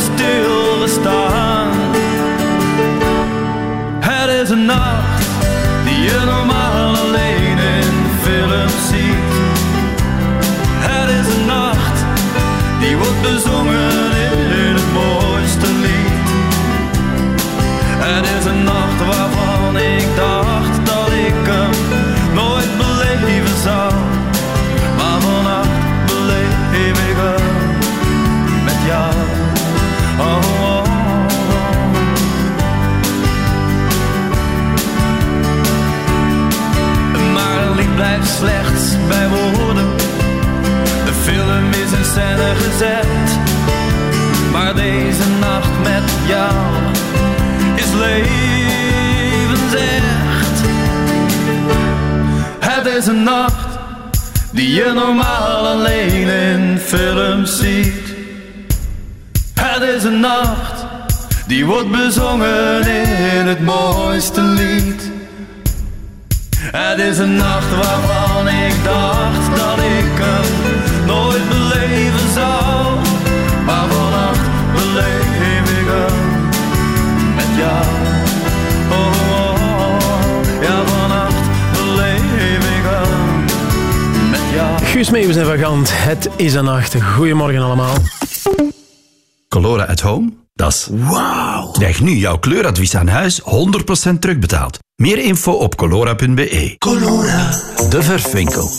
stilgestaan. Het is een nacht die je normaal alleen in films ziet. Het is een nacht die wordt bezongen in het mooiste lied. Het is een nacht waarvan ik dacht slechts bij woorden. De film is in scène gezet. Maar deze nacht met jou is levensecht. Het is een nacht die je normaal alleen in films ziet. Het is een nacht die wordt bezongen in het mooiste lied. Het is een nacht waarvan ik dacht dat ik hem nooit beleven zou. Maar vannacht beleef ik hem met jou. Oh, oh, oh. ja vannacht beleef ik hem met jou. Guus Meeuwis en Vagant, het is een nacht. Goedemorgen allemaal. Colora at Home? Wauw. Krijg nu jouw kleuradvies aan huis 100% terugbetaald. Meer info op colora.be. Colora. De verfwinkel.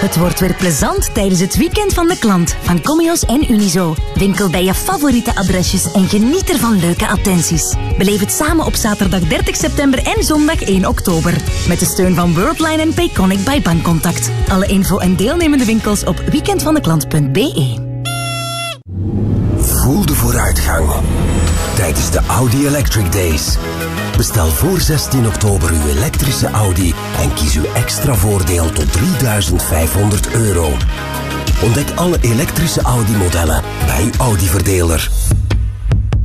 Het wordt weer plezant tijdens het weekend van de klant van Comios en Unizo. Winkel bij je favoriete adresjes en geniet er van leuke attenties. Beleef het samen op zaterdag 30 september en zondag 1 oktober. Met de steun van Worldline en Payconic bij Bankcontact. Alle info en deelnemende winkels op weekendvandeklant.be. Voel de vooruitgang tijdens de Audi Electric Days. Bestel voor 16 oktober uw elektrische Audi en kies uw extra voordeel tot 3500 euro. Ontdek alle elektrische Audi-modellen bij uw Audi-verdeler.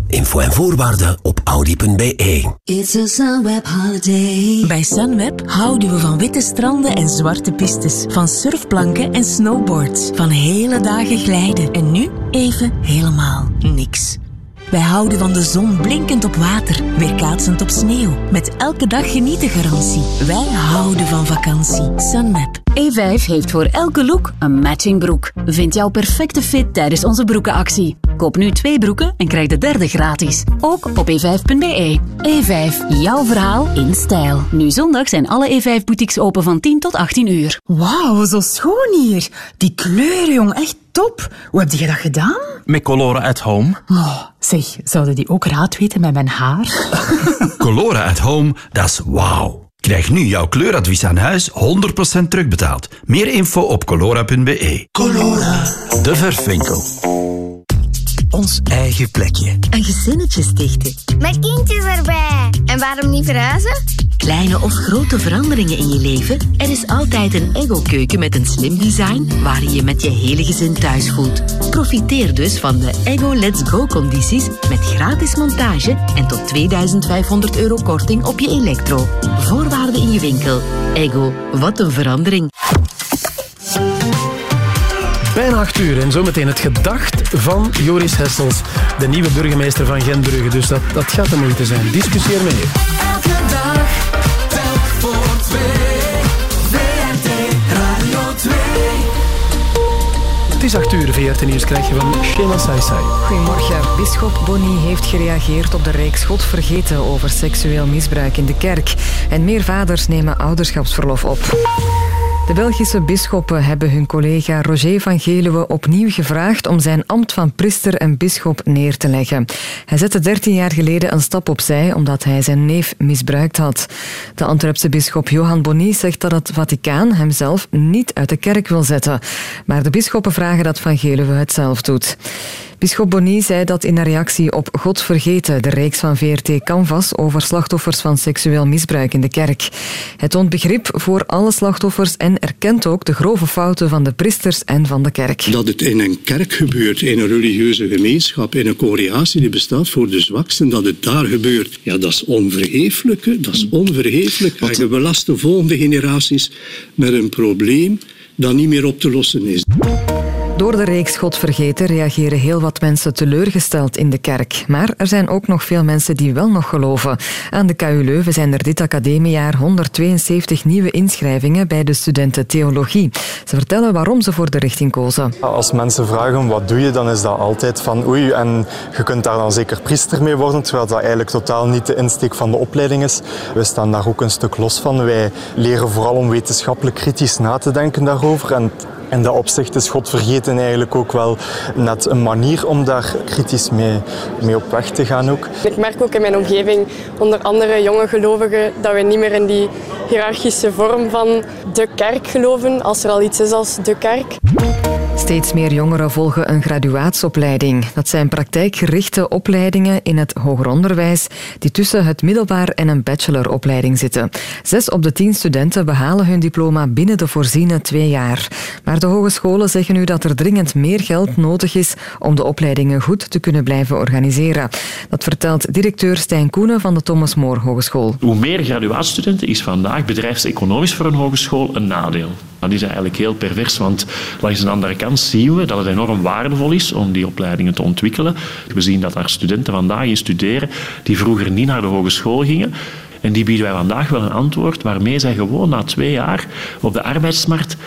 Info en voorwaarden op audi.be. It's a Sunweb holiday. Bij Sunweb houden we van witte stranden en zwarte pistes. Van surfplanken en snowboards. Van hele dagen glijden. En nu even helemaal niks. Wij houden van de zon blinkend op water, weerkaatsend op sneeuw. Met elke dag genieten garantie. Wij houden van vakantie. Sunmap. E5 heeft voor elke look een matching broek. Vind jouw perfecte fit tijdens onze broekenactie. Koop nu twee broeken en krijg de derde gratis. Ook op e5.be. E5, jouw verhaal in stijl. Nu zondag zijn alle E5-boutiques open van 10 tot 18 uur. Wauw, zo schoon hier. Die kleuren, jong, echt top. Hoe heb je dat gedaan? Met Colora at Home. Oh, zeg, zouden die ook raad weten met mijn haar? [laughs] Colora at Home, dat is wauw. Krijg nu jouw kleuradvies aan huis 100% terugbetaald. Meer info op colora.be. Colora. De verfwinkel. Ons eigen plekje. Een gezinnetje stichten. Met kindjes erbij. En waarom niet verhuizen? Kleine of grote veranderingen in je leven? Er is altijd een Ego-keuken met een slim design waar je je met je hele gezin thuis voelt. Profiteer dus van de Ego Let's Go-condities met gratis montage en tot 2500 euro korting op je elektro. Voorwaarden in je winkel. Ego, wat een verandering. Bijna acht uur en zometeen het gedacht van Joris Hessels, de nieuwe burgemeester van Gentbrugge. Dus dat, dat gaat de moeite zijn. Discussieer mee. Elke dag, telk voor twee. VRT Radio 2. Het is acht uur, VRT Nieuws krijg je van Shema Saisai. Goedemorgen. Bisschop Bonny heeft gereageerd op de reeks God vergeten over seksueel misbruik in de kerk. En meer vaders nemen ouderschapsverlof op. De Belgische bisschoppen hebben hun collega Roger van Geluwe opnieuw gevraagd om zijn ambt van priester en bisschop neer te leggen. Hij zette 13 jaar geleden een stap opzij omdat hij zijn neef misbruikt had. De Antwerpse bisschop Johan Bonny zegt dat het Vaticaan hemzelf niet uit de kerk wil zetten. Maar de bisschoppen vragen dat van Geluwe het zelf doet. Bisschop Bonny zei dat in een reactie op God vergeten, de reeks van VRT Canvas over slachtoffers van seksueel misbruik in de kerk. Hij toont begrip voor alle slachtoffers en erkent ook de grove fouten van de priesters en van de kerk. Dat het in een kerk gebeurt, in een religieuze gemeenschap, in een congregatie die bestaat voor de zwaksten, dat het daar gebeurt, ja, dat is onvergeeflijk. Dat is onvergeeflijk. En je belast de volgende generaties met een probleem dat niet meer op te lossen is. Door de reeks God vergeten reageren heel wat mensen teleurgesteld in de kerk. Maar er zijn ook nog veel mensen die wel nog geloven. Aan de KU Leuven zijn er dit academiejaar 172 nieuwe inschrijvingen bij de studenten theologie. Ze vertellen waarom ze voor de richting kozen. Als mensen vragen wat doe je, dan is dat altijd van oei, en je kunt daar dan zeker priester mee worden, terwijl dat eigenlijk totaal niet de insteek van de opleiding is. We staan daar ook een stuk los van. Wij leren vooral om wetenschappelijk kritisch na te denken daarover. En in dat opzicht is God vergeten eigenlijk ook wel net een manier om daar kritisch mee, mee op weg te gaan ook. Ik merk ook in mijn omgeving, onder andere jonge gelovigen, dat we niet meer in die hiërarchische vorm van de kerk geloven, als er al iets is als de kerk. Steeds meer jongeren volgen een graduaatsopleiding. Dat zijn praktijkgerichte opleidingen in het hoger onderwijs die tussen het middelbaar en een bacheloropleiding zitten. Zes op de tien studenten behalen hun diploma binnen de voorziene twee jaar. Maar de hogescholen zeggen nu dat er dringend meer geld nodig is om de opleidingen goed te kunnen blijven organiseren. Dat vertelt directeur Stijn Koenen van de Thomas More Hogeschool. Hoe meer graduaatstudenten is vandaag bedrijfseconomisch voor een hogeschool een nadeel. Dat is eigenlijk heel pervers, want langs de andere kant zien we dat het enorm waardevol is om die opleidingen te ontwikkelen. We zien dat er studenten vandaag in studeren die vroeger niet naar de hogeschool gingen. En die bieden wij vandaag wel een antwoord waarmee zij gewoon na twee jaar op de arbeidsmarkt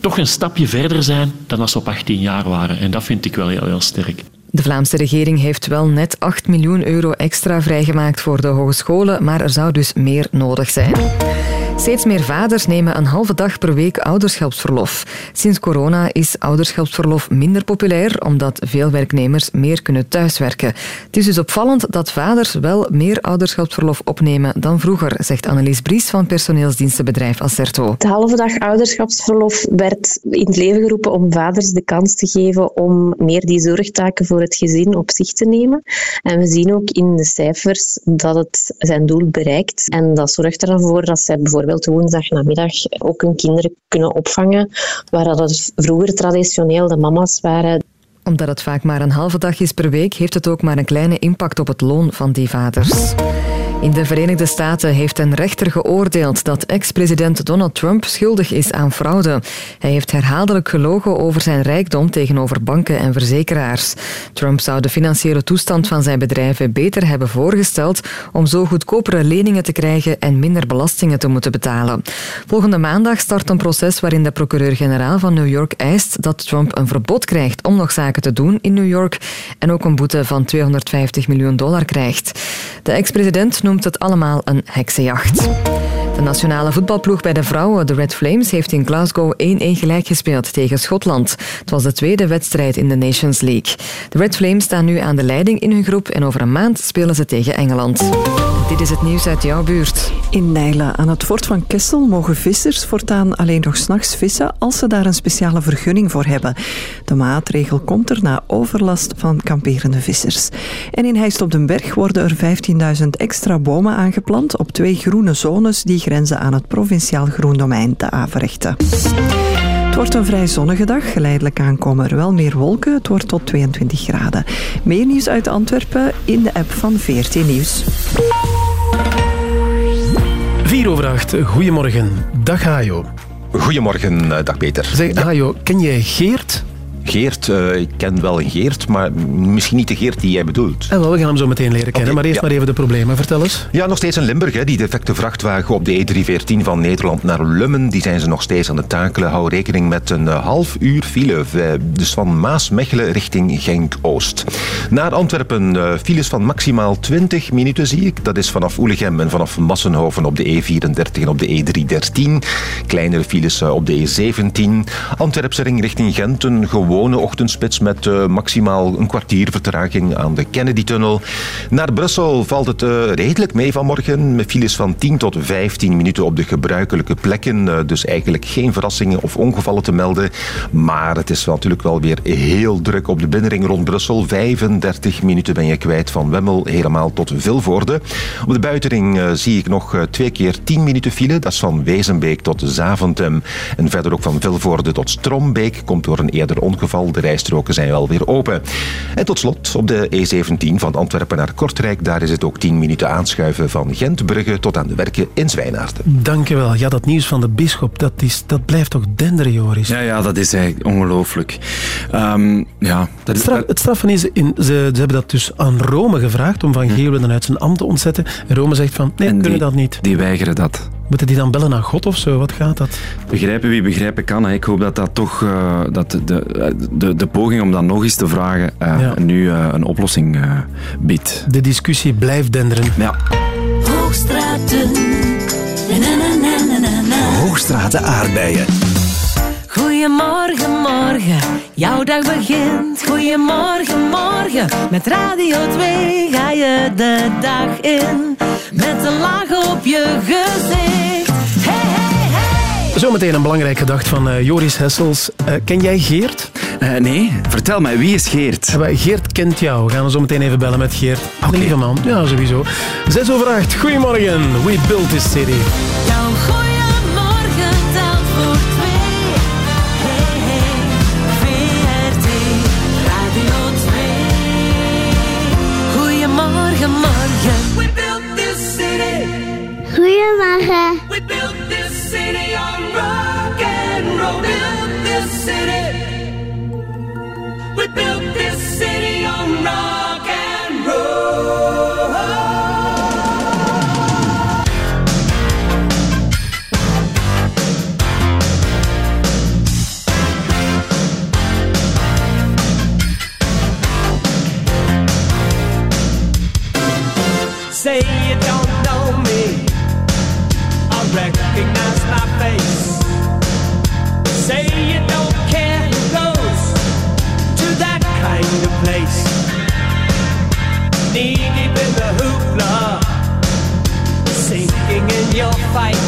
toch een stapje verder zijn dan als ze op 18 jaar waren. En dat vind ik wel heel sterk. De Vlaamse regering heeft wel net 8 miljoen euro extra vrijgemaakt voor de hogescholen, maar er zou dus meer nodig zijn. Steeds meer vaders nemen een halve dag per week ouderschapsverlof. Sinds corona is ouderschapsverlof minder populair, omdat veel werknemers meer kunnen thuiswerken. Het is dus opvallend dat vaders wel meer ouderschapsverlof opnemen dan vroeger, zegt Annelies Bries van personeelsdienstenbedrijf Acerto. Het halve dag ouderschapsverlof werd in het leven geroepen om vaders de kans te geven om meer die zorgtaken voor het gezin op zich te nemen. En we zien ook in de cijfers dat het zijn doel bereikt. En dat zorgt er dan voor dat zij bijvoorbeeld woensdag namiddag ook hun kinderen kunnen opvangen, waar dat vroeger traditioneel de mama's waren omdat het vaak maar een halve dag is per week, heeft het ook maar een kleine impact op het loon van die vaders. In de Verenigde Staten heeft een rechter geoordeeld dat ex-president Donald Trump schuldig is aan fraude. Hij heeft herhaaldelijk gelogen over zijn rijkdom tegenover banken en verzekeraars. Trump zou de financiële toestand van zijn bedrijven beter hebben voorgesteld om zo goedkopere leningen te krijgen en minder belastingen te moeten betalen. Volgende maandag start een proces waarin de procureur-generaal van New York eist dat Trump een verbod krijgt om nog zaken te doen in New York en ook een boete van 250 miljoen dollar krijgt. De ex-president noemt het allemaal een heksenjacht. De nationale voetbalploeg bij de vrouwen, de Red Flames, heeft in Glasgow 1-1 gelijk gespeeld tegen Schotland. Het was de tweede wedstrijd in de Nations League. De Red Flames staan nu aan de leiding in hun groep en over een maand spelen ze tegen Engeland. Dit is het nieuws uit jouw buurt. In Nijlen aan het fort van Kessel mogen vissers voortaan alleen nog s'nachts vissen als ze daar een speciale vergunning voor hebben. De maatregel komt er na overlast van kamperende vissers. En in Heist op den Berg worden er 15.000 extra bomen aangeplant op twee groene zones die grenzen aan het provinciaal groendomein te Averechten. Het wordt een vrij zonnige dag. Geleidelijk aan komen er wel meer wolken. Het wordt tot 22 graden. Meer nieuws uit Antwerpen in de app van VRT Nieuws. 4 over 8. Goedemorgen. Dag Hajo. Goedemorgen, eh, dag Peter. Zeg, Hajo, ken jij Geert? Geert, uh, ik ken wel een Geert, maar misschien niet de Geert die jij bedoelt. En wel, we gaan hem zo meteen leren kennen, Okay, maar eerst ja. maar even de problemen. Vertel eens. Ja, nog steeds in Limburg. Hè. Die defecte vrachtwagen op de E314 van Nederland naar Lummen, die zijn ze nog steeds aan het takelen. Hou rekening met een eh, half uur file, eh, dus van Maasmechelen richting Genk-Oost. Naar Antwerpen eh, files van maximaal 20 minuten zie ik. Dat is vanaf Oelegem en vanaf Massenhoven op de E34 en op de E313. Kleinere files eh, op de E17. Antwerpse ring richting Gent, een gewone ochtendspits met eh, maximaal een kwartier vertraging aan de Kennedy-tunnel. Naar Brussel valt het eh, redelijk mee vanmorgen, met files van 10 tot 15 minuten op de gebruikelijke plekken. Eh, dus eigenlijk geen verrassingen of ongevallen te melden. Maar het is natuurlijk wel weer heel druk op de binnenring rond Brussel. 35 minuten ben je kwijt van Wemmel helemaal tot Vilvoorde. Op de buitenring zie ik nog twee keer 10 minuten file. Dat is van Wezenbeek tot Zaventem. En verder ook van Vilvoorde tot Strombeek. Komt door een eerder De rijstroken zijn wel weer open. En tot slot op de E17 van Antwerpen naar Kortrijk. Daar is het ook 10 minuten aanschuiven van Gentbrugge tot aan de werken in Zwijnaarden. Dankjewel. Ja, dat nieuws van de bisschop, dat, is, dat blijft toch denderen, Joris? Ja, ja, dat is eigenlijk ongelooflijk. Ehm, ja, dat is, straf, het straffen is, in, ze, ze hebben dat dus aan Rome gevraagd om Van Geeuwen uit zijn ambt te ontzetten. En Rome zegt van, nee, we kunnen dat niet. die weigeren dat. Moeten die dan bellen naar God of zo? Wat gaat dat? Begrijpen wie begrijpen kan. hè. Ik hoop dat dat toch uh, dat de, de, de, poging om dat nog eens te vragen uh, Ja. nu uh, een oplossing uh, biedt. De discussie blijft denderen. Ja. Hoogstraten. Na, na, na, na, na, na. Hoogstraten aardbeien. Goedemorgen, morgen, jouw dag begint. Goedemorgen, morgen, met Radio 2 ga je de dag in. Met een laag op je gezicht. Hey, hey, hey. Zometeen een belangrijk gedacht van eh, Joris Hessels. Eh, ken jij Geert? Eh, nee, vertel mij, wie is Geert? Geert kent jou. We gaan zo meteen even bellen met Geert. Een lieve man. Ja, sowieso. Zes over acht. Goedemorgen. We built this city. Built your fight.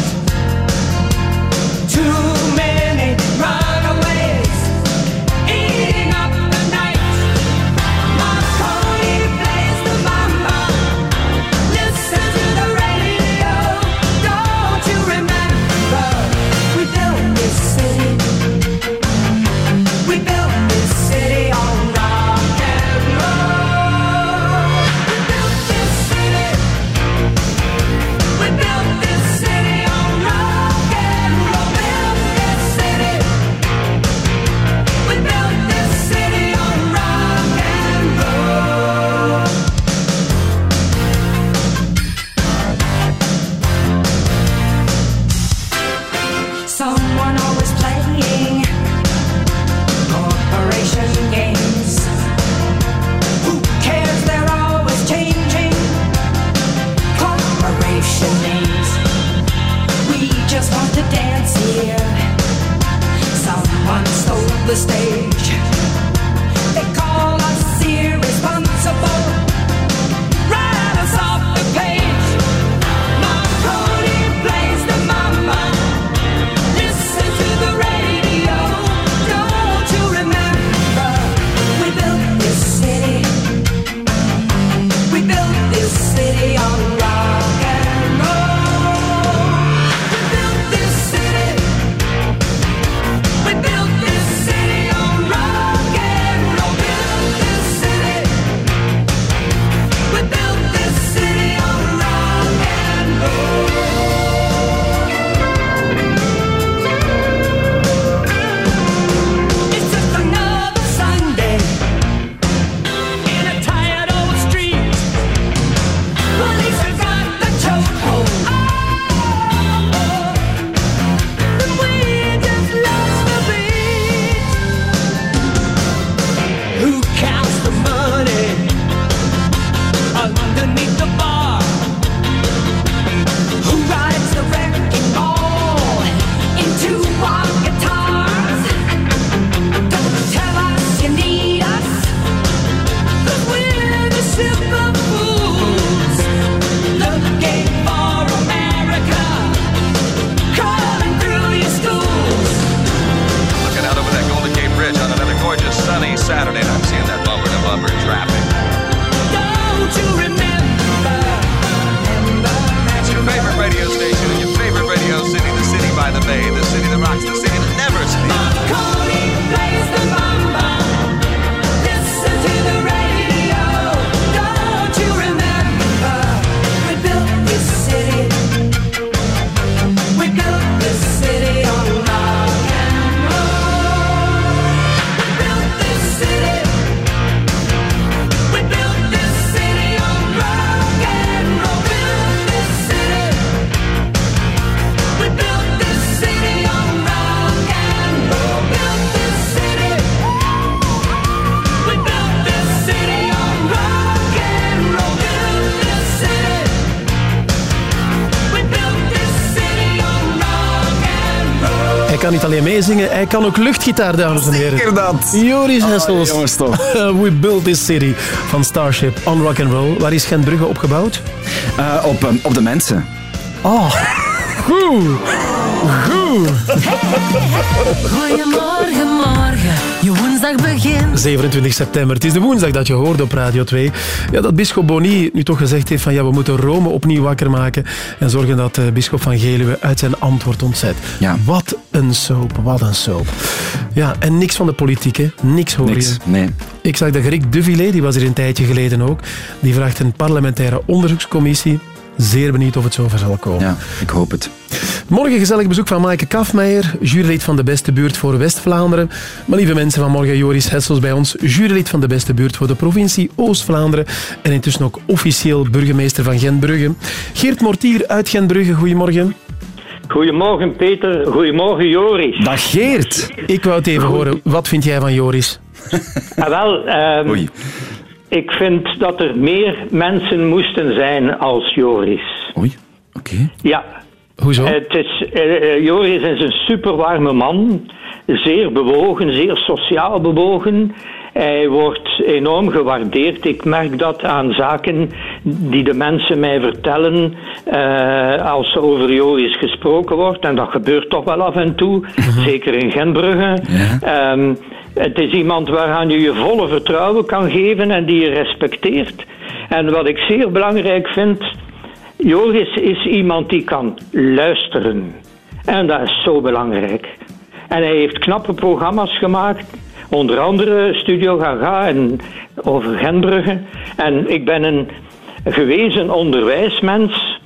Niet meezingen, hij kan ook luchtgitaar, dames en heren. Zeker dat. Joris Hessels. jongens, toch. [laughs] We Built This City van Starship on Rock and Roll. Waar is Gentbrugge opgebouwd? Eh, op, ehm, op de mensen. Oh, goed. Goed. Goedemorgen, morgen. Je woensdag begint. 27 september. Het is de woensdag dat je hoort op Radio 2. Ja, dat bischop Boni nu toch gezegd heeft van ja, we moeten Rome opnieuw wakker maken en zorgen dat de bischop van Geluwe uit zijn antwoord ontzet. Ja. Wat een soap, wat een soap. Ja, en niks van de politiek, hè. Niks hoor Niks, je. nee. Ik zag dat Rick Duvillé, die was er een tijdje geleden ook, die vraagt een parlementaire onderzoekscommissie. Zeer benieuwd of het zover zal komen. Ja, ik hoop het. Morgen gezellig bezoek van Maaike Kafmeijer, jurylid van de beste buurt voor West-Vlaanderen. Maar lieve mensen, vanmorgen Joris Hessels bij ons, jurylid van de beste buurt voor de provincie Oost-Vlaanderen en intussen ook officieel burgemeester van Gentbrugge. Geert Mortier uit Gentbrugge, goedemorgen. Goedemorgen Peter, goedemorgen Joris. Dag Geert. Ik wou het even horen, wat vind jij van Joris? [laughs] Ah, wel, ehm, ik vind dat er meer mensen moesten zijn als Joris. Oei, oké. Ja. Hoezo? Het is, eh, eh, Joris is een superwarme man, zeer bewogen, zeer sociaal bewogen. Hij wordt enorm gewaardeerd. Ik merk dat aan zaken die de mensen mij vertellen eh, als er over Joris gesproken wordt. En dat gebeurt toch wel af en toe, zeker in Gentbrugge. Ehm, het is iemand waaraan je je volle vertrouwen kan geven en die je respecteert. En wat ik zeer belangrijk vind, Joris is iemand die kan luisteren. En dat is zo belangrijk. En hij heeft knappe programma's gemaakt. Onder andere Studio Gaga en over Gentbrugge. En ik ben een gewezen onderwijsmens.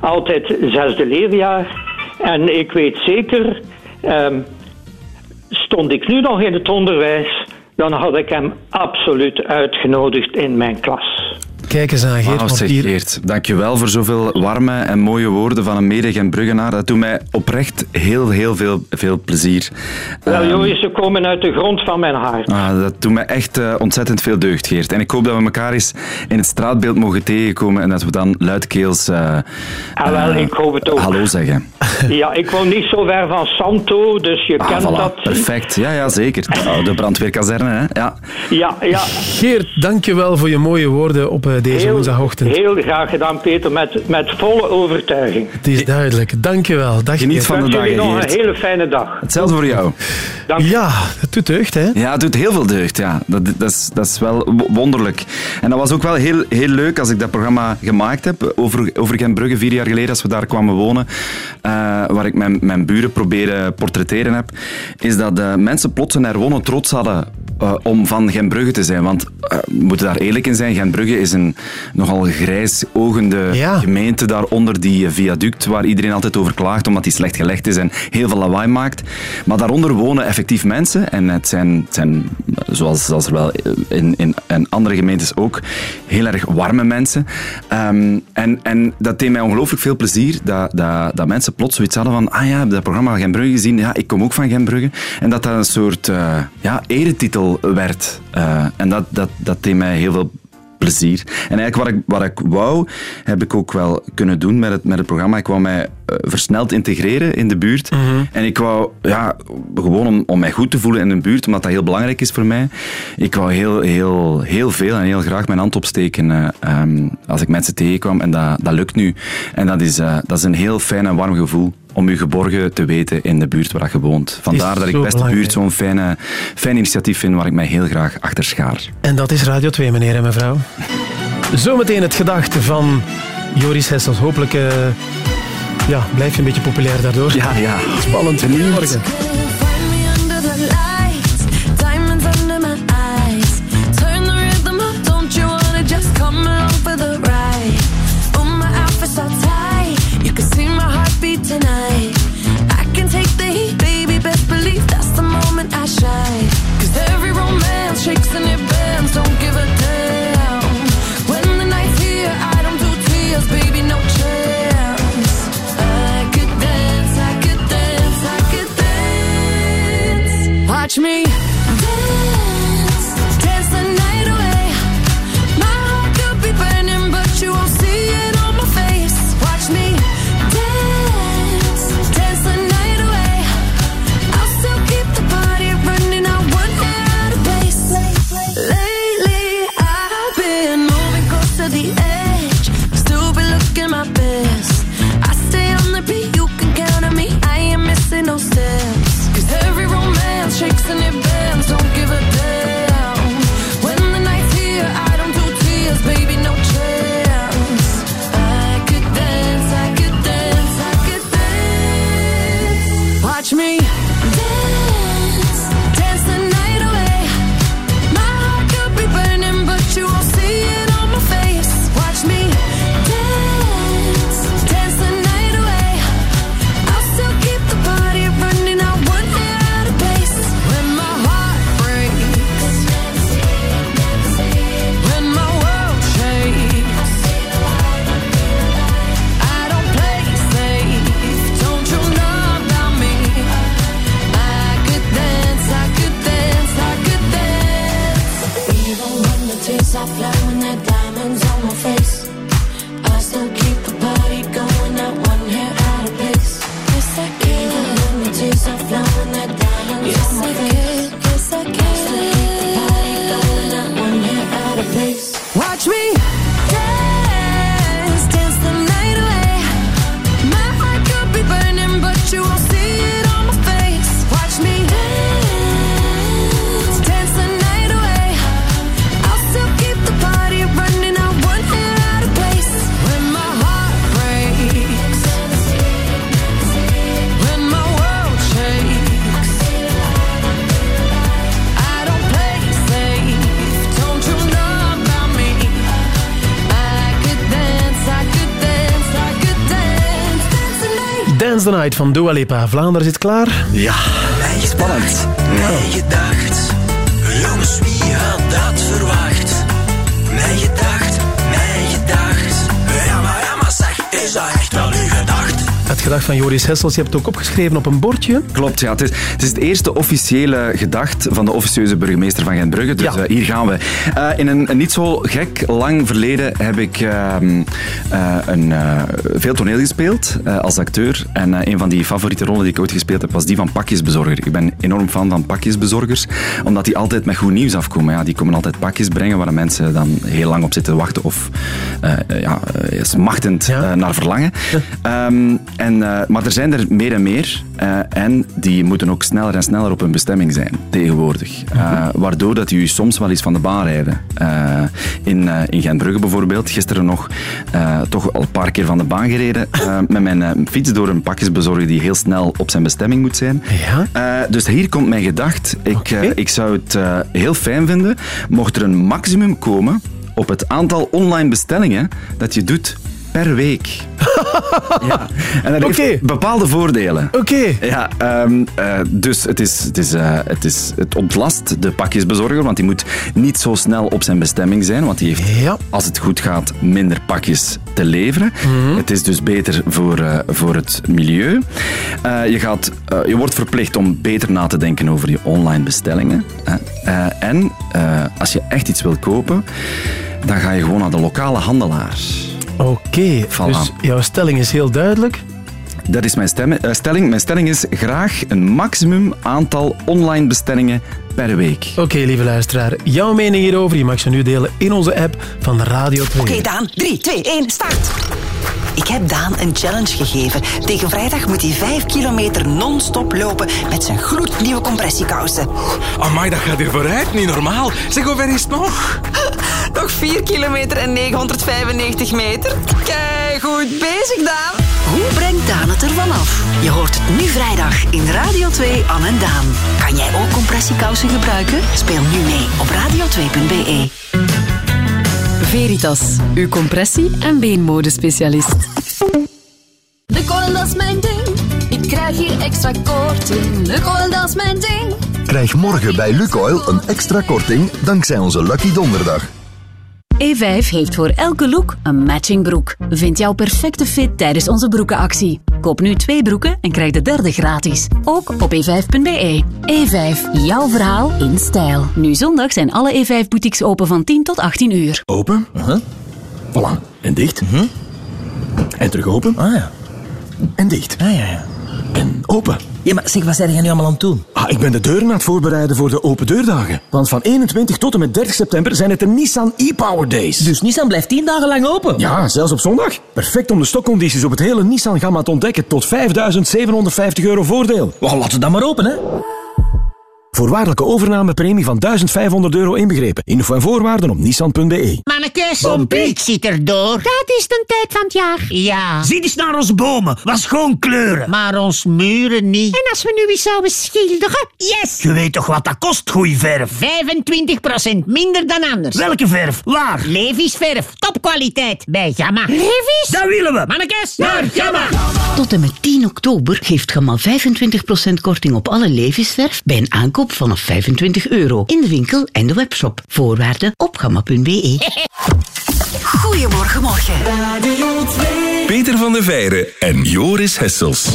Altijd zesde leerjaar. En ik weet zeker, ehm, stond ik nu nog in het onderwijs, dan had ik hem absoluut uitgenodigd in mijn klas. Kijk eens aan, Geert zeg, Mortier. Geert. Dankjewel voor zoveel warme en mooie woorden van een mede-Genbruggenaar. Dat doet mij oprecht heel, heel veel, veel plezier. Wel, Joris, ze komen uit de grond van mijn hart. Ah, dat doet me echt eh, ontzettend veel deugd, Geert. En ik hoop dat we elkaar eens in het straatbeeld mogen tegenkomen en dat we dan luidkeels eh, Ah, wel, eh, ik hoop het ook. hallo zeggen. [laughs] Ja, ik woon niet zo ver van Santo, dus je Ah, kent voilà. dat. Perfect. Ja, ja, zeker. De oude brandweerkazerne, hè? Ja. Ja, ja. Geert, dankjewel voor je mooie woorden op deze Heel, woensdagochtend. heel graag gedaan, Peter, met, met volle overtuiging. Het is duidelijk. Dankjewel. Dag Geniet van de Wens dag, jullie nog een hele fijne dag. Hetzelfde voor jou. Ja, het doet deugd, hè? Ja, het doet heel veel deugd. Ja. Dat, dat, is, dat is wel wonderlijk. En dat was ook wel heel, heel leuk als ik dat programma gemaakt heb over, over Genbrugge, vier jaar geleden, als we daar kwamen wonen, eh, waar ik mijn, mijn buren proberen portretteren heb, is dat de mensen plots een herwonnen trots hadden eh, om van Genbrugge te zijn. Want eh, we moeten daar eerlijk in zijn, Genbrugge is een nogal grijsogende gemeente daaronder die viaduct waar iedereen altijd over klaagt omdat die slecht gelegd is en heel veel lawaai maakt. Maar daaronder wonen effectief mensen en het zijn, het zijn zoals, zoals er wel in, in, in andere gemeentes ook, heel erg warme mensen. Ehm, en, en dat deed mij ongelooflijk veel plezier dat, dat, dat mensen plots zoiets hadden van ah ja, heb dat programma Genbrugge gezien? Ja, ik kom ook van Genbrugge. En dat dat een soort eh, ja, eretitel werd. Eh, en dat, dat, dat deed mij heel veel plezier. En eigenlijk wat ik, wat ik wou, heb ik ook wel kunnen doen met het, met het programma. Ik wou mij eh, versneld integreren in de buurt. En ik wou, ja, gewoon om, om mij goed te voelen in de buurt, omdat dat heel belangrijk is voor mij. Ik wou heel, heel, heel veel en heel graag mijn hand opsteken eh, ehm, als ik mensen tegenkwam. En dat, dat lukt nu. En dat is, dat is een heel fijn en warm gevoel om je geborgen te weten in de buurt waar je woont. Vandaar dat ik best de belangrijk. buurt zo'n fijne, fijn initiatief vind waar ik mij heel graag achter schaar. En dat is Radio 2, meneer en mevrouw. Zometeen het gedachte van Joris Hessels. Hopelijk eh, ja, blijf je een beetje populair daardoor. Ja, ja. Spannend. Morgen. Ain't missing no steps. Watch me the Night van Dua Lipa. Vlaanderen zit klaar. Ja, spannend. Mij gedacht, jongens, dag van Joris Hessels. Je hebt het ook opgeschreven op een bordje. Klopt, ja. Het is, het is het eerste officiële gedacht van de officieuze burgemeester van Gentbrugge. Dus Ja. eh, hier gaan we. Eh, in een, een niet zo gek lang verleden heb ik ehm, eh, een, veel toneel gespeeld als acteur. En een van die favoriete rollen die ik ooit gespeeld heb, was die van pakjesbezorger. Ik ben enorm fan van pakjesbezorgers, omdat die altijd met goed nieuws afkomen. Ja, die komen altijd pakjes brengen waar de mensen dan heel lang op zitten wachten of ja, smachtend eh, naar verlangen. Ehm, en, eh, maar er zijn er meer en meer. eh, en die moeten ook sneller en sneller op hun bestemming zijn, tegenwoordig. Eh, waardoor dat u soms wel eens van de baan rijden. In, in Gentbrugge bijvoorbeeld. Gisteren nog toch al een paar keer van de baan gereden. [laughs] met mijn fiets door een pakjesbezorger die heel snel op zijn bestemming moet zijn. Eh, dus hier komt mijn gedacht. Ik, ik zou het heel fijn vinden mocht er een maximum komen op het aantal online bestellingen dat je doet per week. [laughs] ja. En dat heeft bepaalde voordelen. Oké. Ja, ehm, eh, dus het, is, het, is, eh, het, is, het ontlast de pakjesbezorger, want die moet niet zo snel op zijn bestemming zijn, want die heeft, als het goed gaat, minder pakjes te leveren. Het is dus beter voor, eh, voor het milieu. Je, gaat, je wordt verplicht om beter na te denken over je online bestellingen. en als je echt iets wil kopen, dan ga je gewoon naar de lokale handelaar. Oké, Voilà. dus jouw stelling is heel duidelijk. Dat is mijn stemme- eh, stelling. Mijn stelling is graag een maximum aantal online bestellingen per week. Oké, lieve luisteraar. Jouw mening hierover, je mag ze nu delen in onze app van Radio 2. Oké, Daan. 3, 2, 1, start. Ik heb Daan een challenge gegeven. Tegen vrijdag moet hij 5 kilometer non-stop lopen met zijn gloednieuwe compressiekousen. Amai, dat gaat hier vooruit. Niet normaal. Zeg, hoe ver is het nog? [laughs] Nog 4 kilometer en 995 meter. Kijk, goed bezig, Daan. Hoe brengt Daan het ervan af? Je hoort het nu vrijdag in Radio 2 Anne en Daan. Kan jij ook compressiekousen gebruiken? Speel nu mee op radio2.be. Veritas, uw compressie- en beenmodespecialist. De coil, dat is mijn ding. Ik krijg hier extra korting. De coil, dat is mijn ding. Krijg morgen bij Lukoil een extra korting dankzij onze Lucky Donderdag. E5 heeft voor elke look een matching broek. Vind jouw perfecte fit tijdens onze broekenactie. Koop nu twee broeken en krijg de derde gratis. Ook op e5.be. E5, jouw verhaal in stijl. Nu zondag zijn alle E5-boutiques open van 10 tot 18 uur. Open. Voilà. En dicht. En terug open. Ah ja. En dicht. Ah ja, ja. En open. Ja, maar zeg, wat zijn jij nu allemaal aan het doen? Ah, ik ben de deuren aan het voorbereiden voor de open deurdagen. Want van 21 tot en met 30 september zijn het de Nissan e-Power Days. Dus Nissan blijft 10 dagen lang open? Ja, zelfs op zondag. Perfect om de stokcondities op het hele Nissan-gamma te ontdekken tot 5.750 euro voordeel. Well, laten we dan maar open, hè. Voorwaardelijke overnamepremie van 1500 euro inbegrepen. Info en voorwaarden op nissan.be. Mannekes, Bompie. ik zit erdoor. Dat is de tijd van het jaar. Ja. Zie eens naar onze bomen. Wat schoon kleuren. Maar ons muren niet. En als we nu eens zouden schilderen? Yes! Je weet toch wat dat kost, goeie verf? 25% minder dan anders. Welke verf? Waar? Levi's verf. Topkwaliteit. Bij Gamma. Levi's? Dat willen we. Mannekes, naar Gamma. Tot en met 10 oktober geeft Gamma 25% korting op alle Levisverf bij een aankoop vanaf 25 euro in de winkel en de webshop. Voorwaarden op gamma.be. [laughs] Goedemorgen, morgen. Peter van der Veijren en Joris Hessels.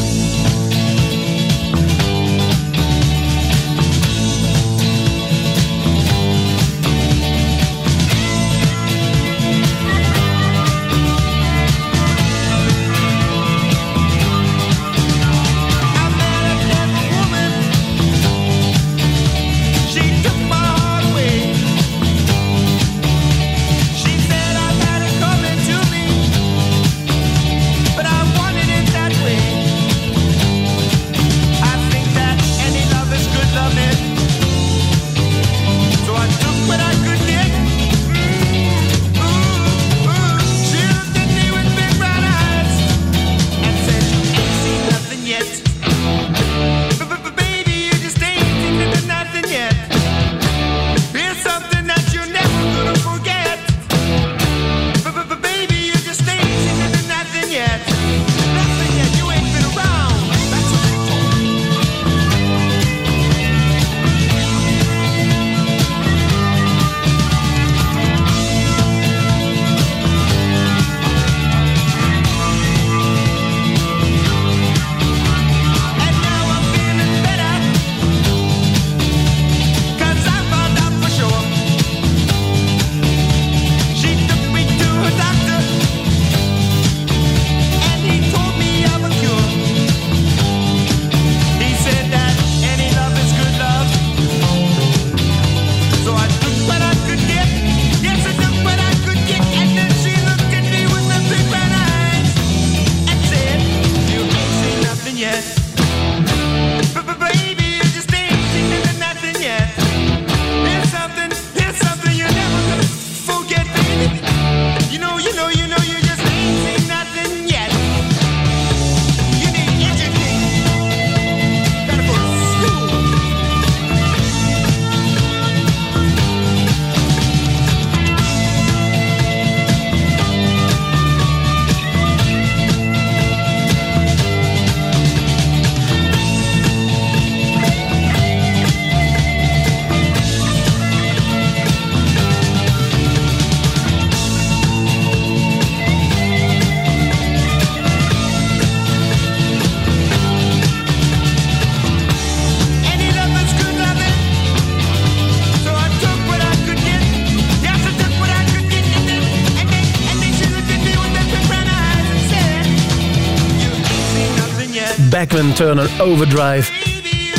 Backman Turner Overdrive.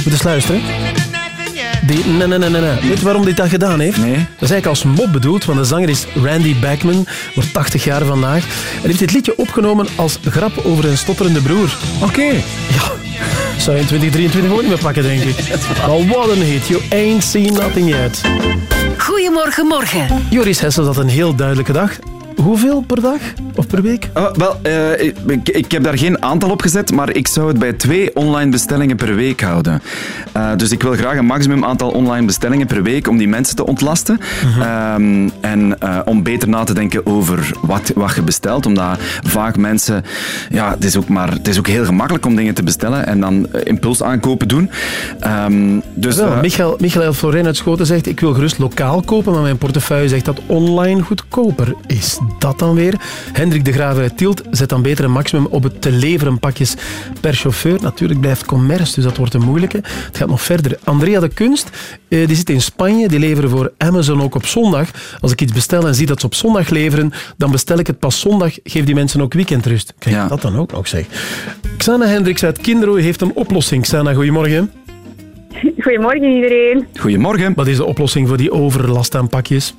Moet eens luisteren. Die, nee, nee, nee, nee, nee. Weet je waarom hij dat gedaan heeft? Nee. Dat is eigenlijk als mop bedoeld, want de zanger is Randy Backman, wordt 80 jaar vandaag. En heeft dit liedje opgenomen als grap over een stotterende broer. Oké. Ja, zou je in 2023 ook niet meer pakken, denk ik. Maar wat een hit. You ain't seen nothing yet. Goedemorgen, morgen. Joris Hessel had een heel duidelijke dag. Hoeveel per dag? Of per week? Oh, wel, eh, ik, ik heb daar geen aantal op gezet, maar ik zou het bij twee online bestellingen per week houden. Eh, dus ik wil graag een maximum aantal online bestellingen per week om die mensen te ontlasten. Ehm, en eh, om beter na te denken over wat, wat je bestelt. Omdat vaak mensen... Ja, het is, ook maar, het is ook heel gemakkelijk om dingen te bestellen en dan eh, impulsaankopen doen. Ehm, dus, Wel, Michael, Michael Florijn uit Schoten zegt, ik wil gerust lokaal kopen, maar mijn portefeuille zegt dat online goedkoper is. Dat dan weer? Hendrik de Graver uit Tielt zet dan beter een maximum op het te leveren pakjes per chauffeur. Natuurlijk blijft commerce, dus dat wordt een moeilijke. Het gaat nog verder. Andrea de Kunst, eh, die zit in Spanje, die leveren voor Amazon ook op zondag. Als ik iets bestel en zie dat ze op zondag leveren, dan bestel ik het pas zondag, geef die mensen ook weekendrust. Kijk, dat dan ook nog zeg. Xana Hendricks uit Kinderooi heeft een oplossing. Xana, goedemorgen. [laughs] Goedemorgen iedereen. Goedemorgen. Wat is de oplossing voor die overlast aan pakjes?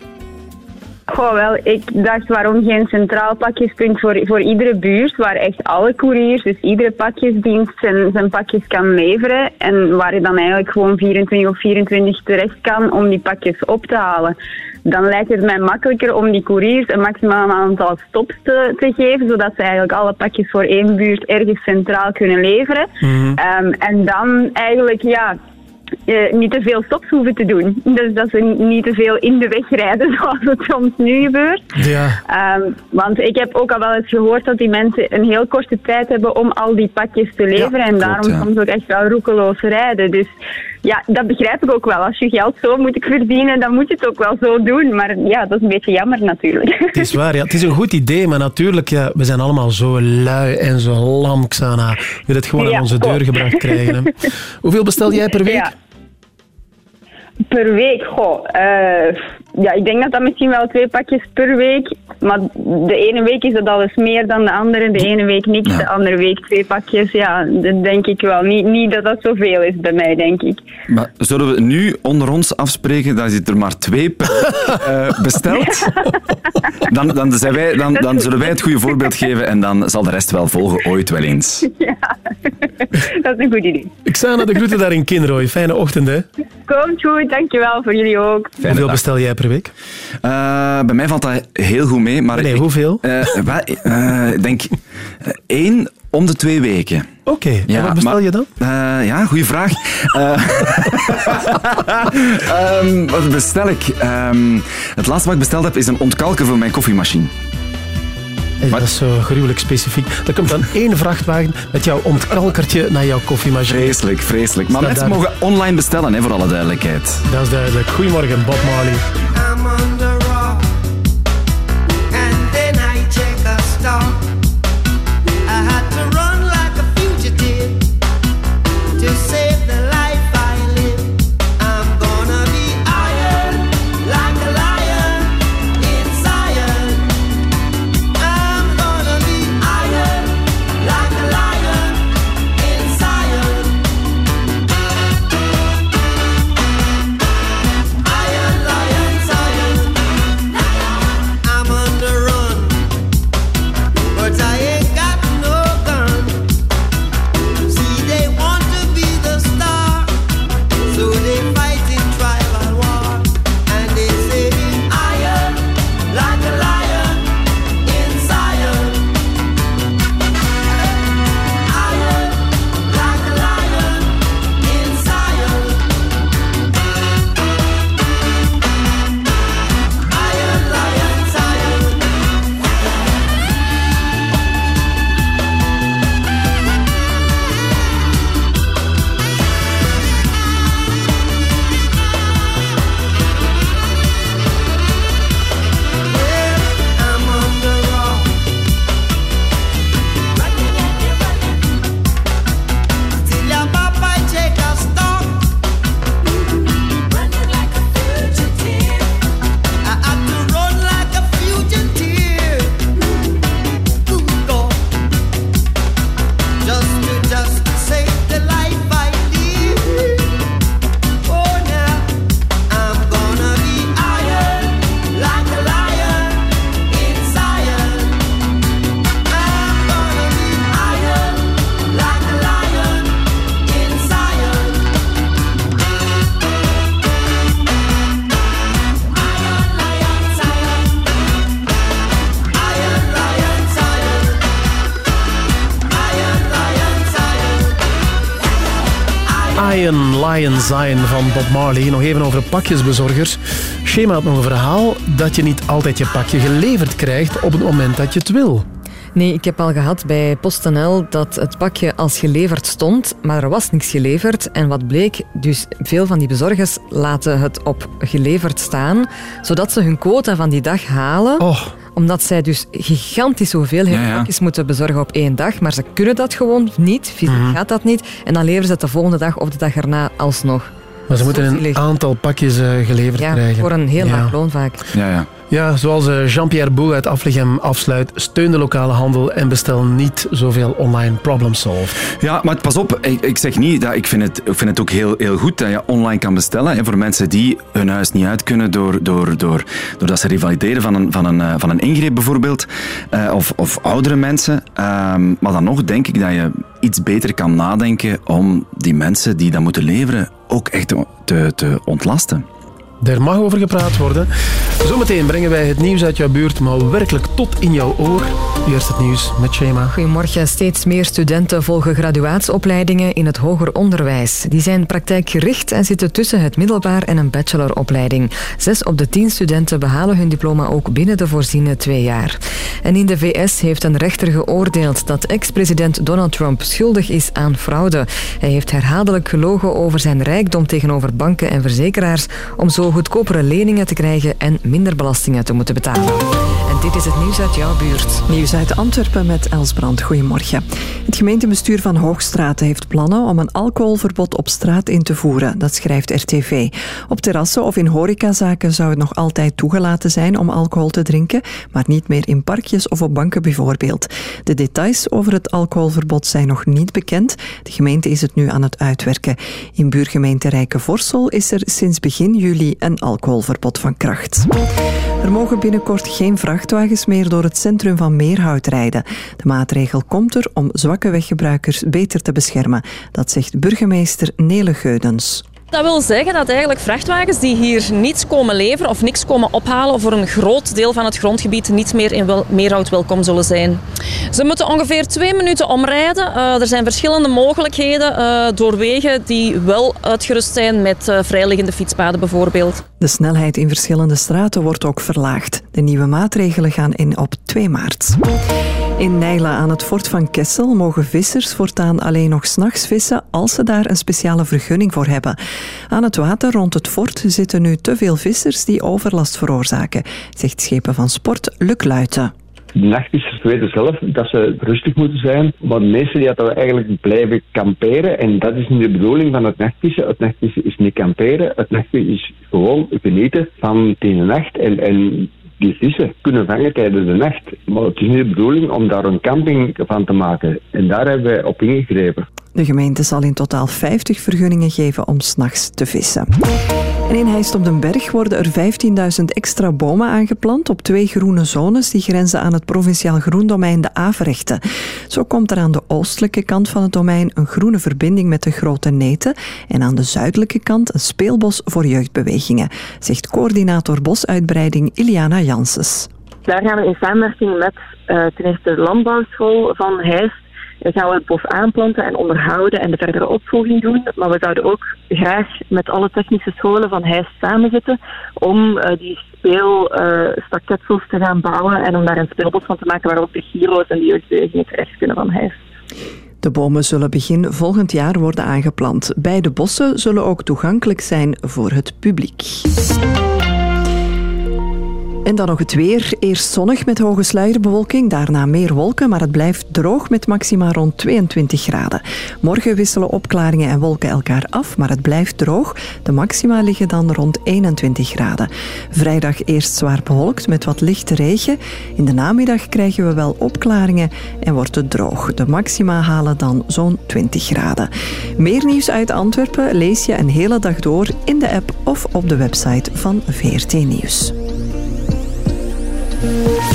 Goh, wel, ik dacht waarom geen centraal pakjespunt voor, voor iedere buurt, waar echt alle couriers, dus iedere pakjesdienst zijn, zijn pakjes kan leveren en waar je dan eigenlijk gewoon 24 of 24 terecht kan om die pakjes op te halen. Dan lijkt het mij makkelijker om die couriers een maximaal aantal stops te, te geven, zodat ze eigenlijk alle pakjes voor één buurt ergens centraal kunnen leveren. Ehm, en dan eigenlijk, ja, eh, niet te veel stops hoeven te doen. Dus dat ze niet te veel in de weg rijden, [laughs] zoals het soms nu gebeurt. Ja. Ehm, want ik heb ook al wel eens gehoord dat die mensen een heel korte tijd hebben om al die pakjes te leveren. en daarom ja. soms ook echt wel roekeloos rijden. Dus ja, dat begrijp ik ook wel. Als je geld zo moet ik verdienen, dan moet je het ook wel zo doen. Maar ja, dat is een beetje jammer natuurlijk. Het is waar, ja. Het is een goed idee, maar natuurlijk, ja, we zijn allemaal zo lui en zo lam, Xana. We willen het gewoon Ja, aan onze deur gebracht krijgen. Hè. [laughs] Hoeveel bestel jij per week? Ja. Per week, goh. eh, ja, ik denk dat dat misschien wel twee pakjes per week. Maar de ene week is dat al eens meer dan de andere. De ene week niks, de andere week twee pakjes. Ja, dat denk ik wel. Niet, niet dat dat zoveel is bij mij, denk ik. Maar zullen we nu onder ons afspreken dat je er maar twee per eh, bestelt? [laughs] Dan, dan, zijn wij, dan, dan zullen wij het goede voorbeeld geven en dan zal de rest wel volgen, ooit wel eens. [laughs] Dat is een goed idee. Xana, de groeten daar in Kinrooi. Fijne ochtend, hè. Komt goed, dankjewel voor jullie ook. Hoeveel bestel jij per week? Eh, bij mij valt dat heel goed mee. Maar Nee, ik- hoeveel? eh, eh, ik denk één om de twee weken. Oké, en wat bestel maar- je dan? Ja, goede vraag. Eh, [laughs] ehm, wat bestel ik? Ehm, het laatste wat ik besteld heb is een ontkalker voor mijn koffiemachine. Dat is zo gruwelijk specifiek. Er komt dan één vrachtwagen met jouw ontkalkertje naar jouw koffiemachine. Vreselijk, vreselijk. Maar mensen daar- mogen online bestellen, hè, voor alle duidelijkheid. Dat is duidelijk. Goedemorgen, Bob Marley. Zion van Bob Marley. Nog even over pakjesbezorgers. Schema had nog een verhaal dat je niet altijd je pakje geleverd krijgt op het moment dat je het wil. Nee, ik heb al gehad bij PostNL dat het pakje als geleverd stond, maar er was niks geleverd. En wat bleek, dus veel van die bezorgers laten het op geleverd staan, zodat ze hun quota van die dag halen. Omdat zij dus gigantische hoeveelheden Ja, ja. pakjes moeten bezorgen op één dag. Maar ze kunnen dat gewoon niet, fysiek Mhm. gaat dat niet. En dan leveren ze het de volgende dag of de dag erna alsnog. Maar ze moeten een aantal pakjes eh, geleverd Ja, krijgen. voor een heel laag loon vaak. Ja, ja. Ja, zoals eh, Jean-Pierre Boel uit Aflichem afsluit, steun de lokale handel en bestel niet zoveel online problem solved. Ja, maar pas op, ik, ik zeg niet dat ik vind het, ik vind het ook heel, heel goed dat je online kan bestellen. En voor mensen die hun huis niet uit kunnen door, door, door, doordat ze revalideren van een, van een, eh, van een ingreep bijvoorbeeld, eh, of, of oudere mensen. Ehm, maar dan nog denk ik dat je iets beter kan nadenken om die mensen die dat moeten leveren ook echt te, te ontlasten. Daar mag over gepraat worden. Zometeen brengen wij het nieuws uit jouw buurt, maar werkelijk tot in jouw oor. Eerst het nieuws met Shema. Goedemorgen. Steeds meer studenten volgen graduaatsopleidingen in het hoger onderwijs. Die zijn praktijkgericht en zitten tussen het middelbaar en een bacheloropleiding. Zes op de tien studenten behalen hun diploma ook binnen de voorziene twee jaar. En in de VS heeft een rechter geoordeeld dat ex-president Donald Trump schuldig is aan fraude. Hij heeft herhaaldelijk gelogen over zijn rijkdom tegenover banken en verzekeraars om zo goedkopere leningen te krijgen en minder belastingen te moeten betalen. En dit is het nieuws uit jouw buurt. Nieuws uit Antwerpen met Els Brand. Goedemorgen. Het gemeentebestuur van Hoogstraten heeft plannen om een alcoholverbod op straat in te voeren. Dat schrijft RTV. Op terrassen of in horecazaken zou het nog altijd toegelaten zijn om alcohol te drinken, maar niet meer in parkjes of op banken bijvoorbeeld. De details over het alcoholverbod zijn nog niet bekend. De gemeente is het nu aan het uitwerken. In buurgemeente Rijkenvorsel is er sinds begin juli een alcoholverbod van kracht. Er mogen binnenkort geen vrachtwagens meer door het centrum van Meerhout rijden. De maatregel komt er om zwakke weggebruikers beter te beschermen. Dat zegt burgemeester Nele Geudens. Dat wil zeggen dat eigenlijk vrachtwagens die hier niets komen leveren of niks komen ophalen voor een groot deel van het grondgebied niet meer in wel, Meerhout welkom zullen zijn. Ze moeten ongeveer twee minuten omrijden. Eh, er zijn verschillende mogelijkheden eh, door wegen die wel uitgerust zijn met eh, vrijliggende fietspaden bijvoorbeeld. De snelheid in verschillende straten wordt ook verlaagd. De nieuwe maatregelen gaan in op 2 maart. In Nijla aan het fort van Kessel mogen vissers voortaan alleen nog s'nachts vissen als ze daar een speciale vergunning voor hebben. Aan het water rond het fort zitten nu te veel vissers die overlast veroorzaken, zegt schepen van sport Luc Luiten. De nachtvissers weten zelf dat ze rustig moeten zijn, maar de meesten die eigenlijk blijven kamperen en dat is niet de bedoeling van het nachtvissen. Het nachtvissen is niet kamperen, het nachtvissen is gewoon genieten van de nacht en, en die vissen kunnen vangen tijdens de nacht. Maar het is niet de bedoeling om daar een camping van te maken en daar hebben wij op ingegrepen. De gemeente zal in totaal 50 vergunningen geven om s'nachts te vissen. En in Heist op den Berg worden er 15.000 extra bomen aangeplant op twee groene zones die grenzen aan het provinciaal groendomein de Averechten. Zo komt er aan de oostelijke kant van het domein een groene verbinding met de Grote Neten en aan de zuidelijke kant een speelbos voor jeugdbewegingen, zegt coördinator bosuitbreiding Iliana Janssens. Daar gaan we in samenwerking met eh, ten eerste de landbouwschool van Heist eh, gaan we het bos aanplanten en onderhouden en de verdere opvolging doen. Maar we zouden ook graag met alle technische scholen van Heist samenzitten om eh, die speelstaketsels te gaan bouwen en om daar een speelbos van te maken waar ook de Giro's en de jeugdbewegingen terecht kunnen van Heist. De bomen zullen begin volgend jaar worden aangeplant. Beide bossen zullen ook toegankelijk zijn voor het publiek. En dan nog het weer. Eerst zonnig met hoge sluierbewolking, daarna meer wolken, maar het blijft droog met maxima rond 22 graden. Morgen wisselen opklaringen en wolken elkaar af, maar het blijft droog. De maxima liggen dan rond 21 graden. Vrijdag eerst zwaar bewolkt met wat lichte regen. In de namiddag krijgen we wel opklaringen en wordt het droog. De maxima halen dan zo'n 20 graden. Meer nieuws uit Antwerpen lees je een hele dag door in de app of op de website van VRT Nieuws. Als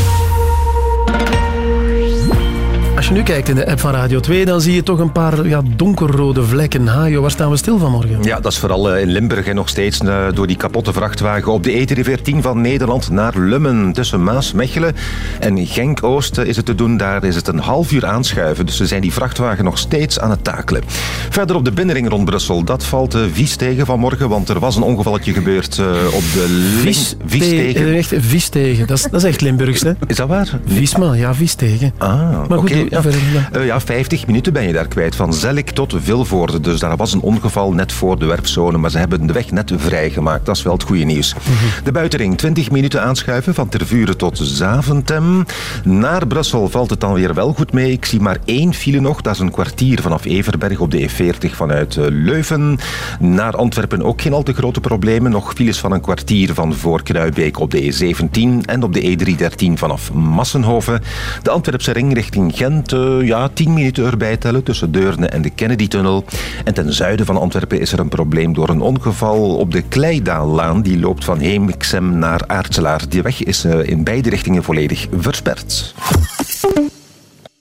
als je nu kijkt in de app van Radio 2, dan zie je toch een paar ja, donkerrode vlekken. Hajo, waar staan we stil vanmorgen? Ja, dat is vooral eh, in Limburg hè, nog steeds eh, door die kapotte vrachtwagen op de E314 van Nederland naar Lummen. Tussen Maas, Mechelen en Genk-Oost is het te doen. Daar is het een half uur aanschuiven. Dus ze zijn die vrachtwagen nog steeds aan het takelen. Verder op de binnenring rond Brussel. Dat valt vies tegen vanmorgen, want er was een ongevalletje gebeurd op de Vies, vies tegen. Echt vies tegen. Dat is, dat is echt Limburgs, hè? Is dat waar? Viesma, ja, vies tegen. Ah, maar goed, okay, ja. Uh, ja, 50 minuten ben je daar kwijt. Van Zellik tot Vilvoorde. Dus daar was een ongeval net voor de werpzone, maar ze hebben de weg net vrijgemaakt. Dat is wel het goede nieuws. Mm -hmm. De buitenring, 20 minuten aanschuiven van Tervuren tot Zaventem. Naar Brussel valt het dan weer wel goed mee. Ik zie maar één file nog. Dat is een kwartier vanaf Everberg op de E40 vanuit Leuven. Naar Antwerpen ook geen al te grote problemen. Nog files van een kwartier van voor Kruibeek op de E17 en op de E313 vanaf Massenhoven. De Antwerpse ring richting Gent, uh, ja, 10 minuten erbij tellen tussen Deurne en de Kennedy-tunnel. En ten zuiden van Antwerpen is er een probleem door een ongeval op de Kleidaallaan. Die loopt van Heemixem naar Aartselaar. Die weg is uh, in beide richtingen volledig versperd.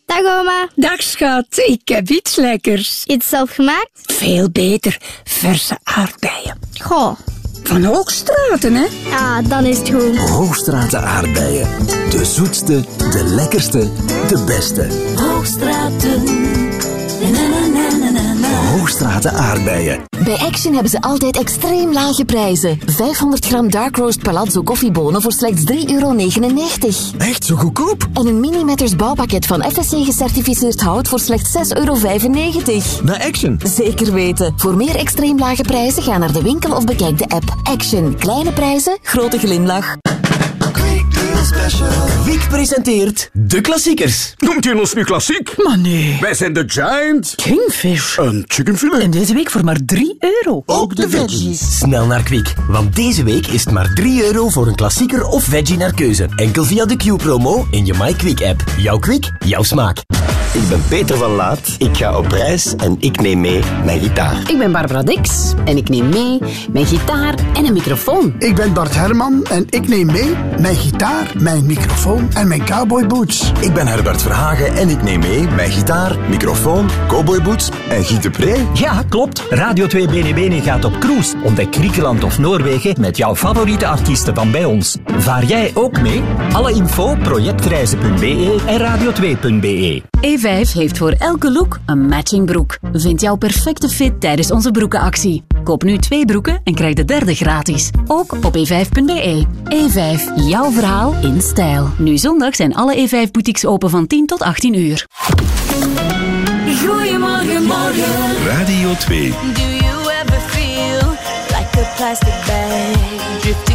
Dag oma. Dag schat, ik heb iets lekkers. Iets zelf gemaakt? Veel beter, verse aardbeien. Goh. Van Hoogstraten, hè? Ja, dan is het goed. Hoogstraten aardbeien. De zoetste, de lekkerste, de beste. Hoogstraten. Hoogstraten aardbeien. Bij Action hebben ze altijd extreem lage prijzen. 500 gram Dark Roast Palazzo koffiebonen voor slechts 3,99 euro. Echt zo goedkoop? En een mini-meters bouwpakket van FSC gecertificeerd hout voor slechts 6,95 euro. Naar Action? Zeker weten. Voor meer extreem lage prijzen ga naar de winkel of bekijk de app. Action. Kleine prijzen, grote glimlach. Wiek presenteert de klassiekers. Noemt u ons nu klassiek? Maar nee. Wij zijn de Giant. Kingfish. Een chickenfilet. En deze week voor maar 3 euro. Ook de veggies. Snel naar Kwik, want deze week is het maar 3 euro voor een klassieker of veggie naar keuze. Enkel via de Q-promo in je MyQuick-app. Jouw Kwik, jouw smaak. Ik ben Peter van Laat, ik ga op reis en ik neem mee mijn gitaar. Ik ben Barbara Dix en ik neem mee mijn gitaar en een microfoon. Ik ben Bart Herman en ik neem mee mijn gitaar, mijn microfoon en mijn cowboyboots. Ik ben Herbert Verhagen en ik neem mee mijn gitaar, microfoon, cowboyboots en Pre. Ja, klopt. Radio 2 BNB gaat op cruise. Ontdek Griekenland of Noorwegen met jouw favoriete artiesten van bij ons. Vaar jij ook mee? Alle info projectreizen.be en radio2.be. E5 heeft voor elke look een matching broek. Vind jouw perfecte fit tijdens onze broekenactie. Koop nu twee broeken en krijg de derde gratis. Ook op e5.be. E5, jouw verhaal in stijl. Nu zondag zijn alle E5-boutiques open van 10 tot 18 uur. Goedemorgen, morgen. Radio 2. Do you ever feel like a plastic bag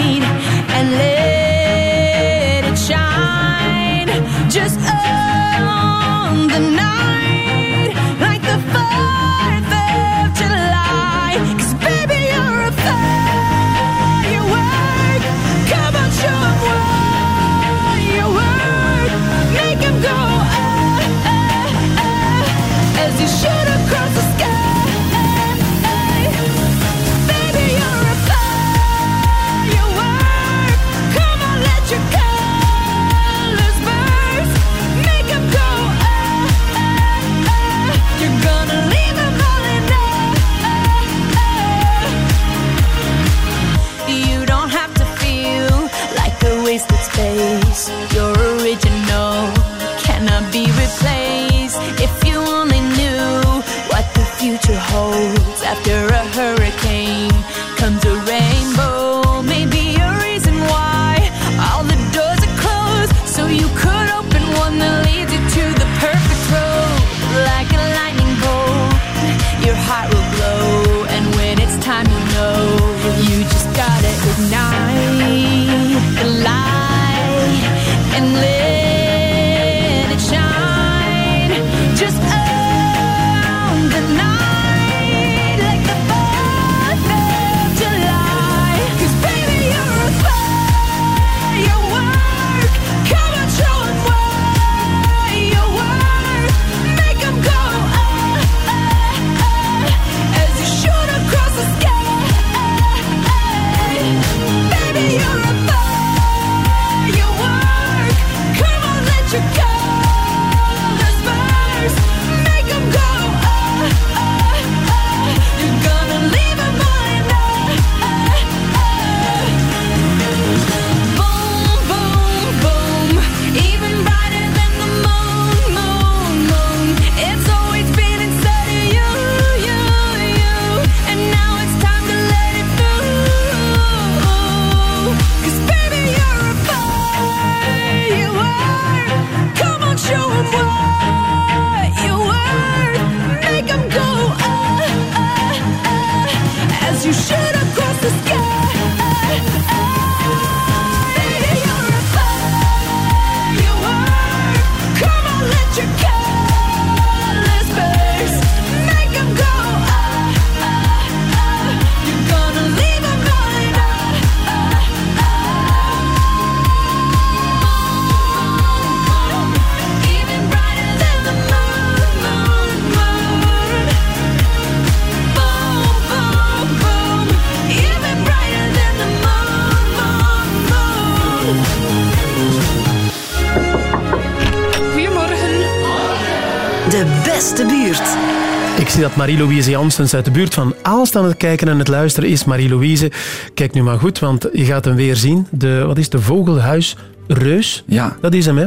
Dat Marie-Louise Janssens uit de buurt van Aalst aan het kijken en het luisteren is. Marie-Louise, kijk nu maar goed, want je gaat hem weer zien. De, wat is de Vogelhuis Reus? Ja. Dat is hem, hè?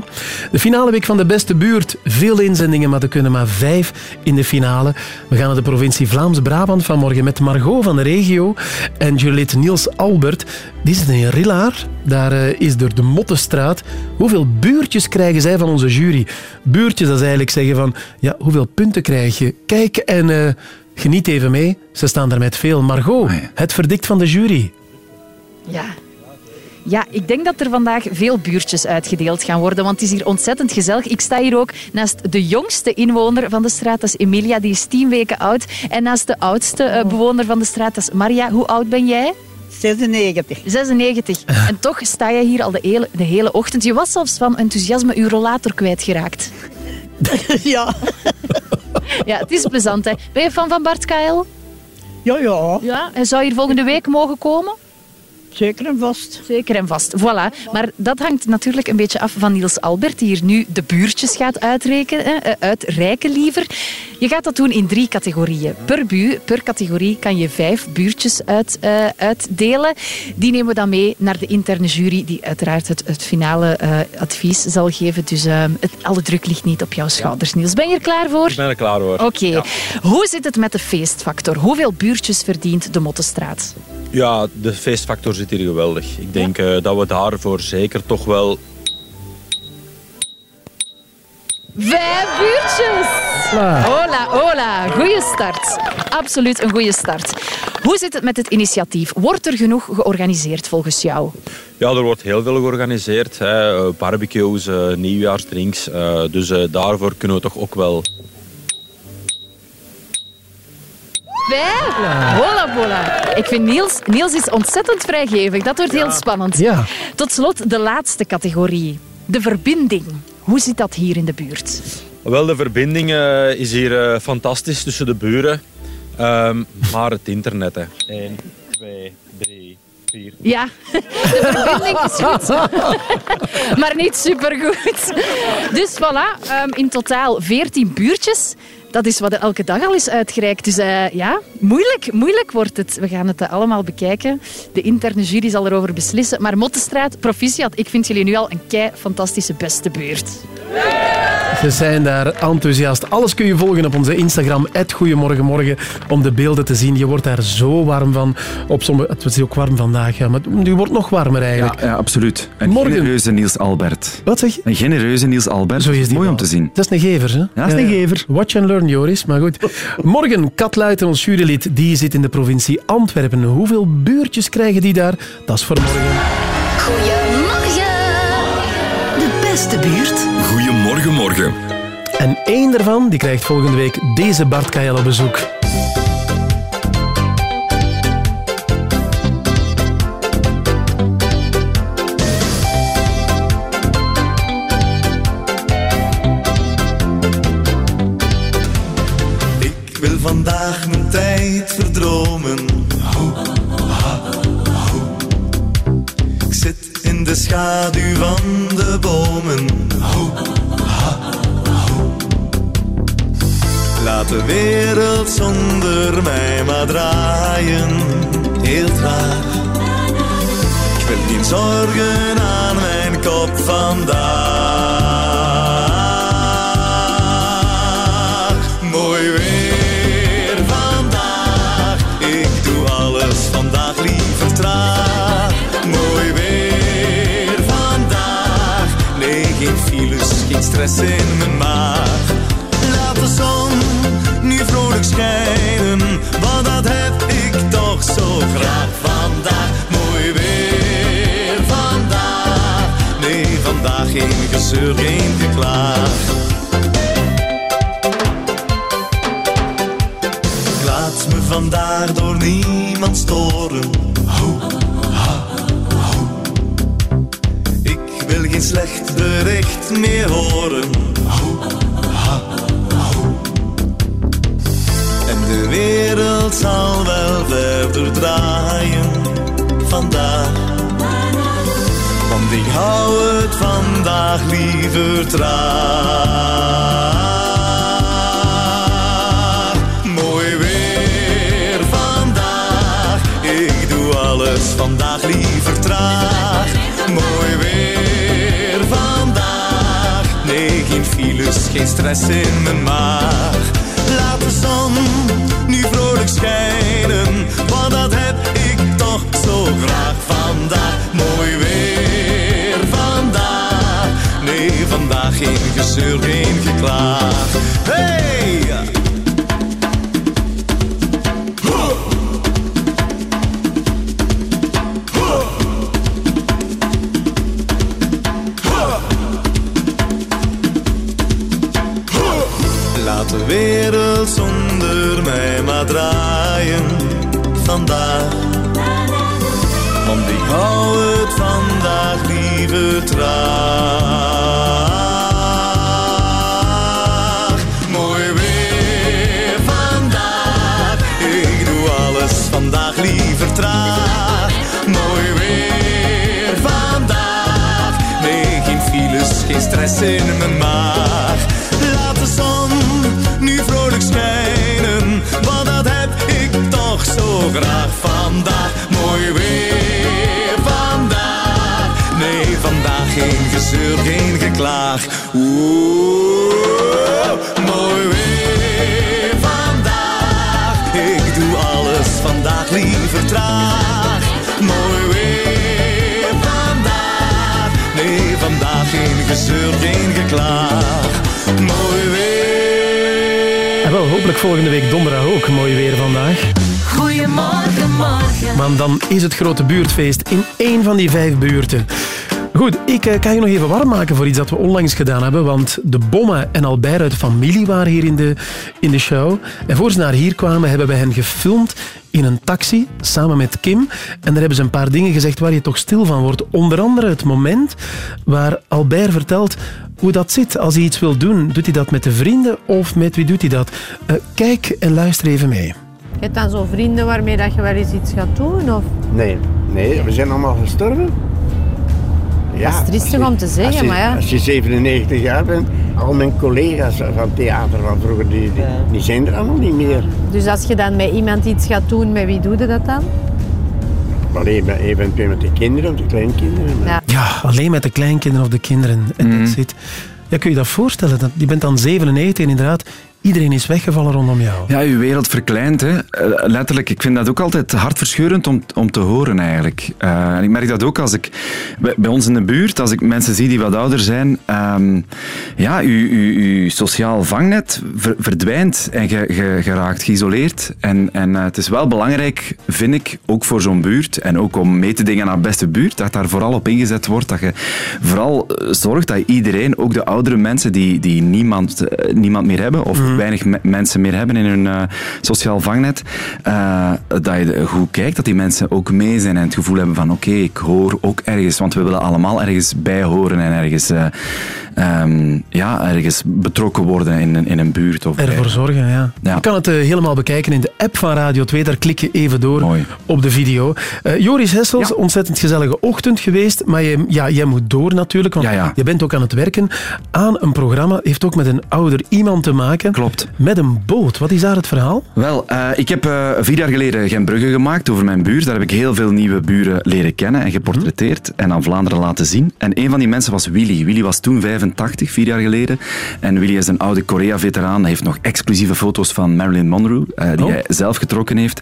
De finale week van de beste buurt. Veel inzendingen, maar er kunnen maar vijf in de finale. We gaan naar de provincie Vlaams-Brabant vanmorgen met Margot van de regio en Juliette Niels Albert. Die zit in Rillaar. Daar eh, is door de Mottenstraat. Hoeveel buurtjes krijgen zij van onze jury? Buurtjes, dat is eigenlijk zeggen van, ja, hoeveel punten krijg je? Kijk en eh, geniet even mee. Ze staan daar met veel. Margot, het verdikt van de jury. Ja. Ja, ik denk dat er vandaag veel buurtjes uitgedeeld gaan worden, want het is hier ontzettend gezellig. Ik sta hier ook naast de jongste inwoner van de straat, dat is Emilia, die is tien weken oud. En naast de oudste eh, bewoner van de straat, dat is Maria. Hoe oud ben jij? 96. 96. [laughs] En toch sta jij hier al de hele, de hele ochtend. Je was zelfs van enthousiasme uw rollator kwijtgeraakt. [laughs] ja. [laughs] Ja, het is plezant, hè. Ben je fan van Bart Kael? Ja, ja. Ja, en zou hier volgende week mogen komen? Zeker en vast. Zeker en vast, voilà. Maar dat hangt natuurlijk een beetje af van Niels Albert, die hier nu de buurtjes gaat uitrekenen, eh, uitreiken liever. Je gaat dat doen in drie categorieën. Per, bu per categorie kan je vijf buurtjes uit, eh, uitdelen. Die nemen we dan mee naar de interne jury, die uiteraard het, het finale eh, advies zal geven. Dus eh, het, alle druk ligt niet op jouw schouders, Niels. Ben je er klaar voor? Ik ben er klaar voor. Oké. Hoe zit het met de feestfactor? Hoeveel buurtjes verdient de Mottenstraat? Ja, de feestfactor zit hier geweldig. Ik denk eh, dat we daarvoor zeker toch wel... Vijf buurtjes! Hola. Hola. Goeie start. Absoluut een goede start. Hoe zit het met het initiatief? Wordt er genoeg georganiseerd volgens jou? Ja, er wordt heel veel georganiseerd. Hè. Eh, barbecues, eh, nieuwjaarsdrinks. eh, dus eh, daarvoor kunnen we toch ook wel... Vijf? Hola, hola. Ik vind Niels, Niels is ontzettend vrijgevig. Dat wordt heel spannend. Ja. Tot slot de laatste categorie. De verbinding. Hoe zit dat hier in de buurt? Wel, de verbinding eh, is hier eh, fantastisch tussen de buren. Ehm, maar het internet, hè. 1, 2, 3, 4... Ja, [laughs] de verbinding is goed. maar niet supergoed. Dus voilà, ehm, in totaal 14 buurtjes. Dat is wat er elke dag al is uitgereikt. Dus eh, ja, moeilijk, moeilijk wordt het. We gaan het eh, allemaal bekijken. De interne jury zal erover beslissen. Maar Mottenstraat, proficiat. Ik vind jullie nu al een kei fantastische beste buurt. Ze zijn daar enthousiast. Alles kun je volgen op onze Instagram, Goedemorgenmorgen, om de beelden te zien. Je wordt daar zo warm van. Op sommige, het is ook warm vandaag, ja, maar je wordt nog warmer eigenlijk. Ja, ja absoluut. Een Morgen. genereuze Niels Albert. Wat zeg je? Een genereuze Niels Albert. Zo is die Mooi om te zien. Dat is een gever, hè? Ja, dat is een gever. Watch and learn, Joris. Maar goed. Morgen, Kat Luiten, ons jurylid, die zit in de provincie Antwerpen. Hoeveel buurtjes krijgen die daar? Dat is voor morgen. Goedemorgen. De beste buurt. Goedemorgen, morgen. En één daarvan die krijgt volgende week deze Bart Kajal op bezoek. De schaduw van de bomen. Laat de wereld zonder mij maar draaien, heel traag. Ik wil geen zorgen aan mijn kop vandaag. In mijn maag. Laat de zon nu vrolijk schijnen, want dat heb ik toch zo graag vandaag. Mooi weer vandaag, nee vandaag geen gezeur, geen geklaag. Ik laat me vandaag door niemand storen. slecht bericht meer horen. En de wereld zal wel verder draaien vandaag. Want ik hou het vandaag liever traag. vandaag liever traag. Geen stress in mijn maag. Laat de zon nu vrolijk schijnen, want dat heb ik toch zo graag vandaag. Mooi weer vandaag, nee vandaag geen gezeur, geen geklaag. Hey! Gezeur, geen geklaag. Mooi weer. En wel, hopelijk volgende week donderdag ook. Mooi weer vandaag. Goedemorgen, morgen. Maar dan is het grote buurtfeest in één van die vijf buurten. Goed, ik eh, kan je nog even warm maken voor iets dat we onlangs gedaan hebben. Want de Bomma en Albert uit familie waren hier in de, in de show. En voor ze naar hier kwamen, hebben wij hen gefilmd in een taxi, samen met Kim. En daar hebben ze een paar dingen gezegd waar je toch stil van wordt. Onder andere het moment waar Albert vertelt hoe dat zit. Als hij iets wil doen, doet hij dat met de vrienden of met wie doet hij dat? Eh, kijk en luister even mee. Je hebt dan zo vrienden waarmee dat je wel eens iets gaat doen? Of? Nee, nee, we zijn allemaal gestorven. Dat is triestig om te zeggen, je- maar ja. Als je 97 jaar bent, al mijn collega's van theater van vroeger, die, die, die zijn er allemaal niet meer. Dus als je dan met iemand iets gaat doen, met wie doe je dat dan? Alleen met- eventueel met de kinderen of de kleinkinderen. Ja. Ja, alleen met de kleinkinderen of de kinderen. En Mhm. dat zit. Ja, kun je dat voorstellen? Dat, je bent dan 97 en inderdaad, iedereen is weggevallen rondom jou. Ja, uw wereld verkleint. Hè. Eh, letterlijk, ik vind dat ook altijd hartverscheurend om, om te horen eigenlijk. Eh, en ik merk dat ook als ik bij, bij ons in de buurt, als ik mensen zie die wat ouder zijn, ehm, ja, uw sociaal vangnet ver- verdwijnt en je, je, je raakt geïsoleerd. En, en eh, het is wel belangrijk, vind ik, ook voor zo'n buurt en ook om mee te dingen aan beste buurt, dat daar vooral op ingezet wordt, dat je vooral zorgt dat iedereen, ook de oudere mensen die, die niemand, niemand meer hebben of weinig me- mensen meer hebben in hun eh, sociaal vangnet, eh, dat je goed kijkt, dat die mensen ook mee zijn en het gevoel hebben van oké, ik hoor ook ergens, want we willen allemaal ergens bij horen en ergens, eh, ehm, ja, ergens betrokken worden in, een- in een buurt. Of Ervoor zorgen, ja. Ja. Je kan het eh, helemaal bekijken in de app van Radio 2. Daar klik je even door op de video. Eh, Joris Hessels, ontzettend gezellige ochtend geweest. Maar je, ja, jij moet door natuurlijk, want je bent ook aan het werken aan een programma. Heeft ook met een ouder iemand te maken. Klopt. Met een boot. Wat is daar het verhaal? Wel, eh, ik heb vier jaar geleden Gembrugge gemaakt over mijn buurt. Daar heb ik heel veel nieuwe buren leren kennen en geportretteerd en aan Vlaanderen laten zien. En een van die mensen was Willy. Willy was toen 85, vier jaar geleden. En Willy is een oude Korea-veteraan. Hij heeft nog exclusieve foto's van Marilyn Monroe, eh, die Oh. hij zelf getrokken heeft.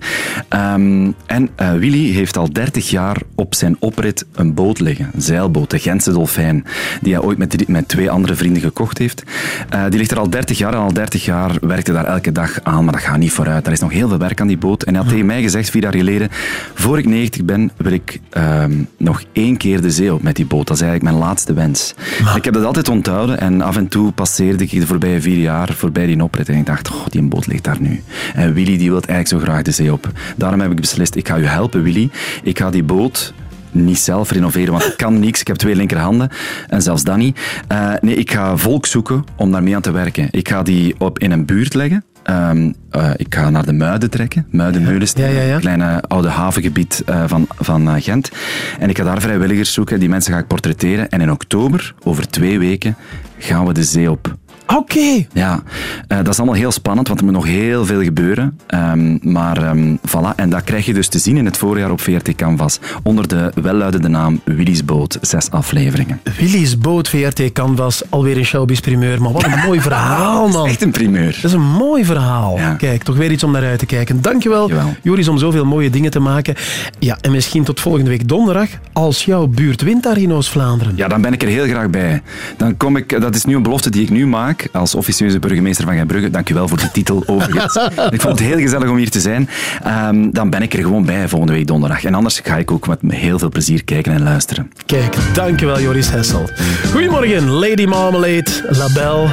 Ehm, en eh, Willy heeft al 30 jaar op zijn oprit een boot liggen. Een zeilboot, de Gentse Dolfijn. Die hij ooit met, drie- met twee andere vrienden gekocht heeft. Eh, die ligt er al 30 jaar en al 30 jaar werkte daar elke dag aan. Maar dat gaat niet vooruit. Er is nog heel veel werk aan die boot. En hij had tegen mij gezegd, vier jaar geleden, voor ik 90 ben, wil ik ehm, nog één keer de zee op met die boot. Dat is eigenlijk mijn laatste wens. Ik heb dat altijd onthouden en af en toe passeerde ik de voorbije vier jaar voorbij die oprit. En ik dacht, oh, die boot ligt daar nu. En Willy die wil eigenlijk zo graag de zee op. Daarom heb ik beslist, ik ga u helpen Willy. Ik ga die boot niet zelf renoveren, want ik kan niks. Ik heb twee linkerhanden en zelfs dat niet. Eh, nee, ik ga volk zoeken om daarmee aan te werken. Ik ga die op in een buurt leggen. Ehm, eh, ik ga naar de Muiden trekken, Muiden-Meulensteen, een kleine oude havengebied eh, van, van eh, Gent. En ik ga daar vrijwilligers zoeken, die mensen ga ik portretteren. En in oktober, over twee weken, gaan we de zee op. Oké. Ja, eh, dat is allemaal heel spannend, want er moet nog heel veel gebeuren. Ehm, maar ehm, voilà, en dat krijg je dus te zien in het voorjaar op VRT Canvas. Onder de welluidende naam Willy's Boot. Zes afleveringen. Willy's Boot, VRT Canvas, alweer een showbiz primeur. Maar wat een mooi [laughs] verhaal, man. Echt een primeur. Dat is een mooi verhaal. Kijk, toch weer iets om naar uit te kijken. Dankjewel, Joris, om zoveel mooie dingen te maken. Ja, en misschien tot volgende week donderdag, als jouw buurt wint daar in Oost-Vlaanderen. Ja, dan ben ik er heel graag bij. Dan kom ik, dat is nu een belofte die ik nu maak als officieuze burgemeester van Gijbrugge. Dank u wel voor de titel, [laughs] overigens. ik vond het heel gezellig om hier te zijn. Ehm, dan ben ik er gewoon bij volgende week donderdag. En anders ga ik ook met heel veel plezier kijken en luisteren. Kijk, dankjewel Joris Hessel. Goedemorgen, Lady Marmalade, La Belle.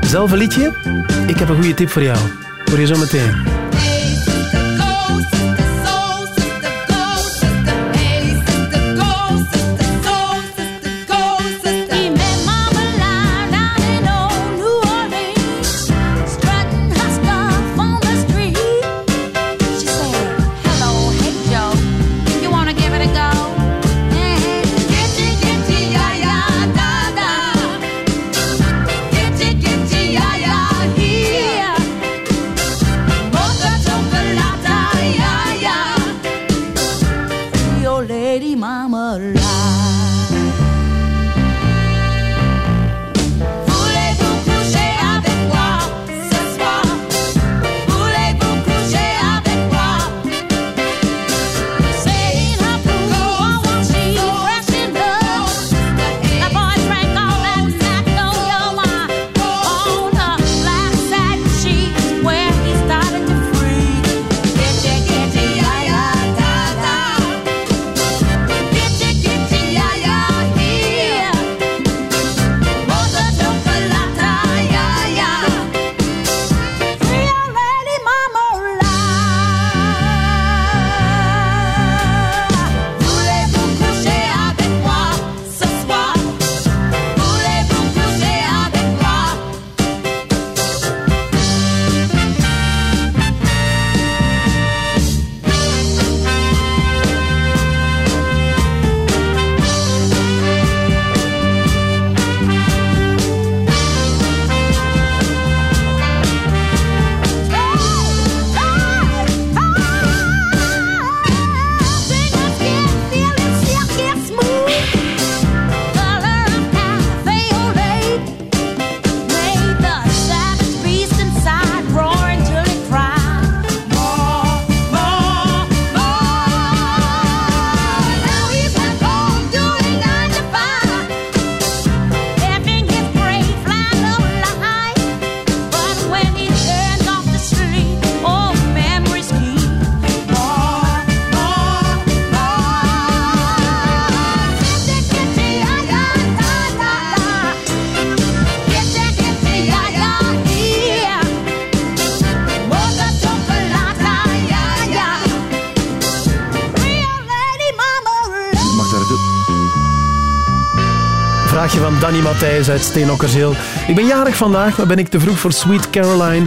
Zelf een liedje? Ik heb een goede tip voor jou. Hoor je zo meteen. Matthijs uit Steenokkerzeel. Ik ben jarig vandaag, maar ben ik te vroeg voor Sweet Caroline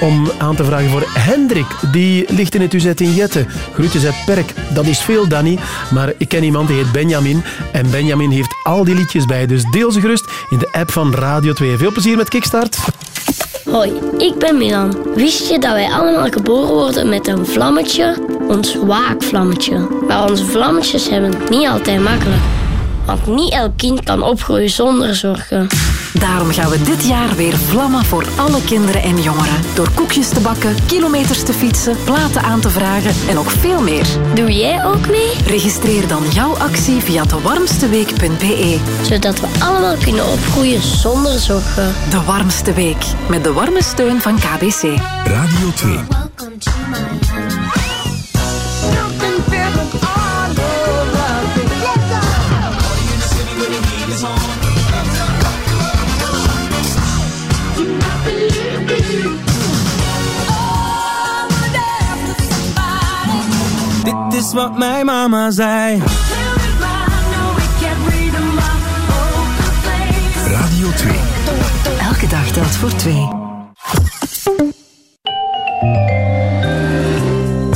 om aan te vragen voor Hendrik. Die ligt in het UZ in Jette. Groetjes uit Perk. Dat is veel, Danny. Maar ik ken iemand die heet Benjamin. En Benjamin heeft al die liedjes bij. Dus deel ze gerust in de app van Radio 2. Veel plezier met Kickstart. Hoi, ik ben Milan. Wist je dat wij allemaal geboren worden met een vlammetje? Ons waakvlammetje. Maar onze vlammetjes hebben het niet altijd makkelijk. Want niet elk kind kan opgroeien zonder zorgen. Daarom gaan we dit jaar weer vlammen voor alle kinderen en jongeren. Door koekjes te bakken, kilometers te fietsen, platen aan te vragen en nog veel meer. Doe jij ook mee? Registreer dan jouw actie via dewarmsteweek.be. Zodat we allemaal kunnen opgroeien zonder zorgen. De Warmste Week. Met de warme steun van KBC. Radio 2. Wat mijn mama zei. Radio 2. Elke dag telt voor twee.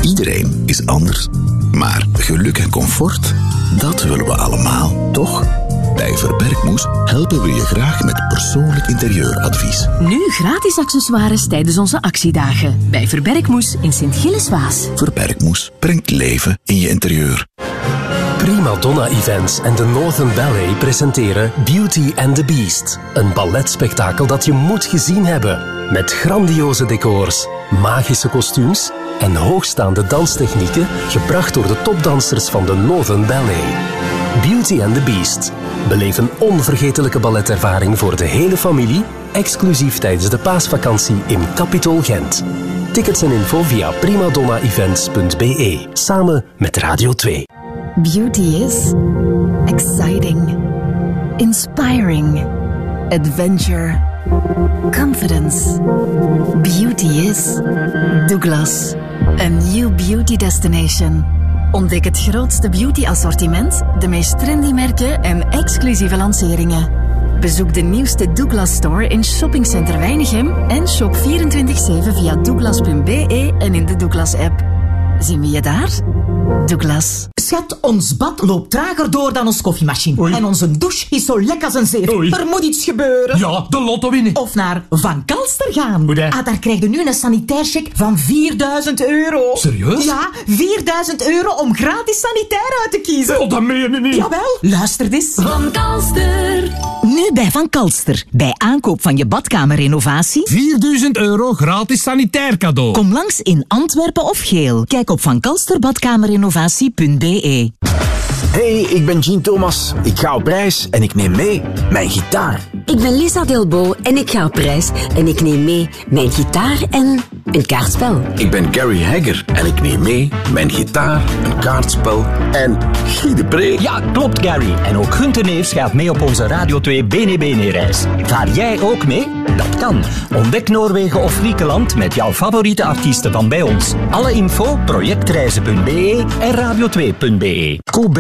Iedereen is anders. Maar geluk en comfort, dat willen we allemaal, toch? Bij Verbergmoes helpen we je graag met persoonlijk interieuradvies. Nu gratis accessoires tijdens onze actiedagen. Bij Verbergmoes in Sint-Gilles-Waas. Verbergmoes brengt leven in je interieur. Prima Donna Events en de Northern Ballet presenteren Beauty and the Beast. Een balletspektakel dat je moet gezien hebben. Met grandioze decors, magische kostuums en hoogstaande danstechnieken gebracht door de topdansers van de Northern Ballet. Beauty and the Beast. Beleef een onvergetelijke balletervaring voor de hele familie, exclusief tijdens de paasvakantie in Capitol Gent. Tickets en info via primadonnaevents.be, samen met Radio 2. Beauty is exciting, inspiring, adventure, confidence. Beauty is Douglas, a new beauty destination. Ontdek het grootste beauty assortiment, de meest trendy merken en exclusieve lanceringen. Bezoek de nieuwste Douglas Store in Shoppingcenter Weinigem en shop 24-7 via douglas.be en in de Douglas app. Zien we je daar? Douglas. Schat, ons bad loopt trager door dan ons koffiemachine. En onze douche is zo lek als een zeef. Er moet iets gebeuren. Ja, de lotto winnen. Of naar Van Kalster gaan. Ah, daar krijg je nu een sanitaircheck van 4000 euro. Serieus? Ja, 4000 euro om gratis sanitair uit te kiezen. Oh, dat meen je niet. Jawel, luister eens. Van Kalster. Nu bij Van Kalster. Bij aankoop van je badkamerrenovatie. 4000 euro gratis sanitair cadeau. Kom langs in Antwerpen of Geel. Kijk op vankalsterbadkamerrenovatie.be. Hey, ik ben Jean Thomas. Ik ga op reis en ik neem mee mijn gitaar. Ik ben Lisa Delbo en ik ga op reis en ik neem mee mijn gitaar en een kaartspel. Ik ben Gary Hagger en ik neem mee mijn gitaar, een kaartspel en Guy de. Ja, klopt Gary. En ook Gunther Neefs gaat mee op onze Radio 2 BNB-reis. Vaar jij ook mee? Dat kan. Ontdek Noorwegen of Griekenland met jouw favoriete artiesten van bij ons. Alle info projectreizen.be en radio2.be. Koop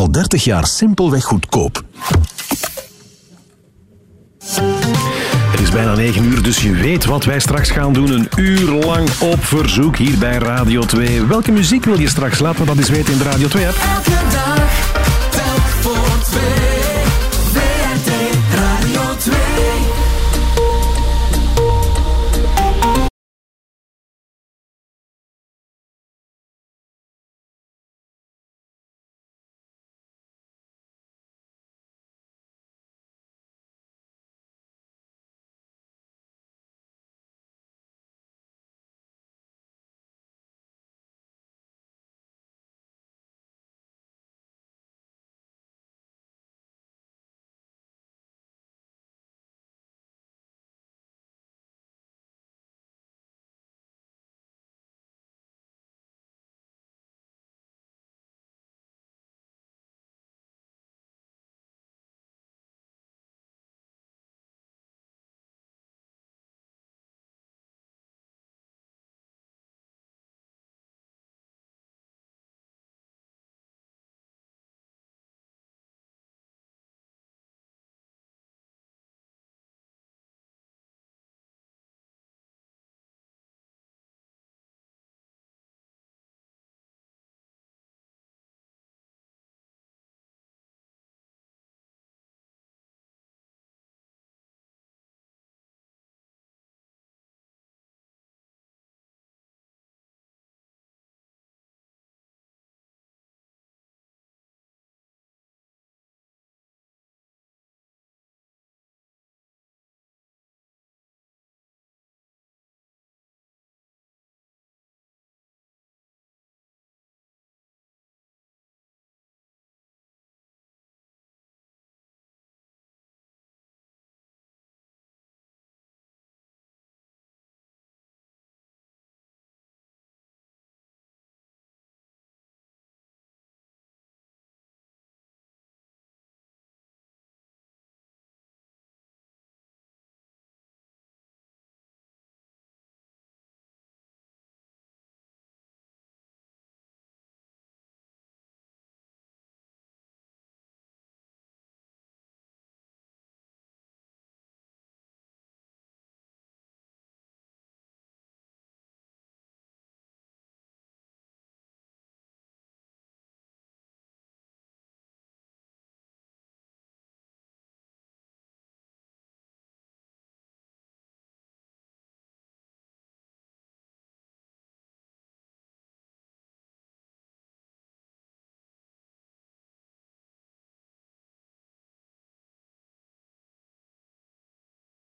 Al 30 jaar simpelweg goedkoop. Het is bijna 9 uur, dus je weet wat wij straks gaan doen. Een uur lang op verzoek hier bij Radio 2. Welke muziek wil je straks? Laat me dat eens weten in de Radio 2-app. Elke dag, telk voor twee.